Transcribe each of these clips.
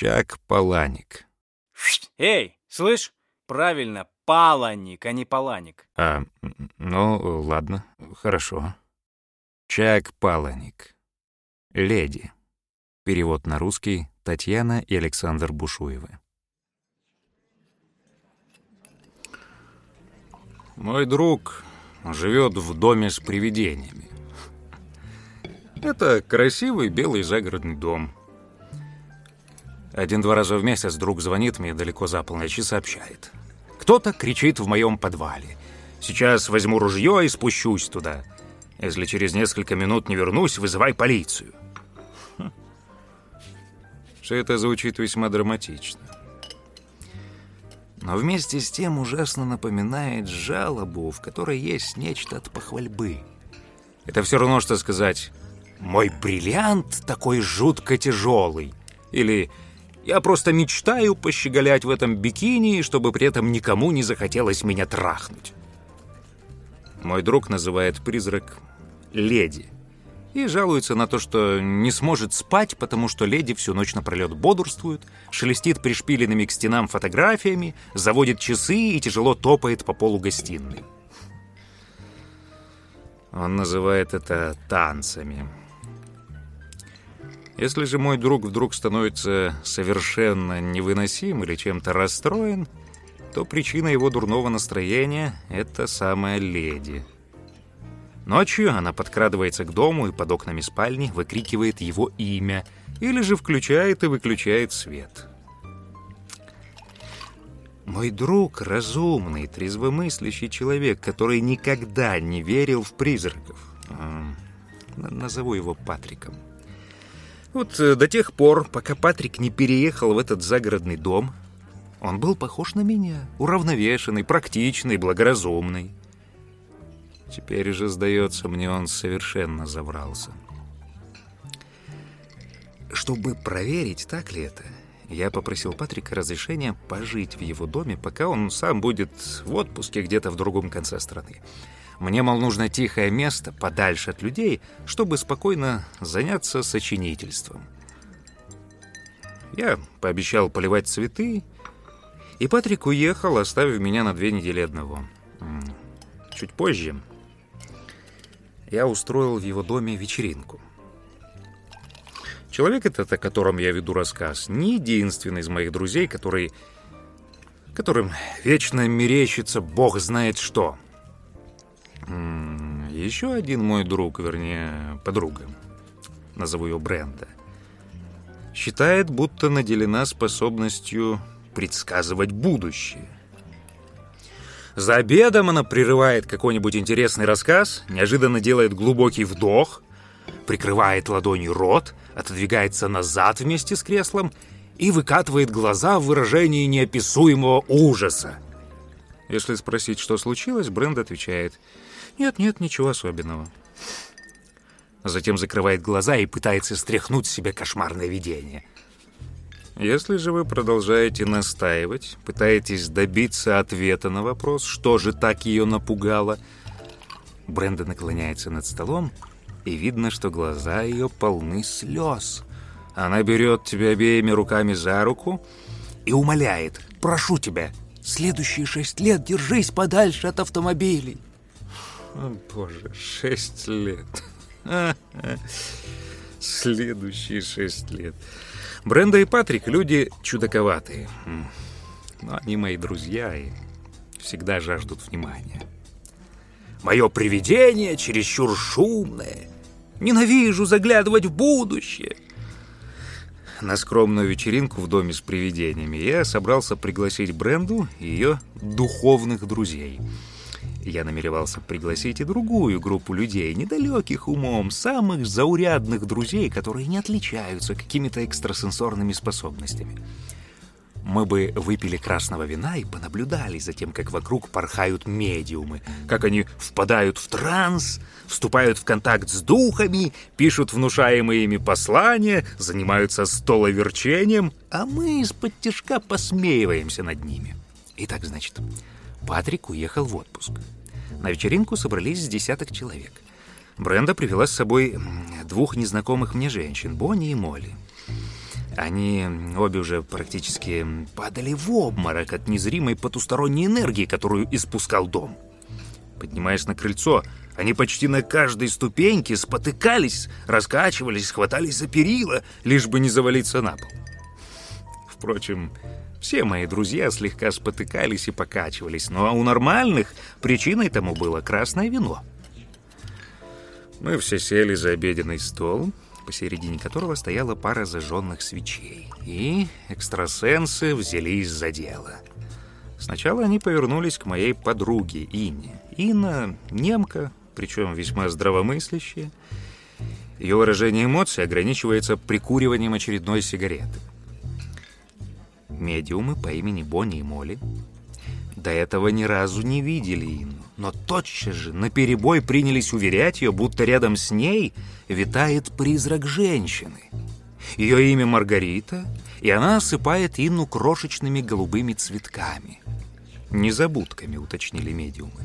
Чак Паланик. Эй, слышь? Правильно, паланик, а не паланик. А, ну, ладно, хорошо. Чак Паланик. Леди. Перевод на русский Татьяна и Александр Бушуевы. Мой друг живет в доме с привидениями. Это красивый белый загородный дом. Один-два раза в месяц друг звонит мне далеко за полночь и сообщает. Кто-то кричит в моем подвале. Сейчас возьму ружье и спущусь туда. Если через несколько минут не вернусь, вызывай полицию. Хм. Все это звучит весьма драматично. Но вместе с тем ужасно напоминает жалобу, в которой есть нечто от похвальбы. Это все равно, что сказать «Мой бриллиант такой жутко тяжелый» или «Я просто мечтаю пощеголять в этом бикини, чтобы при этом никому не захотелось меня трахнуть». Мой друг называет призрак «Леди» и жалуется на то, что не сможет спать, потому что леди всю ночь напролет бодрствует, шелестит пришпиленными к стенам фотографиями, заводит часы и тяжело топает по полу гостиной. Он называет это танцами. Если же мой друг вдруг становится совершенно невыносим или чем-то расстроен, то причина его дурного настроения — это самая леди — Ночью она подкрадывается к дому и под окнами спальни выкрикивает его имя или же включает и выключает свет. Мой друг — разумный, трезвомыслящий человек, который никогда не верил в призраков. Назову его Патриком. Вот э, до тех пор, пока Патрик не переехал в этот загородный дом, он был похож на меня, уравновешенный, практичный, благоразумный. Теперь же, сдается мне, он совершенно заврался. Чтобы проверить, так ли это, я попросил Патрика разрешения пожить в его доме, пока он сам будет в отпуске где-то в другом конце страны. Мне, мол, нужно тихое место, подальше от людей, чтобы спокойно заняться сочинительством. Я пообещал поливать цветы, и Патрик уехал, оставив меня на две недели одного. Чуть позже я устроил в его доме вечеринку. Человек этот, о котором я веду рассказ, не единственный из моих друзей, который, которым вечно мерещится бог знает что. Еще один мой друг, вернее, подруга, назову ее Бренда, считает, будто наделена способностью предсказывать будущее. За обедом она прерывает какой-нибудь интересный рассказ, неожиданно делает глубокий вдох, прикрывает ладонью рот, отодвигается назад вместе с креслом и выкатывает глаза в выражении неописуемого ужаса. Если спросить, что случилось, Бренд отвечает «Нет-нет, ничего особенного». Затем закрывает глаза и пытается стряхнуть с себя кошмарное видение – если же вы продолжаете настаивать, пытаетесь добиться ответа на вопрос, что же так ее напугало, Бренда наклоняется над столом, и видно, что глаза ее полны слез. Она берет тебя обеими руками за руку и умоляет, «Прошу тебя, следующие шесть лет держись подальше от автомобилей». Боже, шесть лет. Следующие шесть лет. Бренда и Патрик — люди чудаковатые. Но они мои друзья и всегда жаждут внимания. Мое привидение чересчур шумное. Ненавижу заглядывать в будущее. На скромную вечеринку в доме с привидениями я собрался пригласить Бренду и ее духовных друзей — я намеревался пригласить и другую группу людей, недалеких умом, самых заурядных друзей, которые не отличаются какими-то экстрасенсорными способностями. Мы бы выпили красного вина и понаблюдали за тем, как вокруг порхают медиумы, как они впадают в транс, вступают в контакт с духами, пишут внушаемые ими послания, занимаются столоверчением, а мы из-под тяжка посмеиваемся над ними. Итак, значит, Патрик уехал в отпуск. На вечеринку собрались с десяток человек. Бренда привела с собой двух незнакомых мне женщин, Бонни и Молли. Они обе уже практически падали в обморок от незримой потусторонней энергии, которую испускал дом. Поднимаясь на крыльцо, они почти на каждой ступеньке спотыкались, раскачивались, хватались за перила, лишь бы не завалиться на пол. Впрочем, все мои друзья слегка спотыкались и покачивались, но у нормальных причиной тому было красное вино. Мы все сели за обеденный стол, посередине которого стояла пара зажженных свечей, и экстрасенсы взялись за дело. Сначала они повернулись к моей подруге Инне. Инна — немка, причем весьма здравомыслящая. Ее выражение эмоций ограничивается прикуриванием очередной сигареты. Медиумы по имени Бонни и Молли до этого ни разу не видели Инну, но тотчас же наперебой принялись уверять ее, будто рядом с ней витает призрак женщины. Ее имя Маргарита, и она осыпает Инну крошечными голубыми цветками. Незабудками, уточнили медиумы.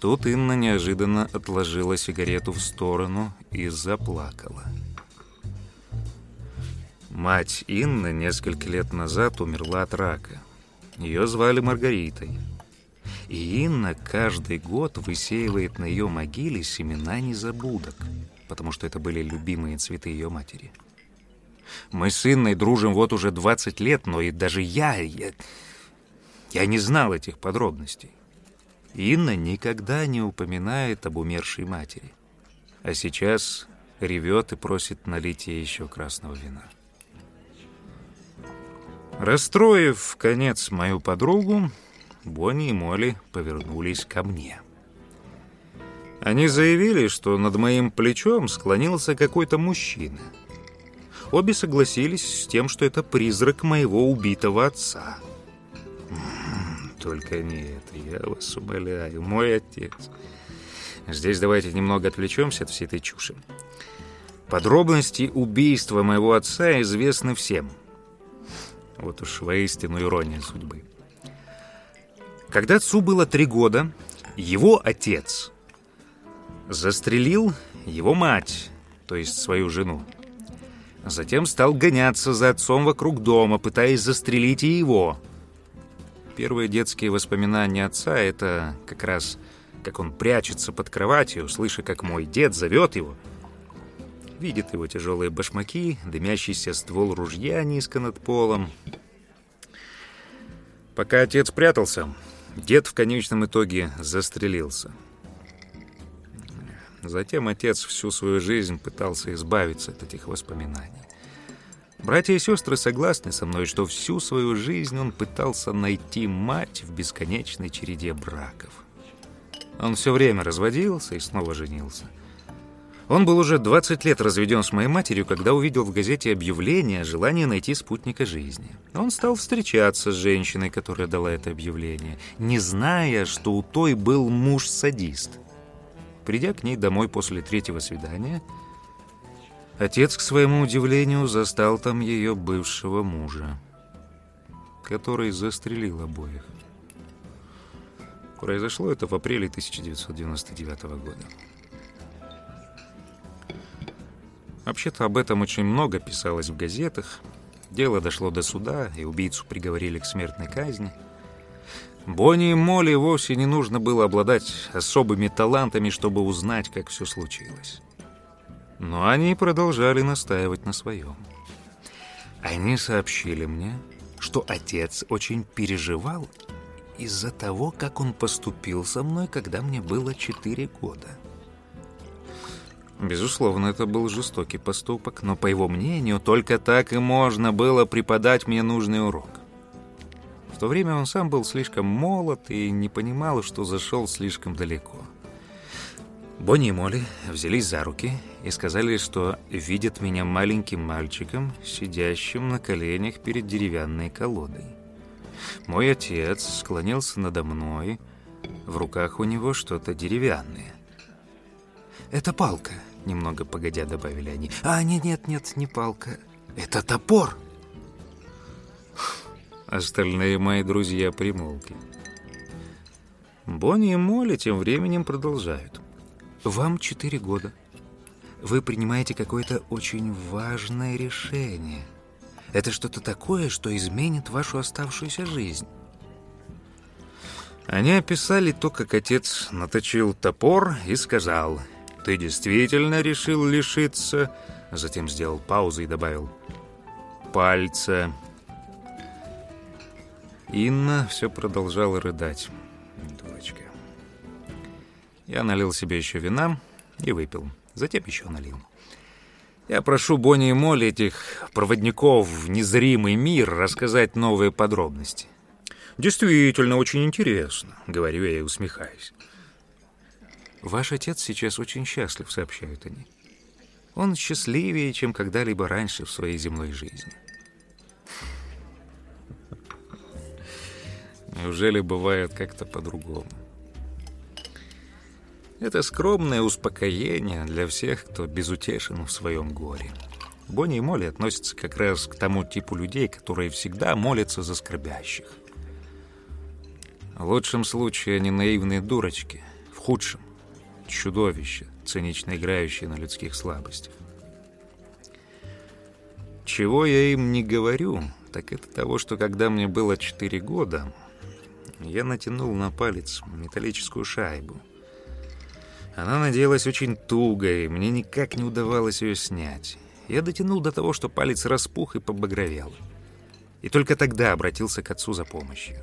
Тут Инна неожиданно отложила сигарету в сторону и заплакала. Мать Инны несколько лет назад умерла от рака. Ее звали Маргаритой. И Инна каждый год высеивает на ее могиле семена незабудок, потому что это были любимые цветы ее матери. Мы с Инной дружим вот уже 20 лет, но и даже я, я, я не знал этих подробностей. Инна никогда не упоминает об умершей матери. А сейчас ревет и просит налить ей еще красного вина. Расстроив в конец мою подругу, Бонни и Молли повернулись ко мне. Они заявили, что над моим плечом склонился какой-то мужчина. Обе согласились с тем, что это призрак моего убитого отца — только не это, я вас умоляю, мой отец. Здесь давайте немного отвлечемся от всей этой чуши. Подробности убийства моего отца известны всем. Вот уж воистину ирония судьбы. Когда отцу было три года, его отец застрелил его мать, то есть свою жену. Затем стал гоняться за отцом вокруг дома, пытаясь застрелить и его – Первые детские воспоминания отца — это как раз как он прячется под кроватью, слыша, как мой дед зовет его. Видит его тяжелые башмаки, дымящийся ствол ружья низко над полом. Пока отец прятался, дед в конечном итоге застрелился. Затем отец всю свою жизнь пытался избавиться от этих воспоминаний. Братья и сестры согласны со мной, что всю свою жизнь он пытался найти мать в бесконечной череде браков. Он все время разводился и снова женился. Он был уже 20 лет разведен с моей матерью, когда увидел в газете объявление о желании найти спутника жизни. Он стал встречаться с женщиной, которая дала это объявление, не зная, что у той был муж-садист. Придя к ней домой после третьего свидания, Отец, к своему удивлению, застал там ее бывшего мужа, который застрелил обоих. Произошло это в апреле 1999 года. Вообще-то об этом очень много писалось в газетах. Дело дошло до суда, и убийцу приговорили к смертной казни. Бонни и Молли вовсе не нужно было обладать особыми талантами, чтобы узнать, как все случилось. Но они продолжали настаивать на своем. Они сообщили мне, что отец очень переживал из-за того, как он поступил со мной, когда мне было 4 года. Безусловно, это был жестокий поступок, но, по его мнению, только так и можно было преподать мне нужный урок. В то время он сам был слишком молод и не понимал, что зашел слишком далеко. Бонни и Молли взялись за руки и сказали, что видят меня маленьким мальчиком, сидящим на коленях перед деревянной колодой. Мой отец склонился надо мной, в руках у него что-то деревянное. «Это палка», — немного погодя добавили они. «А, нет-нет-нет, не палка, это топор». Остальные мои друзья примолкли. Бонни и Молли тем временем продолжают. Вам четыре года. Вы принимаете какое-то очень важное решение. Это что-то такое, что изменит вашу оставшуюся жизнь. Они описали то, как отец наточил топор и сказал, «Ты действительно решил лишиться...» Затем сделал паузу и добавил, «Пальца». Инна все продолжала рыдать. Дурочка. Я налил себе еще вина и выпил. Затем еще налил. Я прошу Бонни и Молли, этих проводников в незримый мир, рассказать новые подробности. «Действительно, очень интересно», — говорю я и усмехаюсь. «Ваш отец сейчас очень счастлив», — сообщают они. «Он счастливее, чем когда-либо раньше в своей земной жизни». Неужели бывает как-то по-другому? Это скромное успокоение для всех, кто безутешен в своем горе. Бонни и Молли относятся как раз к тому типу людей, которые всегда молятся за скорбящих. В лучшем случае они наивные дурочки, в худшем — чудовища, цинично играющие на людских слабостях. Чего я им не говорю, так это того, что когда мне было 4 года, я натянул на палец металлическую шайбу — она надеялась очень туго, и мне никак не удавалось ее снять. Я дотянул до того, что палец распух и побагровел. И только тогда обратился к отцу за помощью.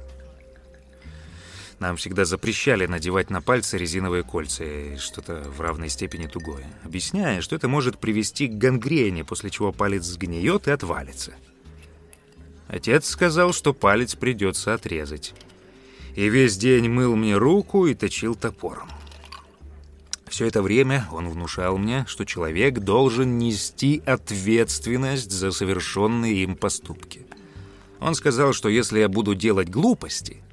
Нам всегда запрещали надевать на пальцы резиновые кольца и что-то в равной степени тугое, объясняя, что это может привести к гангрене, после чего палец сгниет и отвалится. Отец сказал, что палец придется отрезать. И весь день мыл мне руку и точил топором. Все это время он внушал мне, что человек должен нести ответственность за совершенные им поступки. Он сказал, что если я буду делать глупости,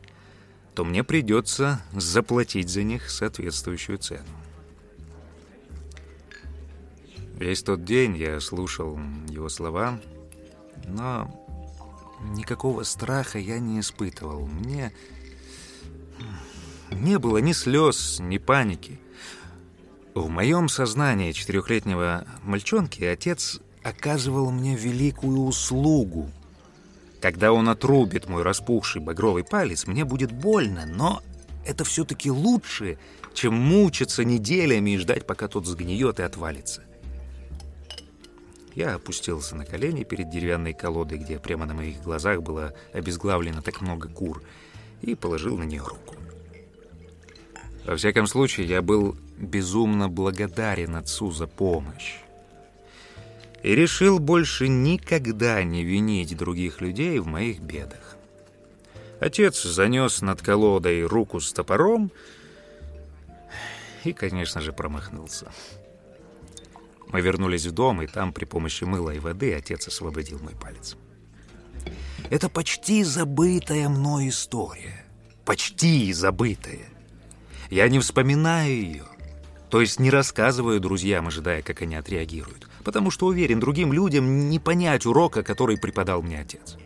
то мне придется заплатить за них соответствующую цену. Весь тот день я слушал его слова, но никакого страха я не испытывал. Мне не было ни слез, ни паники. В моем сознании четырехлетнего мальчонки отец оказывал мне великую услугу. Когда он отрубит мой распухший багровый палец, мне будет больно, но это все-таки лучше, чем мучиться неделями и ждать, пока тот сгниет и отвалится. Я опустился на колени перед деревянной колодой, где прямо на моих глазах было обезглавлено так много кур, и положил на нее руку. Во всяком случае, я был безумно благодарен отцу за помощь. И решил больше никогда не винить других людей в моих бедах. Отец занес над колодой руку с топором и, конечно же, промахнулся. Мы вернулись в дом, и там при помощи мыла и воды отец освободил мой палец. Это почти забытая мной история. Почти забытая. Я не вспоминаю ее. То есть не рассказываю друзьям, ожидая, как они отреагируют. Потому что уверен, другим людям не понять урока, который преподал мне отец.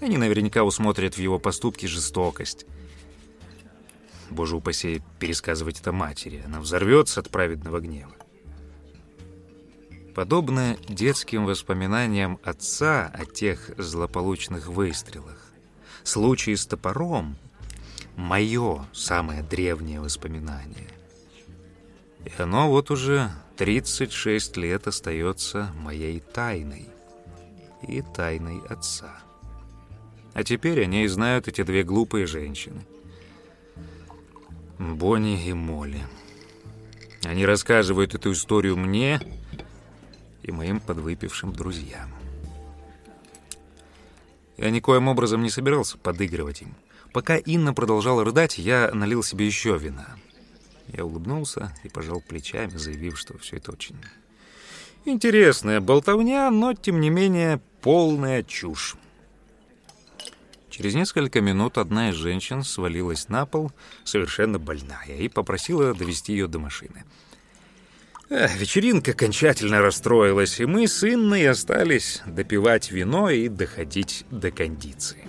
Они наверняка усмотрят в его поступке жестокость. Боже упаси, пересказывать это матери. Она взорвется от праведного гнева. Подобно детским воспоминаниям отца о тех злополучных выстрелах, случай с топором — мое самое древнее воспоминание. И оно вот уже 36 лет остается моей тайной и тайной отца. А теперь о ней знают эти две глупые женщины. Бонни и Молли. Они рассказывают эту историю мне и моим подвыпившим друзьям. Я никоим образом не собирался подыгрывать им. Пока Инна продолжала рыдать, я налил себе еще вина — я улыбнулся и пожал плечами, заявив, что все это очень интересная болтовня, но, тем не менее, полная чушь. Через несколько минут одна из женщин свалилась на пол, совершенно больная, и попросила довести ее до машины. Эх, вечеринка окончательно расстроилась, и мы с Инной остались допивать вино и доходить до кондиции.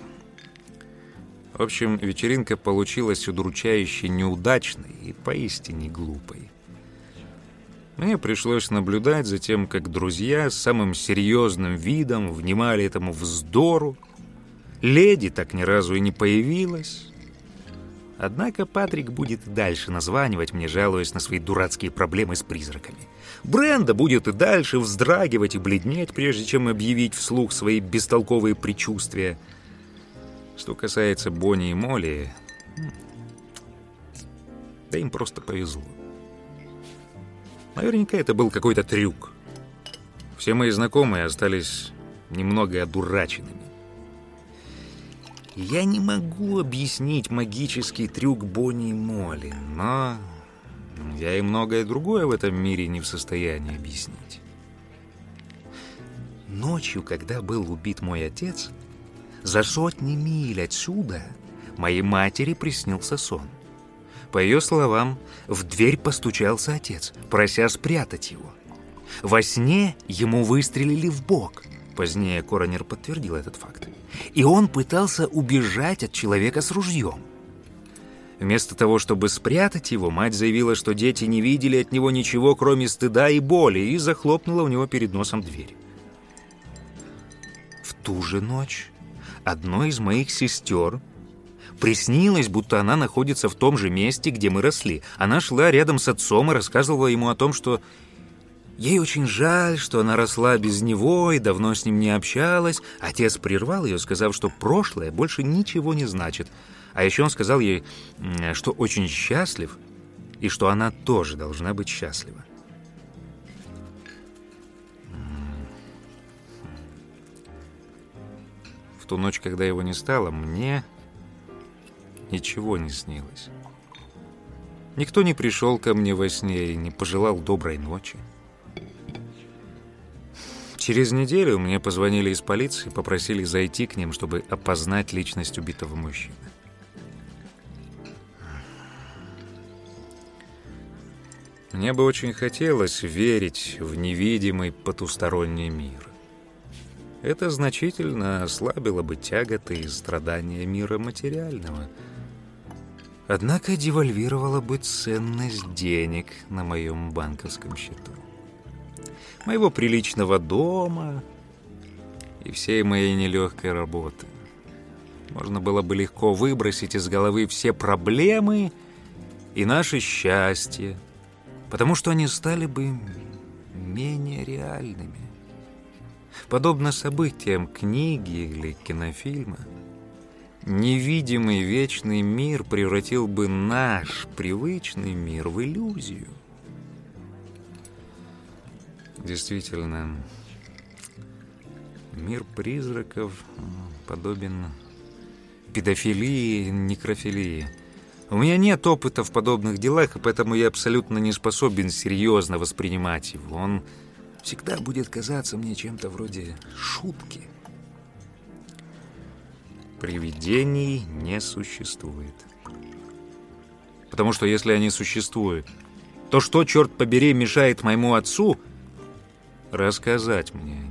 В общем, вечеринка получилась удручающе неудачной и поистине глупой. Мне пришлось наблюдать за тем, как друзья с самым серьезным видом внимали этому вздору. Леди так ни разу и не появилась. Однако Патрик будет и дальше названивать мне, жалуясь на свои дурацкие проблемы с призраками. Бренда будет и дальше вздрагивать и бледнеть, прежде чем объявить вслух свои бестолковые предчувствия. Что касается Бонни и Молли, да им просто повезло. Наверняка это был какой-то трюк. Все мои знакомые остались немного одураченными. Я не могу объяснить магический трюк Бонни и Молли, но я и многое другое в этом мире не в состоянии объяснить. Ночью, когда был убит мой отец, за сотни миль отсюда моей матери приснился сон. По ее словам, в дверь постучался отец, прося спрятать его. Во сне ему выстрелили в бок. Позднее коронер подтвердил этот факт. И он пытался убежать от человека с ружьем. Вместо того, чтобы спрятать его, мать заявила, что дети не видели от него ничего, кроме стыда и боли, и захлопнула у него перед носом дверь. В ту же ночь одной из моих сестер Приснилось, будто она находится в том же месте, где мы росли. Она шла рядом с отцом и рассказывала ему о том, что ей очень жаль, что она росла без него и давно с ним не общалась. Отец прервал ее, сказав, что прошлое больше ничего не значит. А еще он сказал ей, что очень счастлив и что она тоже должна быть счастлива. Ту ночь, когда его не стало, мне ничего не снилось. Никто не пришел ко мне во сне и не пожелал доброй ночи. Через неделю мне позвонили из полиции, попросили зайти к ним, чтобы опознать личность убитого мужчины. Мне бы очень хотелось верить в невидимый потусторонний мир. Это значительно ослабило бы тяготы и страдания мира материального – Однако девальвировала бы ценность денег на моем банковском счету. Моего приличного дома и всей моей нелегкой работы. Можно было бы легко выбросить из головы все проблемы и наше счастье, потому что они стали бы менее реальными. Подобно событиям книги или кинофильма – невидимый вечный мир превратил бы наш привычный мир в иллюзию. Действительно, мир призраков подобен педофилии, некрофилии. У меня нет опыта в подобных делах, и поэтому я абсолютно не способен серьезно воспринимать его. Он всегда будет казаться мне чем-то вроде шутки. Привидений не существует. Потому что если они существуют, то что, черт побери, мешает моему отцу рассказать мне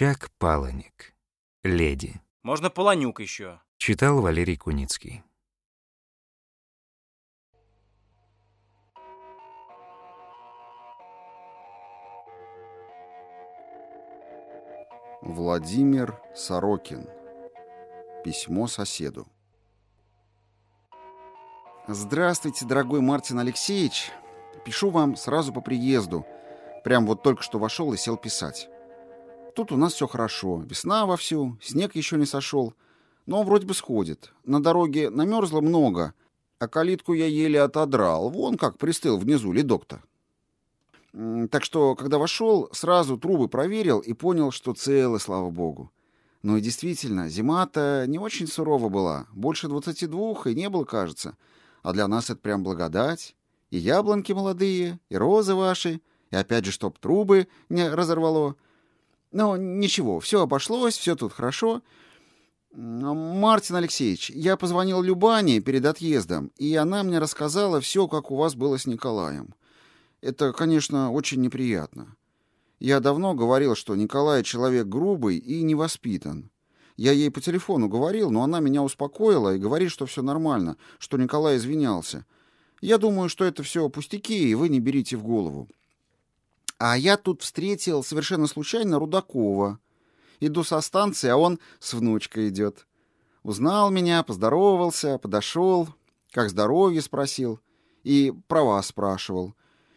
Чак Паланик Леди. Можно полонюк еще. Читал Валерий Куницкий. Владимир Сорокин. Письмо соседу. Здравствуйте, дорогой Мартин Алексеевич. Пишу вам сразу по приезду. Прям вот только что вошел и сел писать. Тут у нас все хорошо. Весна вовсю, снег еще не сошел. Но вроде бы сходит. На дороге намерзло много, а калитку я еле отодрал. Вон как пристыл внизу ледок-то. Так что, когда вошел, сразу трубы проверил и понял, что целы, слава богу. Ну и действительно, зима-то не очень сурова была. Больше 22 и не было, кажется. А для нас это прям благодать. И яблонки молодые, и розы ваши, и опять же, чтоб трубы не разорвало — но ничего, все обошлось, все тут хорошо. Мартин Алексеевич, я позвонил Любане перед отъездом, и она мне рассказала все, как у вас было с Николаем. Это, конечно, очень неприятно. Я давно говорил, что Николай человек грубый и невоспитан. Я ей по телефону говорил, но она меня успокоила и говорит, что все нормально, что Николай извинялся. Я думаю, что это все пустяки, и вы не берите в голову. А я тут встретил совершенно случайно Рудакова. Иду со станции, а он с внучкой идет. Узнал меня, поздоровался, подошел, как здоровье спросил и про вас спрашивал.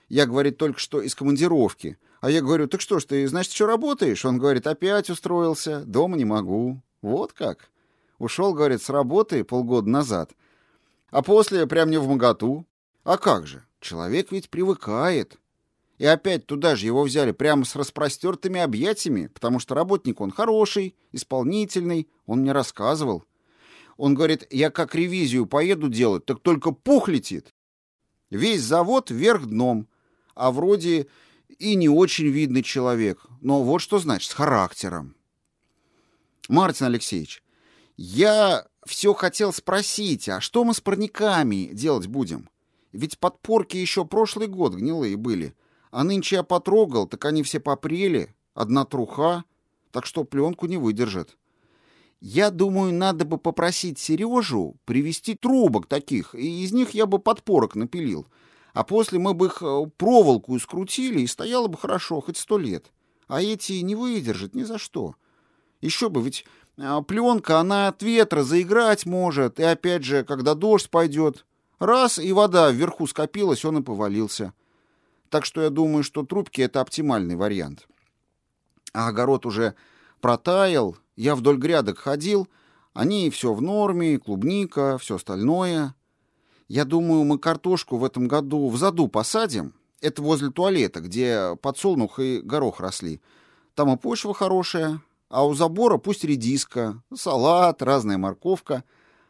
Я, говорит, только что из командировки. А я говорю, так что ж ты, значит, еще работаешь? Он говорит, опять устроился, дома не могу. Вот как. Ушел, говорит, с работы полгода назад. А после прям не в моготу. А как же? Человек ведь привыкает. И опять туда же его взяли прямо с распростертыми объятиями, потому что работник он хороший, исполнительный, он мне рассказывал. Он говорит, я как ревизию поеду делать, так только пух летит. Весь завод вверх дном, а вроде и не очень видный человек, но вот что значит, с характером. Мартин Алексеевич, я все хотел спросить, а что мы с парниками делать будем? Ведь подпорки еще прошлый год гнилые были. А нынче я потрогал, так они все попрели, одна труха, так что пленку не выдержит. Я думаю, надо бы попросить Сережу привезти трубок таких, и из них я бы подпорок напилил. А после мы бы их э, проволоку скрутили, и стояло бы хорошо, хоть сто лет. А эти не выдержат ни за что. Еще бы, ведь э, пленка, она от ветра заиграть может, и опять же, когда дождь пойдет, раз, и вода вверху скопилась, он и повалился. Так что я думаю, что трубки — это оптимальный вариант. А огород уже протаял, я вдоль грядок ходил, они все в норме, клубника, все остальное. Я думаю, мы картошку в этом году в заду посадим. Это возле туалета, где подсолнух и горох росли. Там и почва хорошая, а у забора пусть редиска, салат, разная морковка.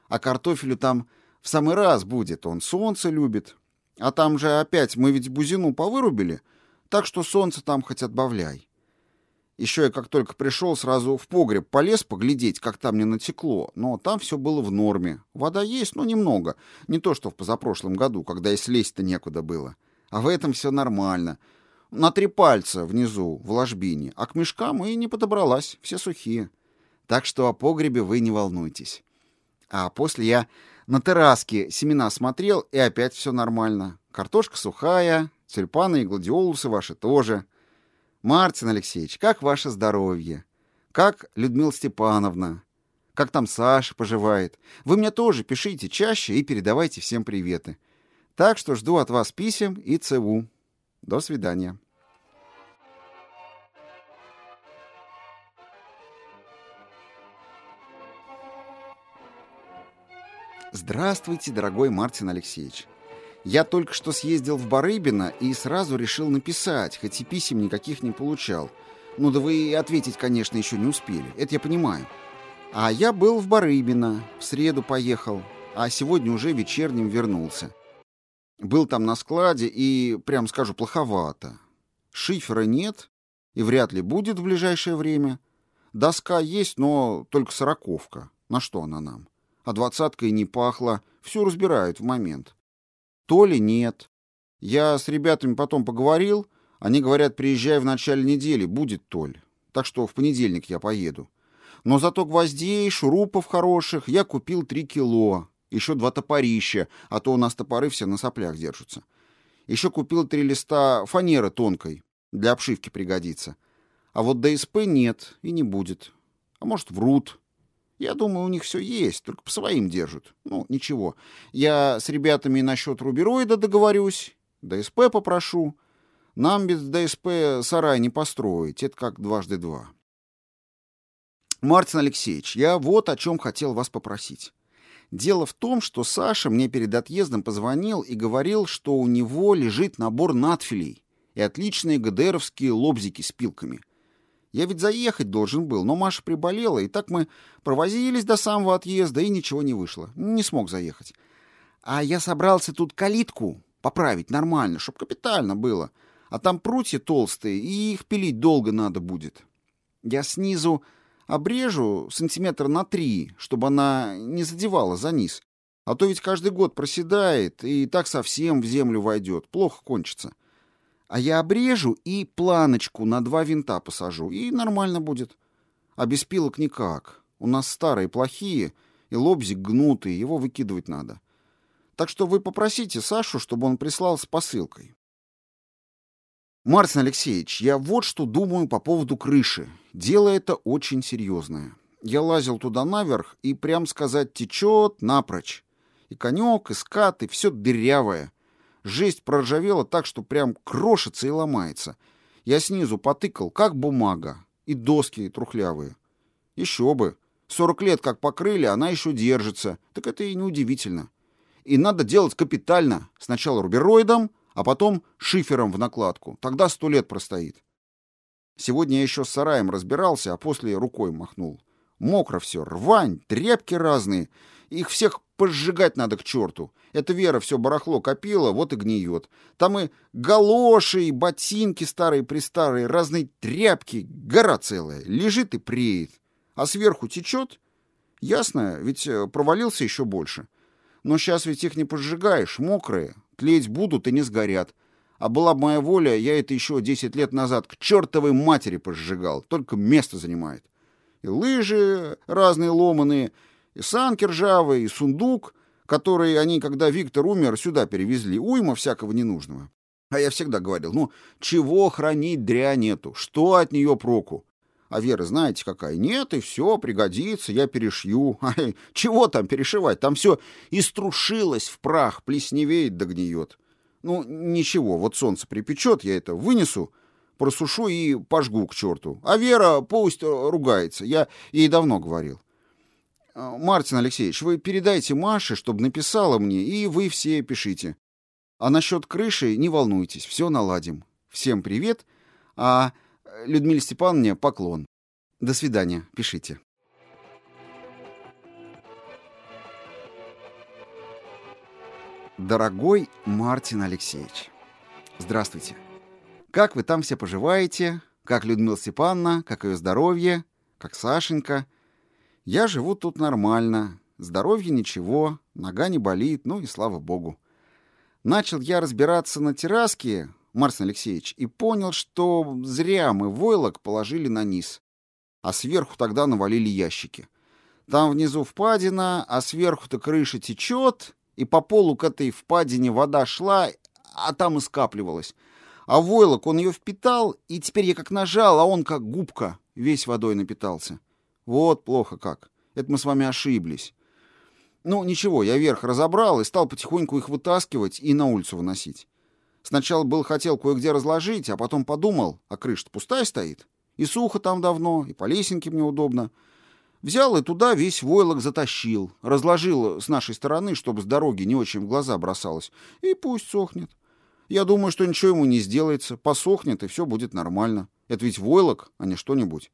А картофелю там в самый раз будет, он солнце любит. А там же опять мы ведь бузину повырубили, так что солнце там хоть отбавляй. Еще я как только пришел, сразу в погреб полез поглядеть, как там не натекло, но там все было в норме. Вода есть, но немного. Не то, что в позапрошлом году, когда и слезть-то некуда было. А в этом все нормально. На три пальца внизу, в ложбине. А к мешкам и не подобралась, все сухие. Так что о погребе вы не волнуйтесь. А после я на терраске семена смотрел, и опять все нормально. Картошка сухая, тюльпаны и гладиолусы ваши тоже. Мартин Алексеевич, как ваше здоровье? Как Людмила Степановна? Как там Саша поживает? Вы мне тоже пишите чаще и передавайте всем приветы. Так что жду от вас писем и ЦУ. До свидания. Здравствуйте, дорогой Мартин Алексеевич. Я только что съездил в Барыбино и сразу решил написать, хоть и писем никаких не получал. Ну да вы ответить, конечно, еще не успели, это я понимаю. А я был в Барыбино, в среду поехал, а сегодня уже вечерним вернулся. Был там на складе и, прям скажу, плоховато. Шифера нет и вряд ли будет в ближайшее время. Доска есть, но только сороковка. На что она нам? А двадцатка и не пахло. Все разбирают в момент. То ли нет. Я с ребятами потом поговорил. Они говорят, приезжай в начале недели, будет Толь. Так что в понедельник я поеду. Но зато гвоздей, шурупов хороших я купил три кило. Еще два топорища, а то у нас топоры все на соплях держатся. Еще купил три листа фанеры тонкой. Для обшивки пригодится. А вот ДСП нет и не будет. А может, врут. Я думаю, у них все есть, только по своим держат. Ну, ничего. Я с ребятами насчет рубероида договорюсь, ДСП попрошу. Нам без ДСП сарай не построить, это как дважды два. Мартин Алексеевич, я вот о чем хотел вас попросить. Дело в том, что Саша мне перед отъездом позвонил и говорил, что у него лежит набор надфилей и отличные ГДРовские лобзики с пилками — я ведь заехать должен был, но Маша приболела, и так мы провозились до самого отъезда, и ничего не вышло. Не смог заехать. А я собрался тут калитку поправить нормально, чтоб капитально было. А там прутья толстые, и их пилить долго надо будет. Я снизу Обрежу сантиметра на три, чтобы она не задевала за низ. А то ведь каждый год проседает и так совсем в землю войдет. Плохо кончится. А я обрежу и планочку на два винта посажу, и нормально будет. А без пилок никак. У нас старые плохие, и лобзик гнутый, его выкидывать надо. Так что вы попросите Сашу, чтобы он прислал с посылкой. Марцин Алексеевич, я вот что думаю по поводу крыши. Дело это очень серьезное. Я лазил туда наверх, и, прям сказать, течет напрочь. И конек, и скат, и все дырявое. Жесть проржавела так, что прям крошится и ломается. Я снизу потыкал, как бумага, и доски трухлявые. Еще бы. Сорок лет как покрыли, она еще держится. Так это и неудивительно. И надо делать капитально. Сначала рубероидом, а потом шифером в накладку. Тогда сто лет простоит. Сегодня я еще с сараем разбирался, а после рукой махнул. Мокро все, рвань, тряпки разные. Их всех пожигать надо к черту. Эта Вера все барахло копила, вот и гниет. Там и галоши, и ботинки старые-престарые, разные тряпки, гора целая. Лежит и преет. А сверху течет? Ясно, ведь э, провалился еще больше. Но сейчас ведь их не поджигаешь, мокрые тлеть будут и не сгорят. А была бы моя воля, я это еще 10 лет назад к чертовой матери пожигал, только место занимает. И лыжи разные ломаные, и санки ржавые, и сундук, который они, когда Виктор умер, сюда перевезли. Уйма всякого ненужного. А я всегда говорил, ну, чего хранить дрянь нету, что от нее проку? А Вера, знаете, какая? Нет, и все, пригодится, я перешью. Ай, чего там перешивать? Там все иструшилось в прах, плесневеет да гниет. Ну, ничего, вот солнце припечет, я это вынесу, просушу и пожгу к черту. А Вера пусть э, ругается, я ей давно говорил. Э, Мартин Алексеевич, вы передайте Маше, чтобы написала мне, и вы все пишите. А насчет крыши не волнуйтесь, все наладим. Всем привет. А Людмиле Степановне поклон. До свидания. Пишите. Дорогой Мартин Алексеевич, здравствуйте. Как вы там все поживаете? Как Людмила Степановна? Как ее здоровье? Как Сашенька? Я живу тут нормально. Здоровье ничего, нога не болит, ну и слава богу. Начал я разбираться на терраске, Марсен Алексеевич, и понял, что зря мы войлок положили на низ, а сверху тогда навалили ящики. Там внизу впадина, а сверху-то крыша течет, и по полу к этой впадине вода шла, а там и скапливалась. А войлок, он ее впитал, и теперь я как нажал, а он как губка, весь водой напитался. Вот плохо как. Это мы с вами ошиблись. Ну, ничего, я верх разобрал и стал потихоньку их вытаскивать и на улицу выносить. Сначала был хотел кое-где разложить, а потом подумал, а крыша пустая стоит. И сухо там давно, и по лесенке мне удобно. Взял и туда весь войлок затащил. Разложил с нашей стороны, чтобы с дороги не очень в глаза бросалось. И пусть сохнет. Я думаю, что ничего ему не сделается. Посохнет, и все будет нормально. Это ведь войлок, а не что-нибудь.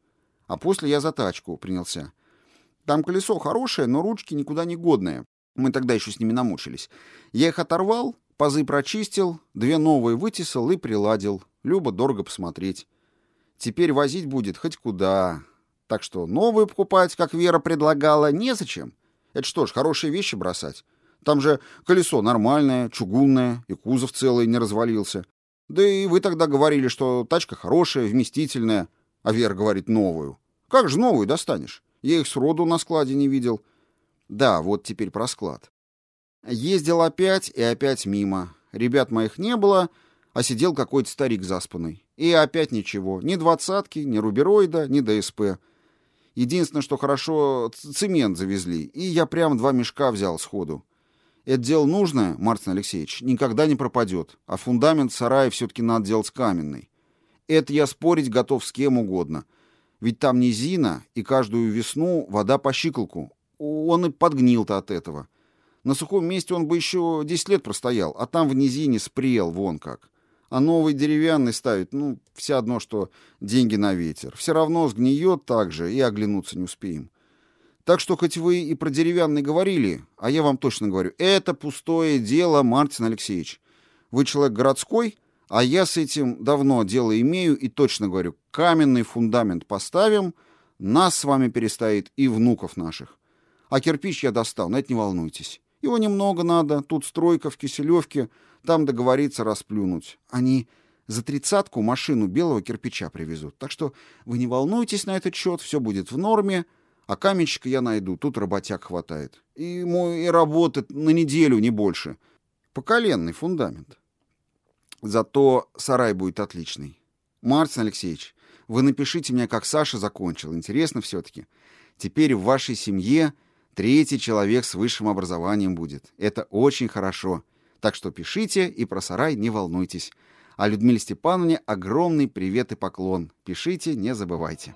А после я за тачку принялся. Там колесо хорошее, но ручки никуда не годные. Мы тогда еще с ними намучились. Я их оторвал, Пазы прочистил, две новые вытесал и приладил. Любо дорого посмотреть. Теперь возить будет хоть куда. Так что новые покупать, как Вера предлагала, незачем. Это что ж, хорошие вещи бросать. Там же колесо нормальное, чугунное, и кузов целый не развалился. Да и вы тогда говорили, что тачка хорошая, вместительная. А Вера говорит новую. Как же новую достанешь? Я их сроду на складе не видел. Да, вот теперь про склад. Ездил опять и опять мимо. Ребят моих не было, а сидел какой-то старик заспанный. И опять ничего. Ни двадцатки, ни рубероида, ни ДСП. Единственное, что хорошо, цемент завезли, и я прям два мешка взял сходу. Это дело нужное, Мартин Алексеевич, никогда не пропадет, а фундамент сарая все-таки надо делать каменный. Это я спорить готов с кем угодно. Ведь там низина, и каждую весну вода по щиколку. Он и подгнил-то от этого. На сухом месте он бы еще 10 лет простоял, а там в низине спрел вон как. А новый деревянный ставить, ну, все одно, что деньги на ветер. Все равно сгниет так же, и оглянуться не успеем. Так что хоть вы и про деревянный говорили, а я вам точно говорю, это пустое дело, Мартин Алексеевич. Вы человек городской, а я с этим давно дело имею и точно говорю, каменный фундамент поставим, Нас с вами перестоит и внуков наших. А кирпич я достал, на это не волнуйтесь. Его немного надо, тут стройка в Киселевке, там договориться расплюнуть. Они за тридцатку машину белого кирпича привезут. Так что вы не волнуйтесь на этот счет, все будет в норме, а каменщика я найду, тут работяг хватает. И мой и работает на неделю, не больше. Поколенный фундамент. Зато сарай будет отличный. Мартин Алексеевич, вы напишите мне, как Саша закончил. Интересно все-таки. Теперь в вашей семье третий человек с высшим образованием будет. Это очень хорошо. Так что пишите и про сарай не волнуйтесь. А Людмиле Степановне огромный привет и поклон. Пишите, не забывайте.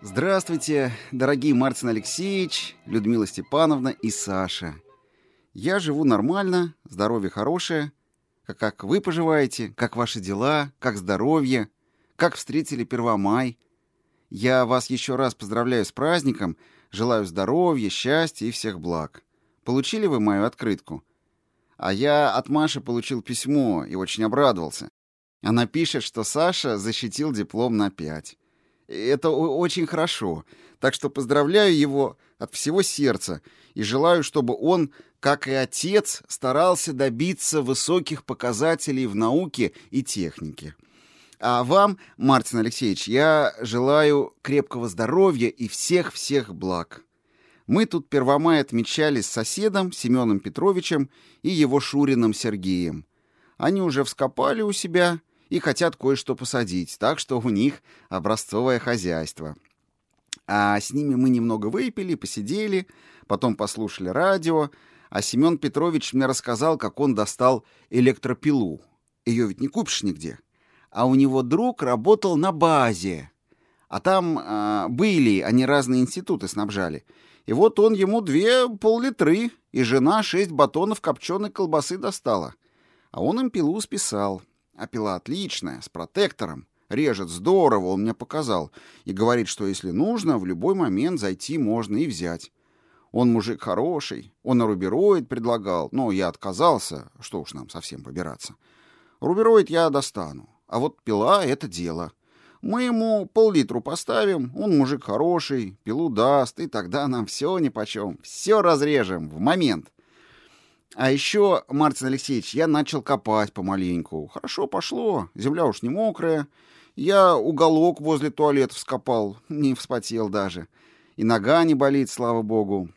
Здравствуйте, дорогие Мартин Алексеевич, Людмила Степановна и Саша. Я живу нормально, здоровье хорошее. Как вы поживаете? Как ваши дела? Как здоровье? Как встретили Первомай? Я вас еще раз поздравляю с праздником, желаю здоровья, счастья и всех благ. Получили вы мою открытку? А я от Маши получил письмо и очень обрадовался. Она пишет, что Саша защитил диплом на пять. Это очень хорошо. Так что поздравляю его от всего сердца и желаю, чтобы он, как и отец, старался добиться высоких показателей в науке и технике. А вам, Мартин Алексеевич, я желаю крепкого здоровья и всех-всех благ. Мы тут Первомай отмечали с соседом Семеном Петровичем и его Шурином Сергеем. Они уже вскопали у себя и хотят кое-что посадить, так что у них образцовое хозяйство. А с ними мы немного выпили, посидели, потом послушали радио, а Семен Петрович мне рассказал, как он достал электропилу. Ее ведь не купишь нигде. А у него друг работал на базе. А там э, были, они разные институты снабжали. И вот он ему две пол-литры, и жена шесть батонов копченой колбасы достала. А он им пилу списал. А пила отличная, с протектором. Режет здорово, он мне показал. И говорит, что если нужно, в любой момент зайти можно и взять. Он мужик хороший, он рубероид предлагал, но я отказался, что уж нам совсем побираться. Рубероид я достану, а вот пила — это дело. Мы ему пол-литру поставим, он мужик хороший, пилу даст, и тогда нам все нипочем, все разрежем в момент. А еще, Мартин Алексеевич, я начал копать помаленьку. Хорошо пошло, земля уж не мокрая. Я уголок возле туалета вскопал, не вспотел даже. И нога не болит, слава богу.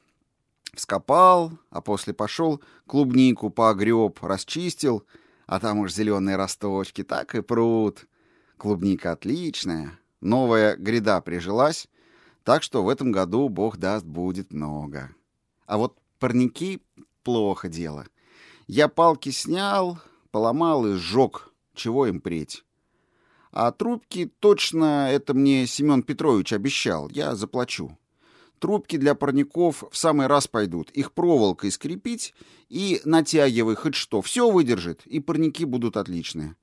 Вскопал, а после пошел клубнику погреб, расчистил, а там уж зеленые росточки так и прут. Клубника отличная, новая гряда прижилась, так что в этом году, бог даст, будет много. А вот парники — плохо дело. Я палки снял, поломал и сжег, чего им преть. А трубки точно это мне Семен Петрович обещал, я заплачу. Трубки для парников в самый раз пойдут. Их проволокой скрепить и натягивай хоть что. Все выдержит, и парники будут отличные.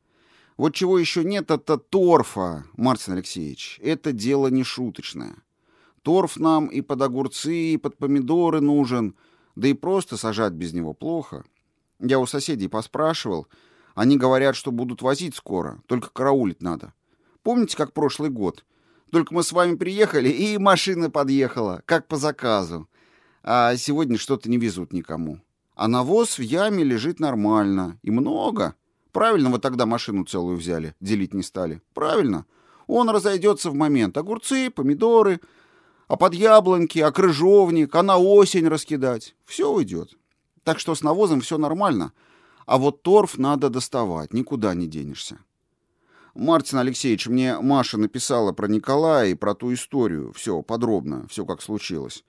Вот чего еще нет, это торфа, Мартин Алексеевич. Это дело не шуточное. Торф нам и под огурцы, и под помидоры нужен, да и просто сажать без него плохо. Я у соседей поспрашивал. Они говорят, что будут возить скоро, только караулить надо. Помните, как прошлый год? Только мы с вами приехали, и машина подъехала, как по заказу. А сегодня что-то не везут никому. А навоз в яме лежит нормально. И много. Правильно вы тогда машину целую взяли, делить не стали. Правильно. Он разойдется в момент. Огурцы, помидоры, а под яблоньки, а крыжовник, а на осень раскидать. Все уйдет. Так что с навозом все нормально. А вот торф надо доставать, никуда не денешься. Мартин Алексеевич, мне Маша написала про Николая и про ту историю. Все подробно, все как случилось.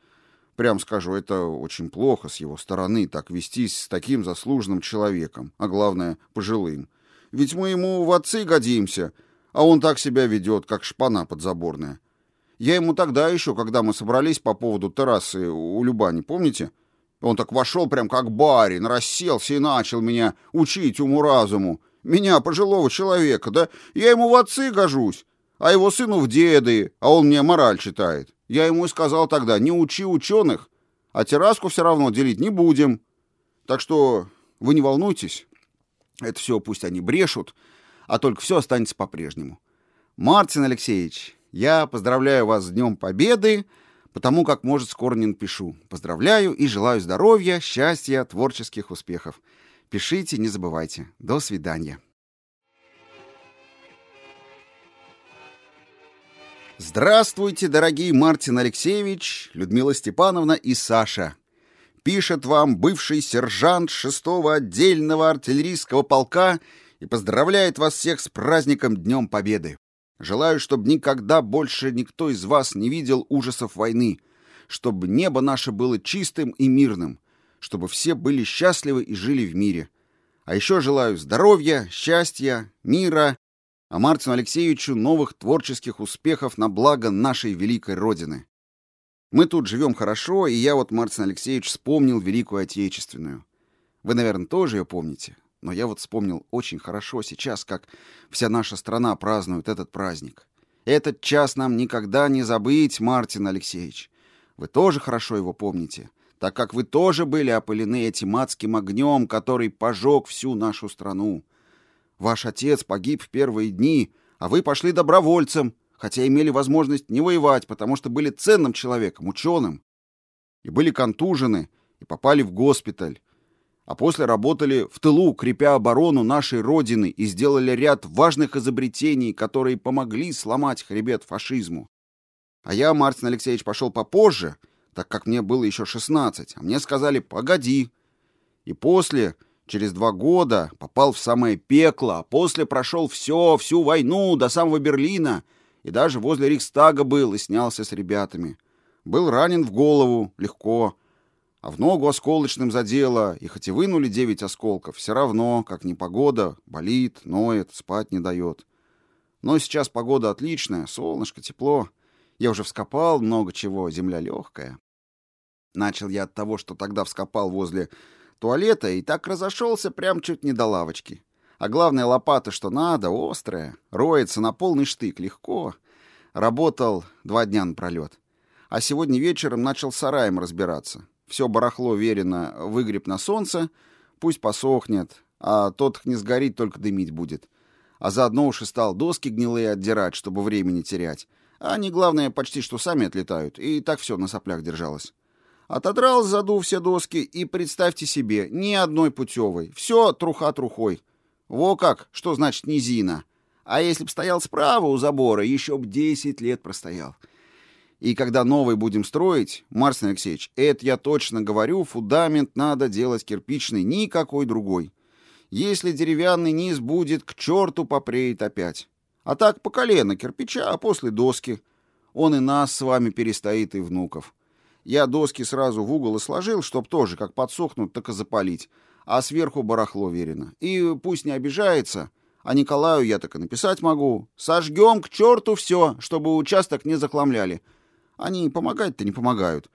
Прям скажу, это очень плохо с его стороны так вестись с таким заслуженным человеком, а главное, пожилым. Ведь мы ему в отцы годимся, а он так себя ведет, как шпана подзаборная. Я ему тогда еще, когда мы собрались по поводу террасы у Любани, помните? Он так вошел прям как барин, расселся и начал меня учить уму-разуму. Меня, пожилого человека, да? Я ему в отцы гожусь, а его сыну в деды, а он мне мораль читает. Я ему и сказал тогда, не учи ученых, а терраску все равно делить не будем. Так что вы не волнуйтесь. Это все пусть они брешут, а только все останется по-прежнему. Мартин Алексеевич, я поздравляю вас с Днем Победы, потому как, может, скоро не напишу. Поздравляю и желаю здоровья, счастья, творческих успехов. Пишите, не забывайте. До свидания. Здравствуйте, дорогие Мартин Алексеевич, Людмила Степановна и Саша. Пишет вам бывший сержант 6-го отдельного артиллерийского полка и поздравляет вас всех с праздником Днем Победы. Желаю, чтобы никогда больше никто из вас не видел ужасов войны, чтобы небо наше было чистым и мирным, чтобы все были счастливы и жили в мире. А еще желаю здоровья, счастья, мира, а Мартину Алексеевичу новых творческих успехов на благо нашей великой Родины. Мы тут живем хорошо, и я вот, Мартин Алексеевич, вспомнил Великую Отечественную. Вы, наверное, тоже ее помните, но я вот вспомнил очень хорошо сейчас, как вся наша страна празднует этот праздник. Этот час нам никогда не забыть, Мартин Алексеевич. Вы тоже хорошо его помните так как вы тоже были опылены этим адским огнем, который пожег всю нашу страну. Ваш отец погиб в первые дни, а вы пошли добровольцем, хотя имели возможность не воевать, потому что были ценным человеком, ученым. И были контужены, и попали в госпиталь. А после работали в тылу, крепя оборону нашей Родины, и сделали ряд важных изобретений, которые помогли сломать хребет фашизму. А я, Мартин Алексеевич, пошел попозже — так как мне было еще 16, а мне сказали «погоди». И после, через два года, попал в самое пекло, а после прошел все, всю войну до самого Берлина, и даже возле Рейхстага был и снялся с ребятами. Был ранен в голову, легко, а в ногу осколочным задело, и хоть и вынули девять осколков, все равно, как непогода, болит, ноет, спать не дает. Но сейчас погода отличная, солнышко, тепло. Я уже вскопал много чего, земля легкая. Начал я от того, что тогда вскопал возле туалета, и так разошелся прям чуть не до лавочки. А главное, лопата, что надо, острая, роется на полный штык, легко. Работал два дня напролет. А сегодня вечером начал сараем разбираться. Все барахло верено выгреб на солнце, пусть посохнет, а тот не сгорит, только дымить будет. А заодно уж и стал доски гнилые отдирать, чтобы времени терять. А они, главное, почти что сами отлетают, и так все на соплях держалось. Отодрал заду все доски, и представьте себе, ни одной путевой. Все труха трухой. Во как, что значит низина. А если б стоял справа у забора, еще б 10 лет простоял. И когда новый будем строить, Марс Алексеевич, это я точно говорю, фундамент надо делать кирпичный, никакой другой. Если деревянный низ будет, к черту попреет опять. А так по колено кирпича, а после доски. Он и нас с вами перестоит, и внуков. Я доски сразу в угол и сложил, чтоб тоже, как подсохнут, так и запалить. А сверху барахло верено. И пусть не обижается, а Николаю я так и написать могу. Сожгем к черту все, чтобы участок не захламляли. Они помогать-то не помогают.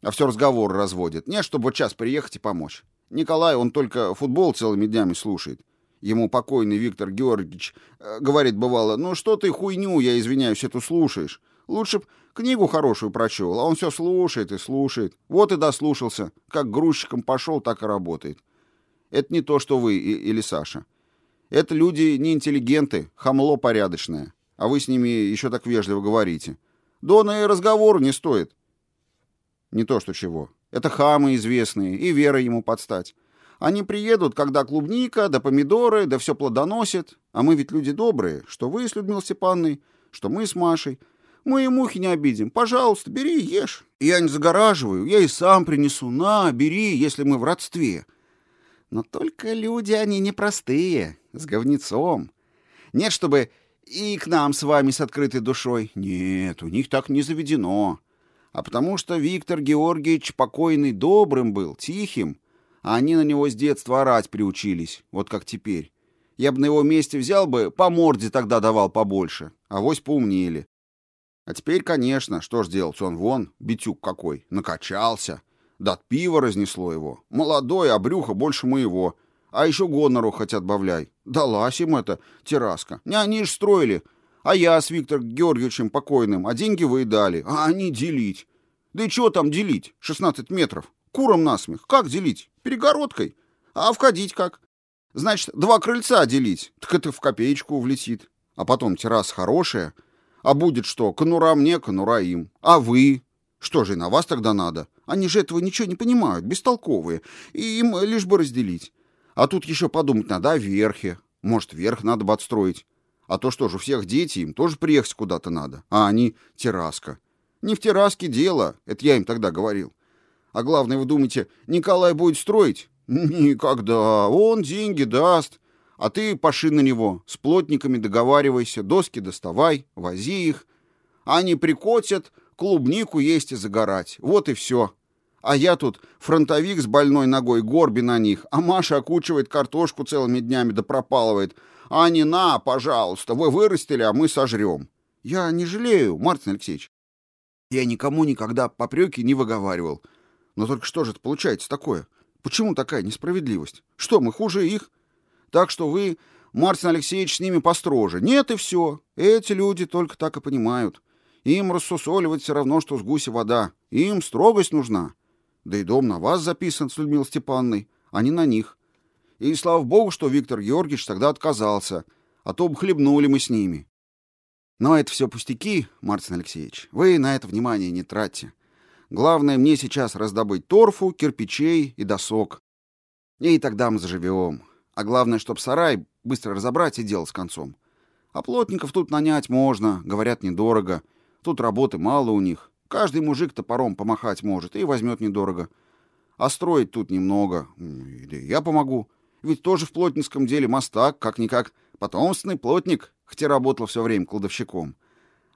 А все разговор разводят. Не, чтобы вот час приехать и помочь. Николай, он только футбол целыми днями слушает. Ему покойный Виктор Георгиевич э, говорит, бывало, ну что ты хуйню, я извиняюсь, эту слушаешь. Лучше б книгу хорошую прочел, а он все слушает и слушает. Вот и дослушался. Как грузчиком пошел, так и работает. Это не то, что вы или Саша. Это люди не интеллигенты, хамло порядочное. А вы с ними еще так вежливо говорите. Да и разговору не стоит. Не то, что чего. Это хамы известные, и вера ему подстать. Они приедут, когда клубника, да помидоры, да все плодоносит. А мы ведь люди добрые, что вы с Людмилой Степанной, что мы с Машей. Мы и мухи не обидим. Пожалуйста, бери, ешь. Я не загораживаю, я и сам принесу. На, бери, если мы в родстве. Но только люди они непростые, с говнецом. Нет, чтобы и к нам с вами с открытой душой. Нет, у них так не заведено. А потому что Виктор Георгиевич покойный добрым был, тихим, а они на него с детства орать приучились, вот как теперь. Я бы на его месте взял бы, по морде тогда давал побольше, а вось поумнели. А теперь, конечно, что ж делать, он вон, битюк какой, накачался. Да от пива разнесло его. Молодой, а брюхо больше моего. А еще гонору хоть отбавляй. Далась им эта терраска. Не они ж строили. А я с Виктором Георгиевичем покойным, а деньги вы дали. А они делить. Да и чего там делить? 16 метров. Куром насмех. Как делить? Перегородкой. А входить как? Значит, два крыльца делить. Так это в копеечку влетит. А потом терраса хорошая. А будет что, конура мне, конура им. А вы? Что же на вас тогда надо? Они же этого ничего не понимают, бестолковые. И им лишь бы разделить. А тут еще подумать надо о верхе. Может, верх надо бы отстроить. А то что же, у всех дети, им тоже приехать куда-то надо. А они — терраска. Не в терраске дело, это я им тогда говорил. А главное, вы думаете, Николай будет строить? Никогда. Он деньги даст. А ты поши на него, с плотниками договаривайся, доски доставай, вози их. Они прикотят, клубнику есть и загорать. Вот и все. А я тут фронтовик с больной ногой, горби на них, а Маша окучивает картошку целыми днями да пропалывает. А не на, пожалуйста, вы вырастили, а мы сожрем. Я не жалею, Мартин Алексеевич. Я никому никогда попреки не выговаривал. Но только что же это получается такое? Почему такая несправедливость? Что, мы хуже их? Так что вы, Мартин Алексеевич, с ними построже. Нет, и все. Эти люди только так и понимают. Им рассусоливать все равно, что с гуся вода. Им строгость нужна. Да и дом на вас записан с Людмилой Степанной, а не на них. И слава богу, что Виктор Георгиевич тогда отказался, а то бы хлебнули мы с ними. Но это все пустяки, Мартин Алексеевич. Вы на это внимание не тратьте. Главное мне сейчас раздобыть торфу, кирпичей и досок. И тогда мы заживем. А главное, чтоб сарай быстро разобрать и дело с концом. А плотников тут нанять можно, говорят, недорого. Тут работы мало у них. Каждый мужик топором помахать может и возьмет недорого. А строить тут немного. Я помогу. Ведь тоже в плотницком деле мастак, как-никак, потомственный плотник, хотя работал все время кладовщиком.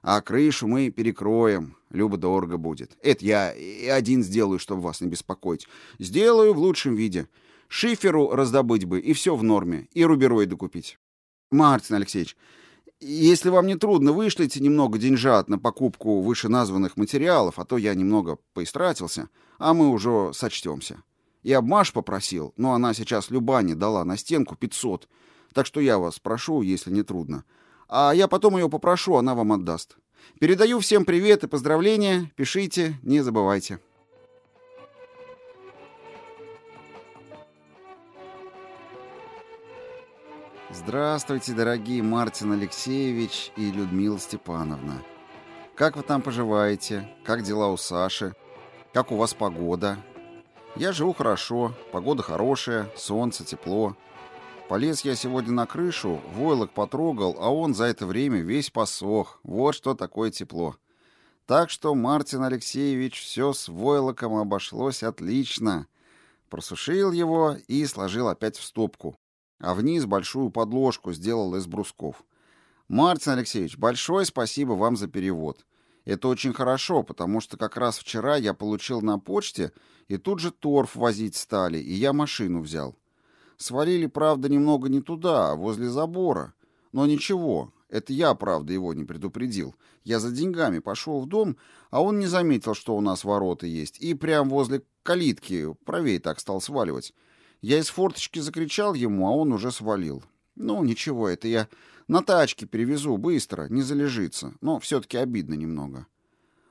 А крышу мы перекроем. Любо-дорого будет. Это я и один сделаю, чтобы вас не беспокоить. Сделаю в лучшем виде. Шиферу раздобыть бы, и все в норме. И рубероиды купить. Мартин Алексеевич, если вам не трудно, вышлите немного деньжат на покупку вышеназванных материалов, а то я немного поистратился, а мы уже сочтемся. И обмаш попросил, но она сейчас Любане дала на стенку 500, так что я вас прошу, если не трудно. А я потом ее попрошу, она вам отдаст. Передаю всем привет и поздравления, пишите, не забывайте. Здравствуйте, дорогие Мартин Алексеевич и Людмила Степановна. Как вы там поживаете? Как дела у Саши? Как у вас погода? Я живу хорошо, погода хорошая, солнце, тепло. Полез я сегодня на крышу, войлок потрогал, а он за это время весь посох. Вот что такое тепло. Так что Мартин Алексеевич все с войлоком обошлось отлично. Просушил его и сложил опять в стопку а вниз большую подложку сделал из брусков. Мартин Алексеевич, большое спасибо вам за перевод. Это очень хорошо, потому что как раз вчера я получил на почте, и тут же торф возить стали, и я машину взял. Свалили, правда, немного не туда, а возле забора. Но ничего, это я, правда, его не предупредил. Я за деньгами пошел в дом, а он не заметил, что у нас ворота есть, и прямо возле калитки правее так стал сваливать. Я из форточки закричал ему, а он уже свалил. Ну, ничего, это я на тачке перевезу быстро, не залежится. Но все-таки обидно немного.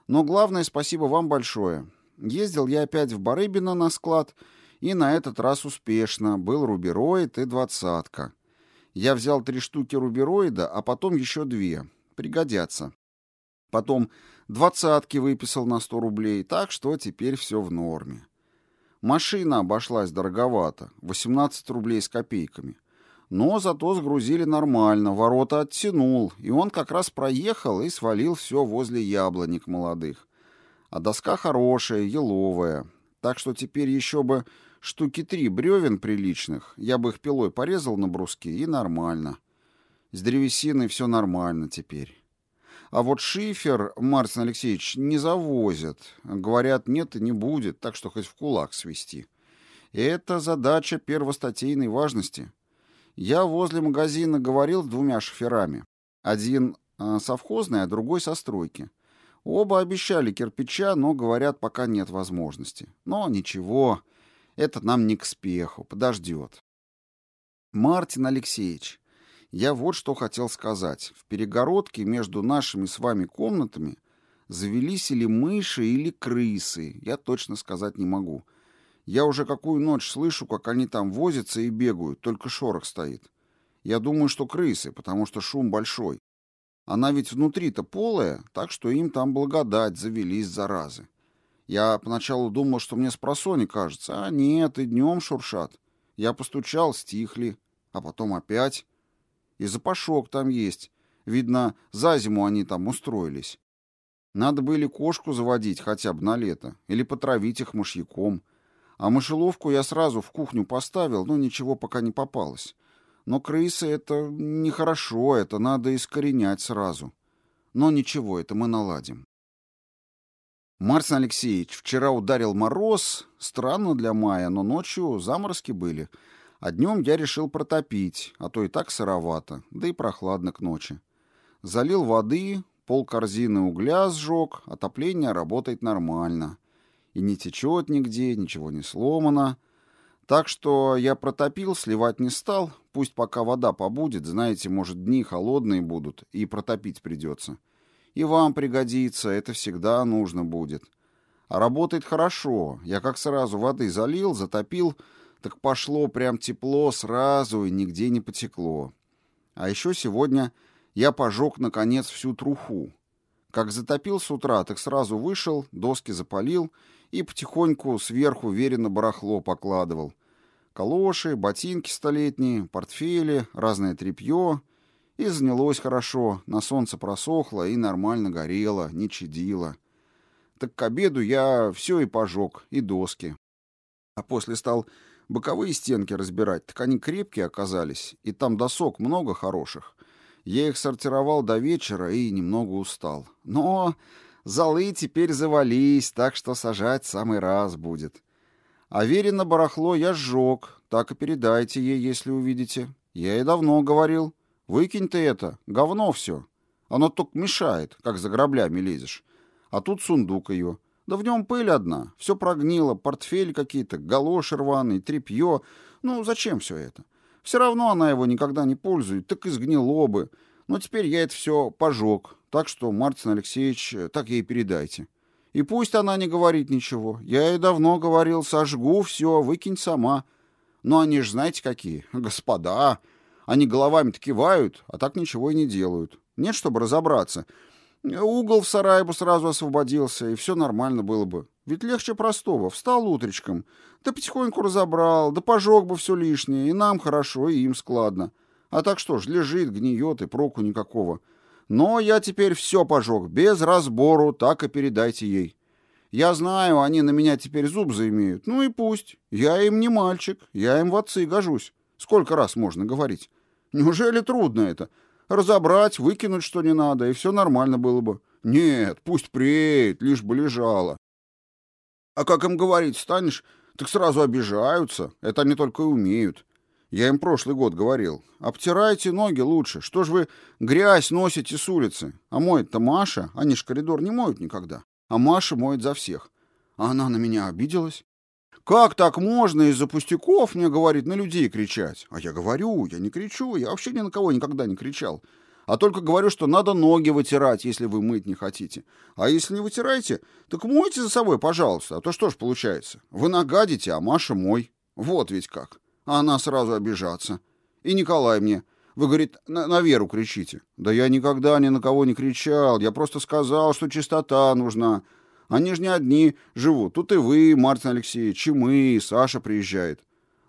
Но главное, спасибо вам большое. Ездил я опять в Барыбино на склад, и на этот раз успешно. Был рубероид и двадцатка. Я взял три штуки рубероида, а потом еще две. Пригодятся. Потом двадцатки выписал на сто рублей, так что теперь все в норме. Машина обошлась дороговато, 18 рублей с копейками. Но зато сгрузили нормально, ворота оттянул, и он как раз проехал и свалил все возле яблонек молодых. А доска хорошая, еловая, так что теперь еще бы штуки три бревен приличных, я бы их пилой порезал на бруски, и нормально. С древесиной все нормально теперь. А вот шифер, Мартин Алексеевич, не завозят. Говорят, нет и не будет, так что хоть в кулак свести. Это задача первостатейной важности. Я возле магазина говорил с двумя шоферами. Один э, совхозный, а другой со стройки. Оба обещали кирпича, но, говорят, пока нет возможности. Но ничего, это нам не к спеху, подождет. Мартин Алексеевич, я вот что хотел сказать. В перегородке между нашими с вами комнатами завелись или мыши, или крысы. Я точно сказать не могу. Я уже какую ночь слышу, как они там возятся и бегают, только шорох стоит. Я думаю, что крысы, потому что шум большой. Она ведь внутри-то полая, так что им там благодать завелись заразы. Я поначалу думал, что мне с просони кажется, а нет, и днем шуршат. Я постучал, стихли, а потом опять. И запашок там есть. Видно, за зиму они там устроились. Надо бы или кошку заводить хотя бы на лето, или потравить их мышьяком. А мышеловку я сразу в кухню поставил, но ничего пока не попалось. Но крысы — это нехорошо, это надо искоренять сразу. Но ничего, это мы наладим. Марцин Алексеевич, вчера ударил мороз. Странно для мая, но ночью заморозки были. А днем я решил протопить, а то и так сыровато, да и прохладно к ночи. Залил воды, пол корзины угля сжег, отопление работает нормально. И не течет нигде, ничего не сломано. Так что я протопил, сливать не стал. Пусть пока вода побудет, знаете, может, дни холодные будут, и протопить придется. И вам пригодится, это всегда нужно будет. А работает хорошо. Я как сразу воды залил, затопил, так пошло прям тепло сразу и нигде не потекло. А еще сегодня я пожег, наконец, всю труху. Как затопил с утра, так сразу вышел, доски запалил и потихоньку сверху веренно барахло покладывал. Калоши, ботинки столетние, портфели, разное тряпье — и занялось хорошо, на солнце просохло и нормально горело, не чадило. Так к обеду я все и пожег, и доски. А после стал боковые стенки разбирать, так они крепкие оказались, и там досок много хороших. Я их сортировал до вечера и немного устал. Но золы теперь завались, так что сажать самый раз будет. А Верина барахло я сжег, так и передайте ей, если увидите. Я и давно говорил. Выкинь ты это, говно все. Оно только мешает, как за граблями лезешь. А тут сундук ее. Да в нем пыль одна, все прогнило, портфель какие-то, галоши рваные, тряпье. Ну, зачем все это? Все равно она его никогда не пользует, так и сгнило бы. Но теперь я это все пожег, так что, Мартин Алексеевич, так ей передайте. И пусть она не говорит ничего. Я ей давно говорил, сожгу все, выкинь сама. Но они же знаете какие, господа. Они головами-то кивают, а так ничего и не делают. Нет, чтобы разобраться. Угол в сарае бы сразу освободился, и все нормально было бы. Ведь легче простого. Встал утречком, да потихоньку разобрал, да пожег бы все лишнее, и нам хорошо, и им складно. А так что ж, лежит, гниет, и проку никакого. Но я теперь все пожег, без разбору, так и передайте ей. Я знаю, они на меня теперь зуб заимеют. Ну и пусть. Я им не мальчик, я им в отцы гожусь. Сколько раз можно говорить? Неужели трудно это? Разобрать, выкинуть, что не надо, и все нормально было бы. Нет, пусть преет, лишь бы лежала. А как им говорить станешь, так сразу обижаются. Это они только и умеют. Я им прошлый год говорил. Обтирайте ноги лучше. Что ж вы грязь носите с улицы? А моет-то Маша. Они ж коридор не моют никогда. А Маша моет за всех. А она на меня обиделась. Как так можно из-за пустяков, мне говорит, на людей кричать? А я говорю, я не кричу, я вообще ни на кого никогда не кричал. А только говорю, что надо ноги вытирать, если вы мыть не хотите. А если не вытираете, так мойте за собой, пожалуйста. А то что ж получается? Вы нагадите, а Маша мой. Вот ведь как. А она сразу обижаться. И Николай мне. Вы, говорит, на, на Веру кричите. Да я никогда ни на кого не кричал. Я просто сказал, что чистота нужна. Они же не одни живут. Тут и вы, Мартин Алексеевич, и мы, и Саша приезжает.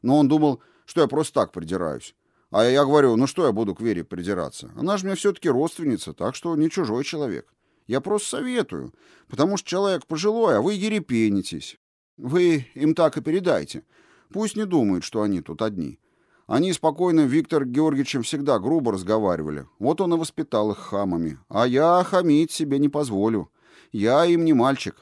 Но он думал, что я просто так придираюсь. А я говорю, ну что я буду к Вере придираться? Она же мне все-таки родственница, так что не чужой человек. Я просто советую, потому что человек пожилой, а вы ерепенитесь. Вы им так и передайте. Пусть не думают, что они тут одни. Они спокойно Виктор Георгиевичем всегда грубо разговаривали. Вот он и воспитал их хамами. А я хамить себе не позволю. Я им не мальчик.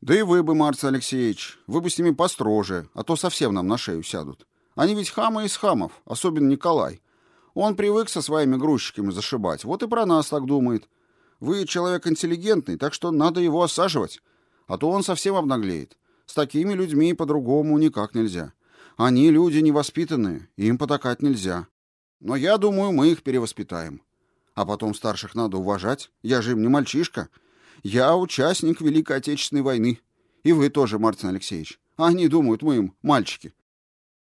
Да и вы бы, Марций Алексеевич, вы бы с ними построже, а то совсем нам на шею сядут. Они ведь хамы из хамов, особенно Николай. Он привык со своими грузчиками зашибать, вот и про нас так думает. Вы человек интеллигентный, так что надо его осаживать, а то он совсем обнаглеет. С такими людьми по-другому никак нельзя. Они люди невоспитанные, им потакать нельзя. Но я думаю, мы их перевоспитаем. А потом старших надо уважать, я же им не мальчишка». Я участник Великой Отечественной войны. И вы тоже, Мартин Алексеевич. Они думают, мы им мальчики.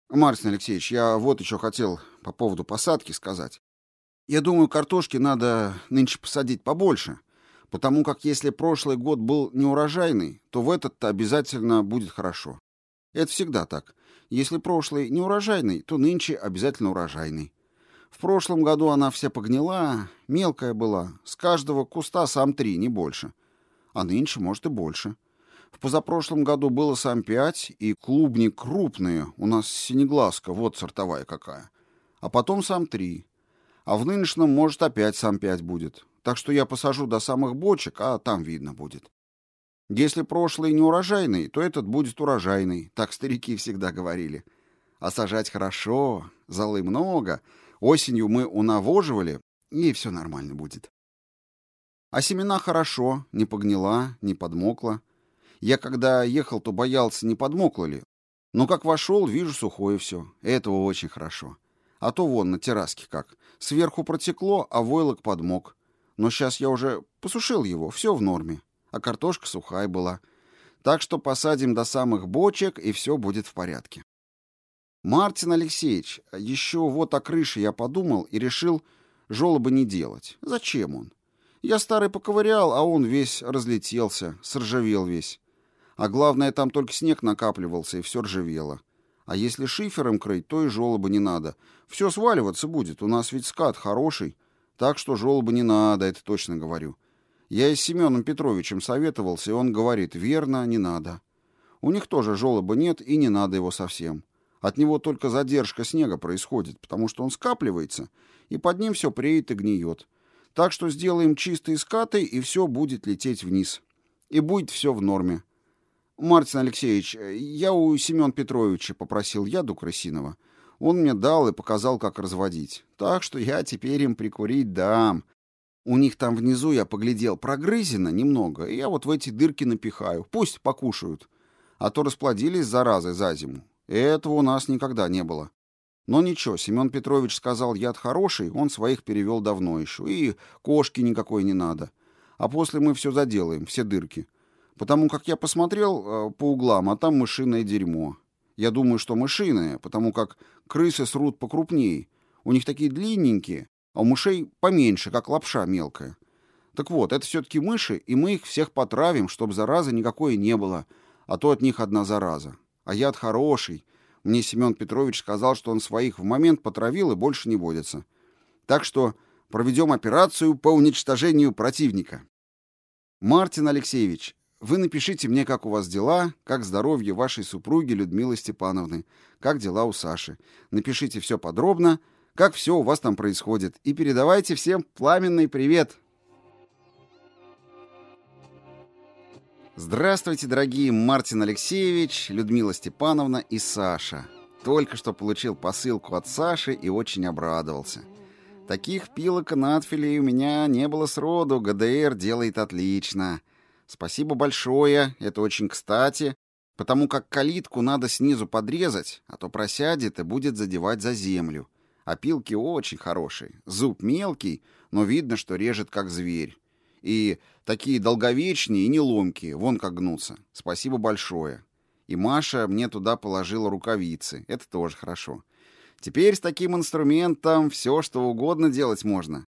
Мартин Алексеевич, я вот еще хотел по поводу посадки сказать. Я думаю, картошки надо нынче посадить побольше, потому как если прошлый год был неурожайный, то в этот-то обязательно будет хорошо. Это всегда так. Если прошлый неурожайный, то нынче обязательно урожайный. В прошлом году она вся погнила, мелкая была, с каждого куста сам три, не больше. А нынче, может, и больше. В позапрошлом году было сам пять, и клубни крупные, у нас синеглазка, вот сортовая какая. А потом сам три. А в нынешнем, может, опять сам пять будет. Так что я посажу до самых бочек, а там видно будет. Если прошлый не урожайный, то этот будет урожайный, так старики всегда говорили. А сажать хорошо, золы много, осенью мы унавоживали, и все нормально будет. А семена хорошо, не погнила, не подмокла. Я когда ехал, то боялся, не подмокло ли. Но как вошел, вижу сухое все. Этого очень хорошо. А то вон на терраске как. Сверху протекло, а войлок подмок. Но сейчас я уже посушил его, все в норме. А картошка сухая была. Так что посадим до самых бочек, и все будет в порядке. Мартин Алексеевич, еще вот о крыше я подумал и решил жолоба не делать. Зачем он? Я старый поковырял, а он весь разлетелся, сржавел весь. А главное, там только снег накапливался, и все ржавело. А если шифером крыть, то и жолоба не надо. Все сваливаться будет, у нас ведь скат хороший. Так что жолоба не надо, это точно говорю. Я и с Семеном Петровичем советовался, и он говорит, верно, не надо. У них тоже жолоба нет, и не надо его совсем. От него только задержка снега происходит, потому что он скапливается, и под ним все преет и гниет. Так что сделаем чистые скаты, и все будет лететь вниз. И будет все в норме. «Мартин Алексеевич, я у Семена Петровича попросил яду крысиного. Он мне дал и показал, как разводить. Так что я теперь им прикурить дам. У них там внизу, я поглядел, прогрызено немного, и я вот в эти дырки напихаю. Пусть покушают. А то расплодились заразы за зиму. Этого у нас никогда не было. Но ничего, Семен Петрович сказал, яд хороший, он своих перевел давно еще. И кошки никакой не надо. А после мы все заделаем, все дырки. Потому как я посмотрел э, по углам, а там мышиное дерьмо. Я думаю, что мышиное, потому как крысы срут покрупнее. У них такие длинненькие, а у мышей поменьше, как лапша мелкая. Так вот, это все-таки мыши, и мы их всех потравим, чтобы заразы никакой не было, а то от них одна зараза. А яд хороший. Мне Семен Петрович сказал, что он своих в момент потравил и больше не водится. Так что проведем операцию по уничтожению противника. Мартин Алексеевич, вы напишите мне, как у вас дела, как здоровье вашей супруги Людмилы Степановны, как дела у Саши. Напишите все подробно, как все у вас там происходит, и передавайте всем пламенный привет. Здравствуйте, дорогие Мартин Алексеевич, Людмила Степановна и Саша. Только что получил посылку от Саши и очень обрадовался. Таких пилок и надфилей у меня не было сроду, ГДР делает отлично. Спасибо большое, это очень кстати, потому как калитку надо снизу подрезать, а то просядет и будет задевать за землю. Опилки очень хорошие, зуб мелкий, но видно, что режет как зверь. И такие долговечные и неломкие, вон как гнутся. Спасибо большое. И Маша мне туда положила рукавицы, это тоже хорошо. Теперь с таким инструментом все, что угодно делать можно.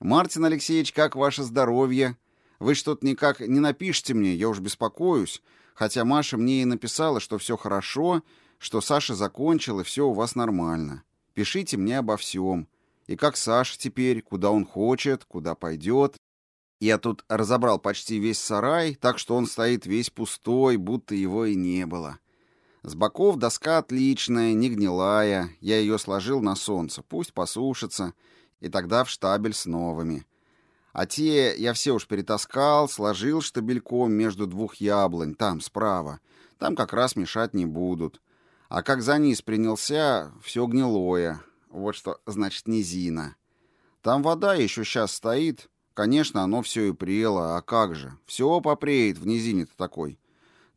Мартин Алексеевич, как ваше здоровье? Вы что-то никак не напишите мне, я уж беспокоюсь. Хотя Маша мне и написала, что все хорошо, что Саша закончил и все у вас нормально. Пишите мне обо всем. И как Саша теперь, куда он хочет, куда пойдет. Я тут разобрал почти весь сарай, так что он стоит весь пустой, будто его и не было. С боков доска отличная, не гнилая. Я ее сложил на солнце, пусть посушится, и тогда в штабель с новыми. А те я все уж перетаскал, сложил штабельком между двух яблонь, там, справа. Там как раз мешать не будут. А как за низ принялся, все гнилое. Вот что значит низина. Там вода еще сейчас стоит. Конечно, оно все и прело, а как же? Все попреет в низине-то такой.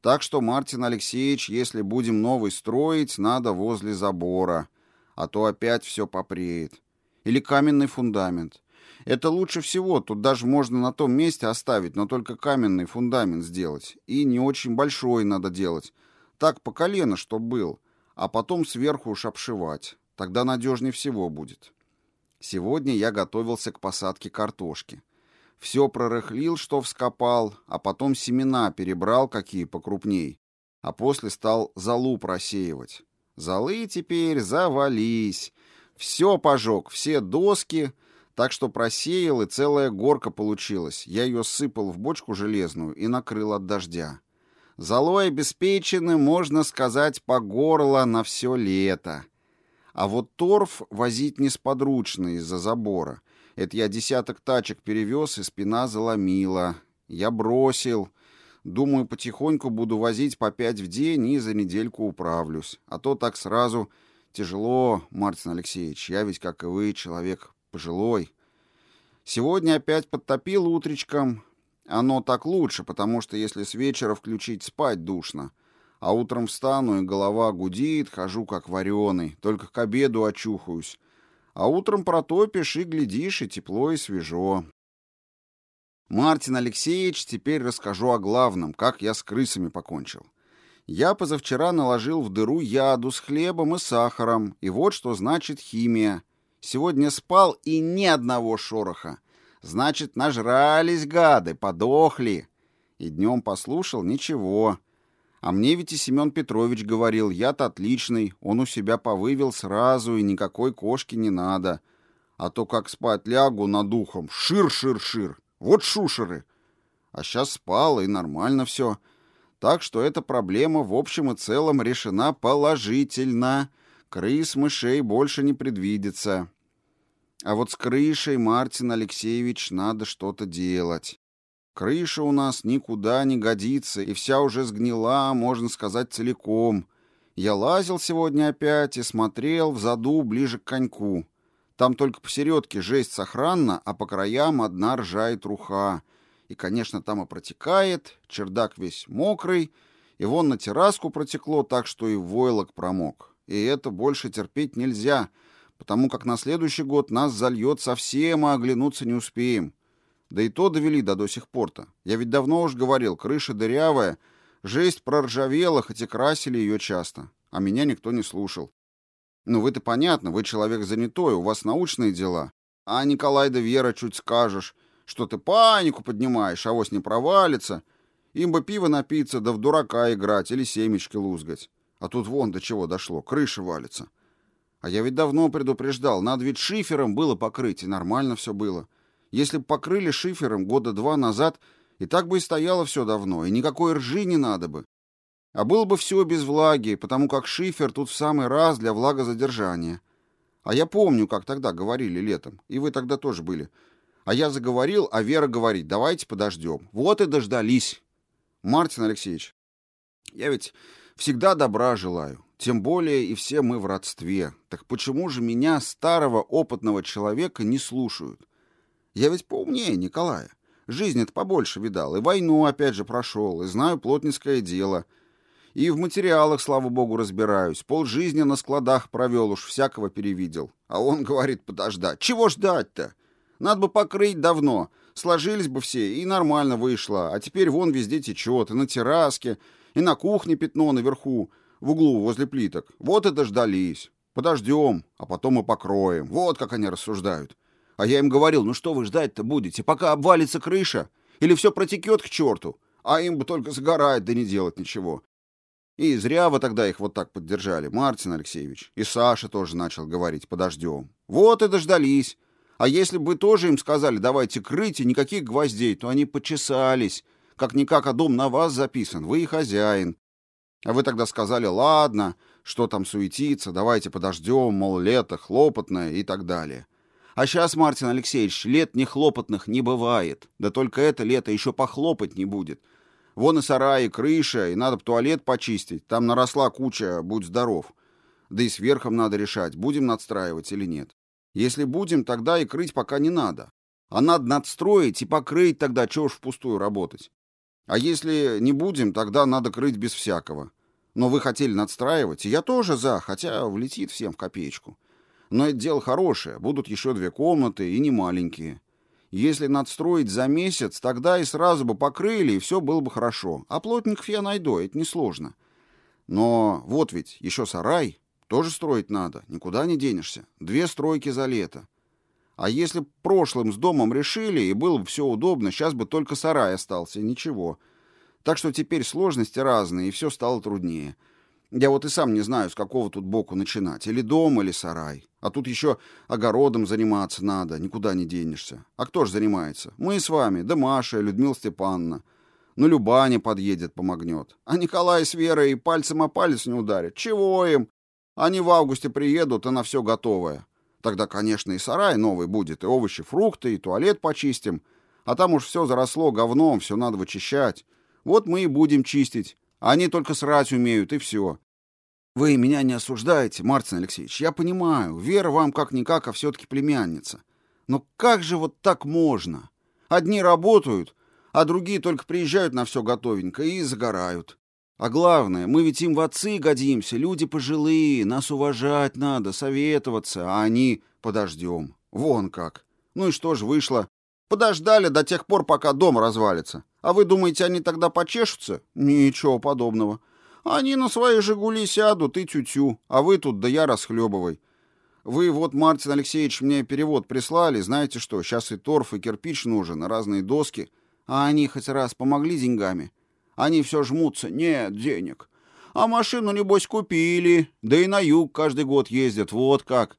Так что, Мартин Алексеевич, если будем новый строить, надо возле забора. А то опять все попреет. Или каменный фундамент. Это лучше всего, тут даже можно на том месте оставить, но только каменный фундамент сделать. И не очень большой надо делать. Так по колено, чтоб был. А потом сверху уж обшивать. Тогда надежнее всего будет. Сегодня я готовился к посадке картошки. Все прорыхлил, что вскопал, а потом семена перебрал, какие покрупней, а после стал золу просеивать. Золы теперь завались. Все пожег, все доски, так что просеял, и целая горка получилась. Я ее сыпал в бочку железную и накрыл от дождя. Золой обеспечены, можно сказать, по горло на все лето. А вот торф возить несподручно из-за забора. Это я десяток тачек перевез, и спина заломила. Я бросил. Думаю, потихоньку буду возить по пять в день и за недельку управлюсь. А то так сразу тяжело, Мартин Алексеевич. Я ведь, как и вы, человек пожилой. Сегодня опять подтопил утречком. Оно так лучше, потому что если с вечера включить спать душно, а утром встану, и голова гудит, хожу как вареный, только к обеду очухаюсь. А утром протопишь и глядишь, и тепло, и свежо. Мартин Алексеевич, теперь расскажу о главном, как я с крысами покончил. Я позавчера наложил в дыру яду с хлебом и сахаром, и вот что значит химия. Сегодня спал, и ни одного шороха. Значит, нажрались гады, подохли. И днем послушал — ничего. А мне ведь и Семен Петрович говорил, яд отличный, он у себя повывел сразу, и никакой кошки не надо. А то как спать лягу над духом, шир-шир-шир, вот шушеры. А сейчас спал, и нормально все. Так что эта проблема в общем и целом решена положительно. Крыс, мышей больше не предвидится. А вот с крышей, Мартин Алексеевич, надо что-то делать. Крыша у нас никуда не годится, и вся уже сгнила, можно сказать, целиком. Я лазил сегодня опять и смотрел в заду ближе к коньку. Там только посередке жесть сохранна, а по краям одна ржа и труха. И, конечно, там и протекает, чердак весь мокрый, и вон на терраску протекло так, что и войлок промок. И это больше терпеть нельзя, потому как на следующий год нас зальет совсем, а оглянуться не успеем. Да и то довели до до сих пор-то. Я ведь давно уж говорил, крыша дырявая, жесть проржавела, хоть и красили ее часто. А меня никто не слушал. Ну, вы-то понятно, вы человек занятой, у вас научные дела. А Николай да Вера чуть скажешь, что ты панику поднимаешь, а вось не провалится. Им бы пиво напиться, да в дурака играть или семечки лузгать. А тут вон до чего дошло, крыша валится. А я ведь давно предупреждал, надо ведь шифером было покрыть, и нормально все было. Если бы покрыли шифером года два назад, и так бы и стояло все давно, и никакой ржи не надо бы. А было бы все без влаги, потому как шифер тут в самый раз для влагозадержания. А я помню, как тогда говорили летом, и вы тогда тоже были. А я заговорил, а Вера говорит, давайте подождем. Вот и дождались. Мартин Алексеевич, я ведь всегда добра желаю. Тем более и все мы в родстве. Так почему же меня, старого опытного человека, не слушают? Я ведь поумнее Николая. Жизнь это побольше видал, и войну опять же прошел, и знаю плотницкое дело. И в материалах, слава богу, разбираюсь. Пол жизни на складах провел, уж всякого перевидел. А он говорит подождать. Чего ждать-то? Надо бы покрыть давно. Сложились бы все, и нормально вышло. А теперь вон везде течет, и на терраске, и на кухне пятно наверху, в углу возле плиток. Вот и дождались. Подождем, а потом и покроем. Вот как они рассуждают. А я им говорил, ну что вы ждать-то будете, пока обвалится крыша? Или все протекет к черту? А им бы только загорать, да не делать ничего. И зря вы тогда их вот так поддержали, Мартин Алексеевич. И Саша тоже начал говорить, подождем. Вот и дождались. А если бы вы тоже им сказали, давайте крыть и никаких гвоздей, то они почесались. Как-никак, а дом на вас записан, вы и хозяин. А вы тогда сказали, ладно, что там суетиться, давайте подождем, мол, лето хлопотное и так далее. А сейчас, Мартин Алексеевич, лет нехлопотных не бывает. Да только это лето еще похлопать не будет. Вон и сарай, и крыша, и надо туалет почистить. Там наросла куча, будь здоров. Да и с верхом надо решать, будем надстраивать или нет. Если будем, тогда и крыть пока не надо. А надо надстроить и покрыть тогда, чего ж впустую работать. А если не будем, тогда надо крыть без всякого. Но вы хотели надстраивать, и я тоже за, хотя влетит всем в копеечку. Но это дело хорошее, будут еще две комнаты и не маленькие. Если надстроить за месяц, тогда и сразу бы покрыли, и все было бы хорошо. А плотников я найду, это несложно. Но вот ведь еще сарай, Тоже строить надо, никуда не денешься. Две стройки за лето. А если прошлым с домом решили, и было бы все удобно, сейчас бы только сарай остался, ничего. Так что теперь сложности разные, и все стало труднее. Я вот и сам не знаю, с какого тут боку начинать. Или дом, или сарай. А тут еще огородом заниматься надо, никуда не денешься. А кто ж занимается? Мы с вами, да Маша, Людмила Степановна. Ну, Люба не подъедет, помогнет. А Николай с Верой пальцем о палец не ударят. Чего им? Они в августе приедут, и на все готовое. Тогда, конечно, и сарай новый будет, и овощи, фрукты, и туалет почистим. А там уж все заросло говном, все надо вычищать. Вот мы и будем чистить. Они только срать умеют, и все. Вы меня не осуждаете, Мартин Алексеевич. Я понимаю, Вера вам как-никак, а все-таки племянница. Но как же вот так можно? Одни работают, а другие только приезжают на все готовенько и загорают. А главное, мы ведь им в отцы годимся, люди пожилые, нас уважать надо, советоваться, а они подождем. Вон как. Ну и что ж вышло? Подождали до тех пор, пока дом развалится. А вы думаете, они тогда почешутся? Ничего подобного. Они на свои «Жигули» сядут и тю-тю, а вы тут да я расхлебывай. Вы вот, Мартин Алексеевич, мне перевод прислали, знаете что, сейчас и торф, и кирпич нужен, и разные доски. А они хоть раз помогли деньгами? Они все жмутся. Нет денег. А машину, небось, купили. Да и на юг каждый год ездят. Вот как.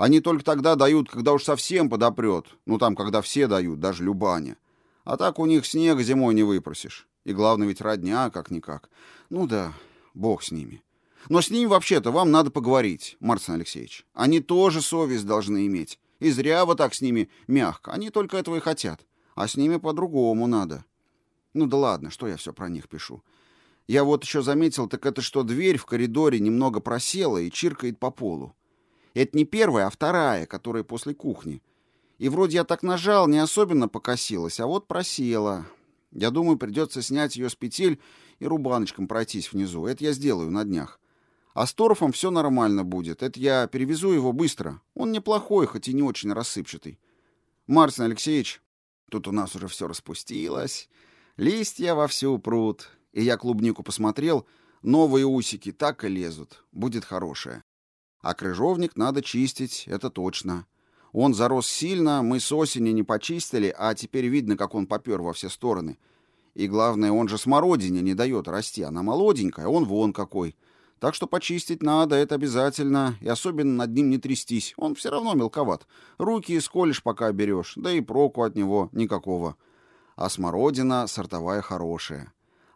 Они только тогда дают, когда уж совсем подопрет. Ну, там, когда все дают, даже Любаня. А так у них снег зимой не выпросишь. И главное ведь родня, как-никак. Ну да, бог с ними. Но с ними вообще-то вам надо поговорить, Марцин Алексеевич. Они тоже совесть должны иметь. И зря вы так с ними мягко. Они только этого и хотят. А с ними по-другому надо. Ну да ладно, что я все про них пишу. Я вот еще заметил, так это что дверь в коридоре немного просела и чиркает по полу. Это не первая, а вторая, которая после кухни. И вроде я так нажал, не особенно покосилась, а вот просела. Я думаю, придется снять ее с петель и рубаночком пройтись внизу. Это я сделаю на днях. А с торфом все нормально будет. Это я перевезу его быстро. Он неплохой, хоть и не очень рассыпчатый. Марсин Алексеевич, тут у нас уже все распустилось. Листья вовсю прут. И я клубнику посмотрел, новые усики так и лезут. Будет хорошее. А крыжовник надо чистить, это точно. Он зарос сильно, мы с осени не почистили, а теперь видно, как он попер во все стороны. И главное, он же смородине не дает расти. Она молоденькая, он вон какой. Так что почистить надо, это обязательно, и особенно над ним не трястись. Он все равно мелковат. Руки исколешь, пока берешь, да и проку от него никакого а смородина сортовая хорошая.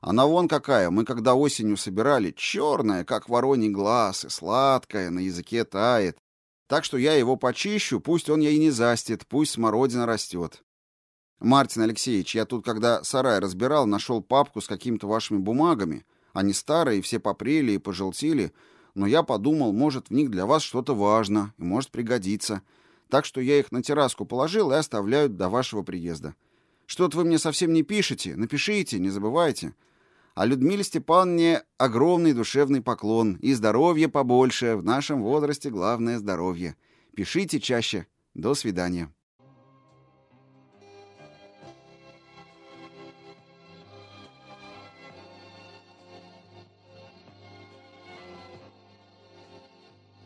Она вон какая, мы когда осенью собирали, черная, как вороний глаз, и сладкая, на языке тает. Так что я его почищу, пусть он ей не застит, пусть смородина растет. Мартин Алексеевич, я тут, когда сарай разбирал, нашел папку с какими-то вашими бумагами. Они старые, все попрели и пожелтели, но я подумал, может, в них для вас что-то важно и может пригодиться. Так что я их на терраску положил и оставляю до вашего приезда. Что-то вы мне совсем не пишете. Напишите, не забывайте. А Людмиле Степановне огромный душевный поклон. И здоровья побольше. В нашем возрасте главное здоровье. Пишите чаще. До свидания.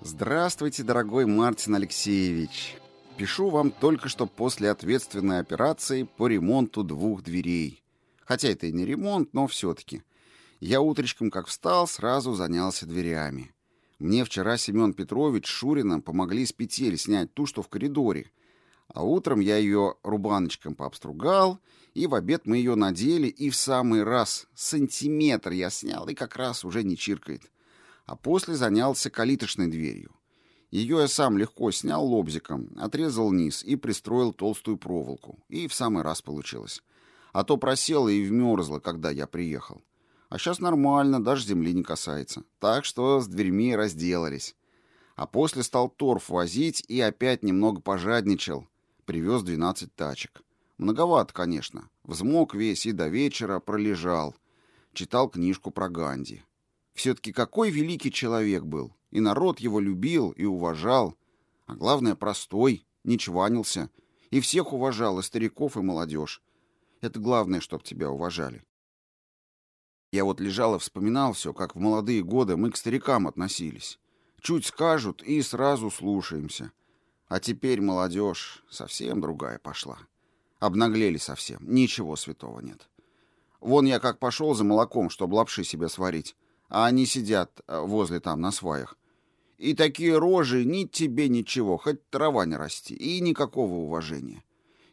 Здравствуйте, дорогой Мартин Алексеевич. Пишу вам только что после ответственной операции по ремонту двух дверей. Хотя это и не ремонт, но все-таки. Я утречком, как встал, сразу занялся дверями. Мне вчера Семен Петрович с Шурином помогли с петель снять ту, что в коридоре. А утром я ее рубаночком пообстругал, и в обед мы ее надели, и в самый раз сантиметр я снял, и как раз уже не чиркает. А после занялся калиточной дверью. Ее я сам легко снял лобзиком, отрезал низ и пристроил толстую проволоку. И в самый раз получилось. А то просела и вмерзла, когда я приехал. А сейчас нормально, даже земли не касается. Так что с дверьми разделались. А после стал торф возить и опять немного пожадничал. Привез 12 тачек. Многовато, конечно. Взмок весь и до вечера пролежал. Читал книжку про Ганди. Все-таки какой великий человек был и народ его любил и уважал, а главное, простой, не чванился, и всех уважал, и стариков, и молодежь. Это главное, чтоб тебя уважали. Я вот лежал и вспоминал все, как в молодые годы мы к старикам относились. Чуть скажут и сразу слушаемся. А теперь молодежь совсем другая пошла. Обнаглели совсем, ничего святого нет. Вон я как пошел за молоком, чтобы лапши себе сварить, а они сидят э, возле там на сваях. И такие рожи ни тебе ничего, хоть трава не расти, и никакого уважения.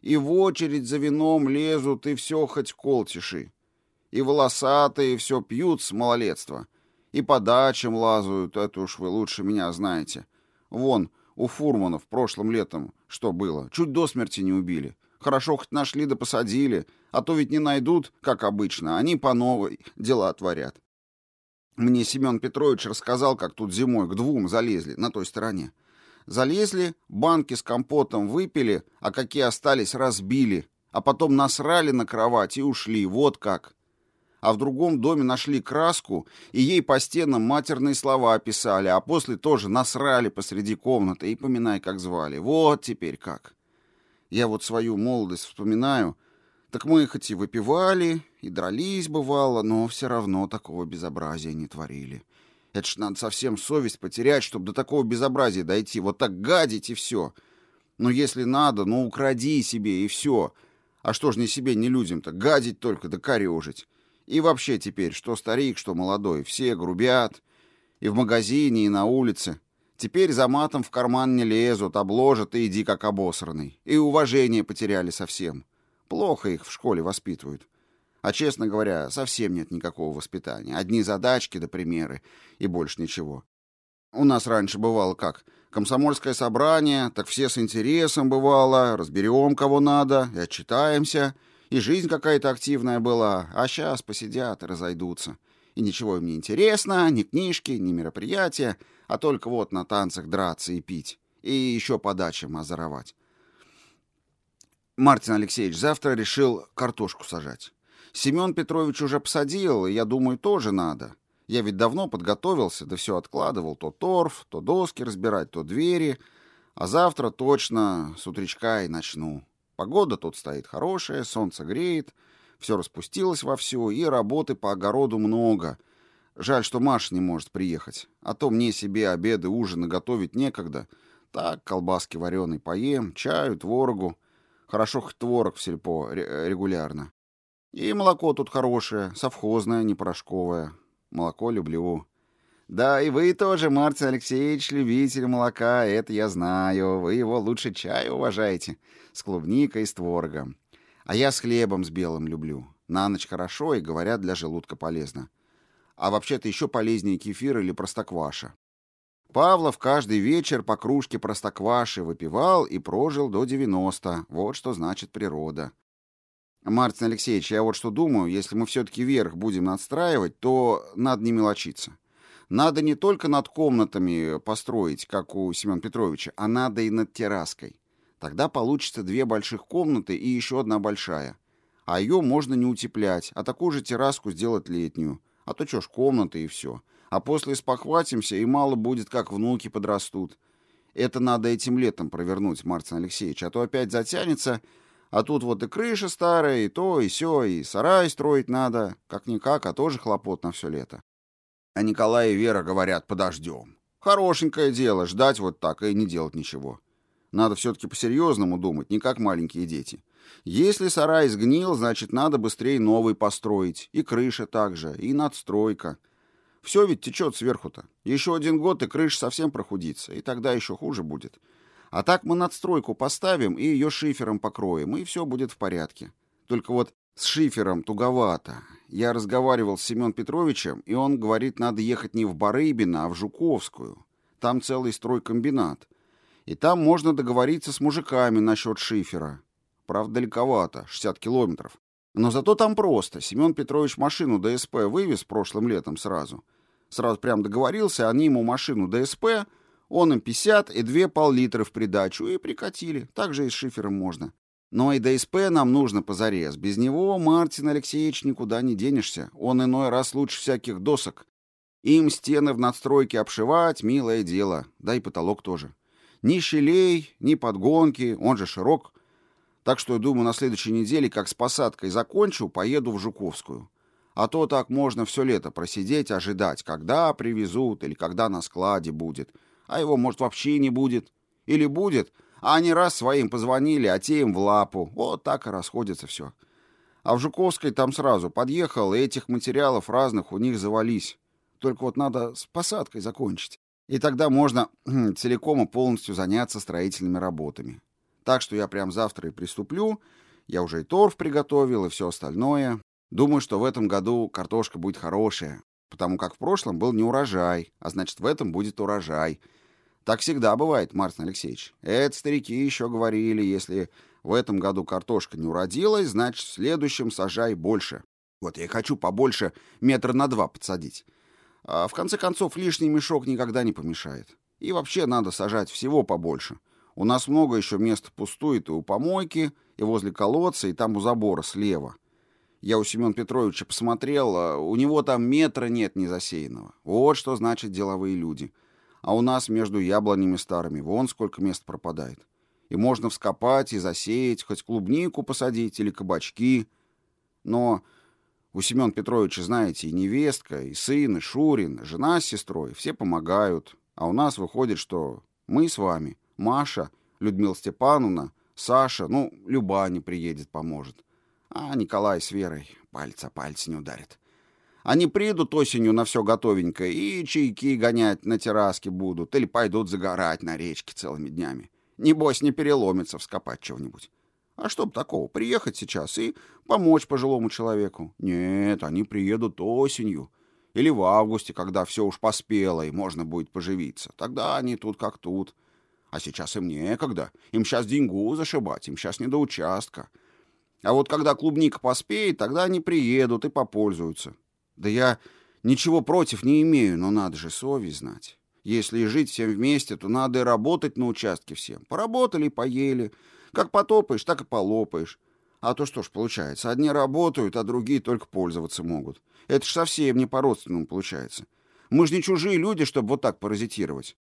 И в очередь за вином лезут, и все хоть кол. И волосатые все пьют с малолетства. И по дачам лазают, это уж вы лучше меня знаете. Вон, у фурманов прошлым летом что было? Чуть до смерти не убили. Хорошо хоть нашли да посадили, а то ведь не найдут, как обычно, они по новой дела творят. Мне Семен Петрович рассказал, как тут зимой к двум залезли на той стороне. Залезли, банки с компотом выпили, а какие остались, разбили, а потом насрали на кровать и ушли, вот как. А в другом доме нашли краску, и ей по стенам матерные слова описали, а после тоже насрали посреди комнаты, и поминай, как звали. Вот теперь как. Я вот свою молодость вспоминаю, так мы хоть и выпивали, и дрались бывало, но все равно такого безобразия не творили. Это ж надо совсем совесть потерять, чтобы до такого безобразия дойти. Вот так гадить и все. Но если надо, ну укради себе и все. А что ж не себе, не людям-то, гадить только да корежить. И вообще теперь, что старик, что молодой, все грубят. И в магазине, и на улице. Теперь за матом в карман не лезут, обложат и иди как обосранный. И уважение потеряли совсем. Плохо их в школе воспитывают. А, честно говоря, совсем нет никакого воспитания. Одни задачки да примеры, и больше ничего. У нас раньше бывало как? Комсомольское собрание, так все с интересом бывало, разберем, кого надо, и отчитаемся. И жизнь какая-то активная была, а сейчас посидят и разойдутся. И ничего им не интересно, ни книжки, ни мероприятия, а только вот на танцах драться и пить. И еще по дачам озоровать. Мартин Алексеевич завтра решил картошку сажать. Семен Петрович уже посадил, и я думаю, тоже надо. Я ведь давно подготовился, да все откладывал. То торф, то доски разбирать, то двери. А завтра точно с утречка и начну. Погода тут стоит хорошая, солнце греет, все распустилось вовсю, и работы по огороду много. Жаль, что Маша не может приехать, а то мне себе обеды, ужины готовить некогда. Так, колбаски вареной поем, чаю, творогу. Хорошо хоть творог в сельпо регулярно. И молоко тут хорошее, совхозное, не порошковое. Молоко люблю. Да, и вы тоже, Мартин Алексеевич, любитель молока, это я знаю. Вы его лучше чая уважаете, с клубникой и с творогом. А я с хлебом с белым люблю. На ночь хорошо и, говорят, для желудка полезно. А вообще-то еще полезнее кефир или простокваша. Павлов каждый вечер по кружке простокваши выпивал и прожил до 90. Вот что значит природа. Мартин Алексеевич, я вот что думаю, если мы все-таки верх будем надстраивать, то надо не мелочиться. Надо не только над комнатами построить, как у Семена Петровича, а надо и над терраской. Тогда получится две больших комнаты и еще одна большая. А ее можно не утеплять, а такую же терраску сделать летнюю. А то что ж, комната и все. А после спохватимся, и мало будет, как внуки подрастут. Это надо этим летом провернуть, Мартин Алексеевич, а то опять затянется, а тут вот и крыша старая, и то, и все, и сарай строить надо. Как-никак, а тоже хлопот на все лето. А Николай и Вера говорят, подождем. Хорошенькое дело, ждать вот так и не делать ничего. Надо все-таки по-серьезному думать, не как маленькие дети. Если сарай сгнил, значит, надо быстрее новый построить. И крыша также, и надстройка. Все ведь течет сверху-то. Еще один год, и крыша совсем прохудится, и тогда еще хуже будет. А так мы надстройку поставим и ее шифером покроем, и все будет в порядке. Только вот с шифером туговато. Я разговаривал с Семен Петровичем, и он говорит, надо ехать не в Барыбино, а в Жуковскую. Там целый стройкомбинат. И там можно договориться с мужиками насчет шифера. Правда, далековато, 60 километров. Но зато там просто. Семен Петрович машину ДСП вывез прошлым летом сразу. Сразу прям договорился, они ему машину ДСП, он им 50 и две пол-литра в придачу, и прикатили. Так же и с шифером можно. Но и ДСП нам нужно позарез. Без него, Мартин Алексеевич, никуда не денешься. Он иной раз лучше всяких досок. Им стены в надстройке обшивать — милое дело. Да и потолок тоже. Ни щелей, ни подгонки, он же широк. Так что, я думаю, на следующей неделе, как с посадкой закончу, поеду в Жуковскую. А то так можно все лето просидеть, ожидать, когда привезут или когда на складе будет. А его, может, вообще не будет. Или будет, а они раз своим позвонили, а те им в лапу. Вот так и расходится все. А в Жуковской там сразу подъехал, и этих материалов разных у них завались. Только вот надо с посадкой закончить. И тогда можно целиком и полностью заняться строительными работами. Так что я прям завтра и приступлю. Я уже и торф приготовил, и все остальное. Думаю, что в этом году картошка будет хорошая, потому как в прошлом был не урожай, а значит, в этом будет урожай. Так всегда бывает, Мартин Алексеевич. Это старики еще говорили, если в этом году картошка не уродилась, значит, в следующем сажай больше. Вот я хочу побольше метра на два подсадить. А в конце концов, лишний мешок никогда не помешает. И вообще надо сажать всего побольше. У нас много еще места пустует и у помойки, и возле колодца, и там у забора слева. Я у Семена Петровича посмотрел, а у него там метра нет незасеянного. Вот что значит деловые люди. А у нас между яблонями старыми вон сколько мест пропадает. И можно вскопать и засеять, хоть клубнику посадить или кабачки. Но у Семена Петровича, знаете, и невестка, и сын, и Шурин, и жена с сестрой, все помогают. А у нас выходит, что мы с вами, Маша, Людмила Степановна, Саша, ну, Люба не приедет, поможет. А Николай с Верой пальца пальцы не ударит. Они придут осенью на все готовенькое и чайки гонять на терраске будут, или пойдут загорать на речке целыми днями. Небось, не переломится вскопать чего-нибудь. А что б такого, приехать сейчас и помочь пожилому человеку? Нет, они приедут осенью. Или в августе, когда все уж поспело и можно будет поживиться. Тогда они тут как тут. А сейчас им некогда. Им сейчас деньгу зашибать, им сейчас не до участка. А вот когда клубника поспеет, тогда они приедут и попользуются. Да я ничего против не имею, но надо же совесть знать. Если и жить всем вместе, то надо и работать на участке всем. Поработали, поели, как потопаешь, так и полопаешь. А то что ж получается, одни работают, а другие только пользоваться могут. Это ж совсем не по-родственному получается. Мы же не чужие люди, чтобы вот так паразитировать.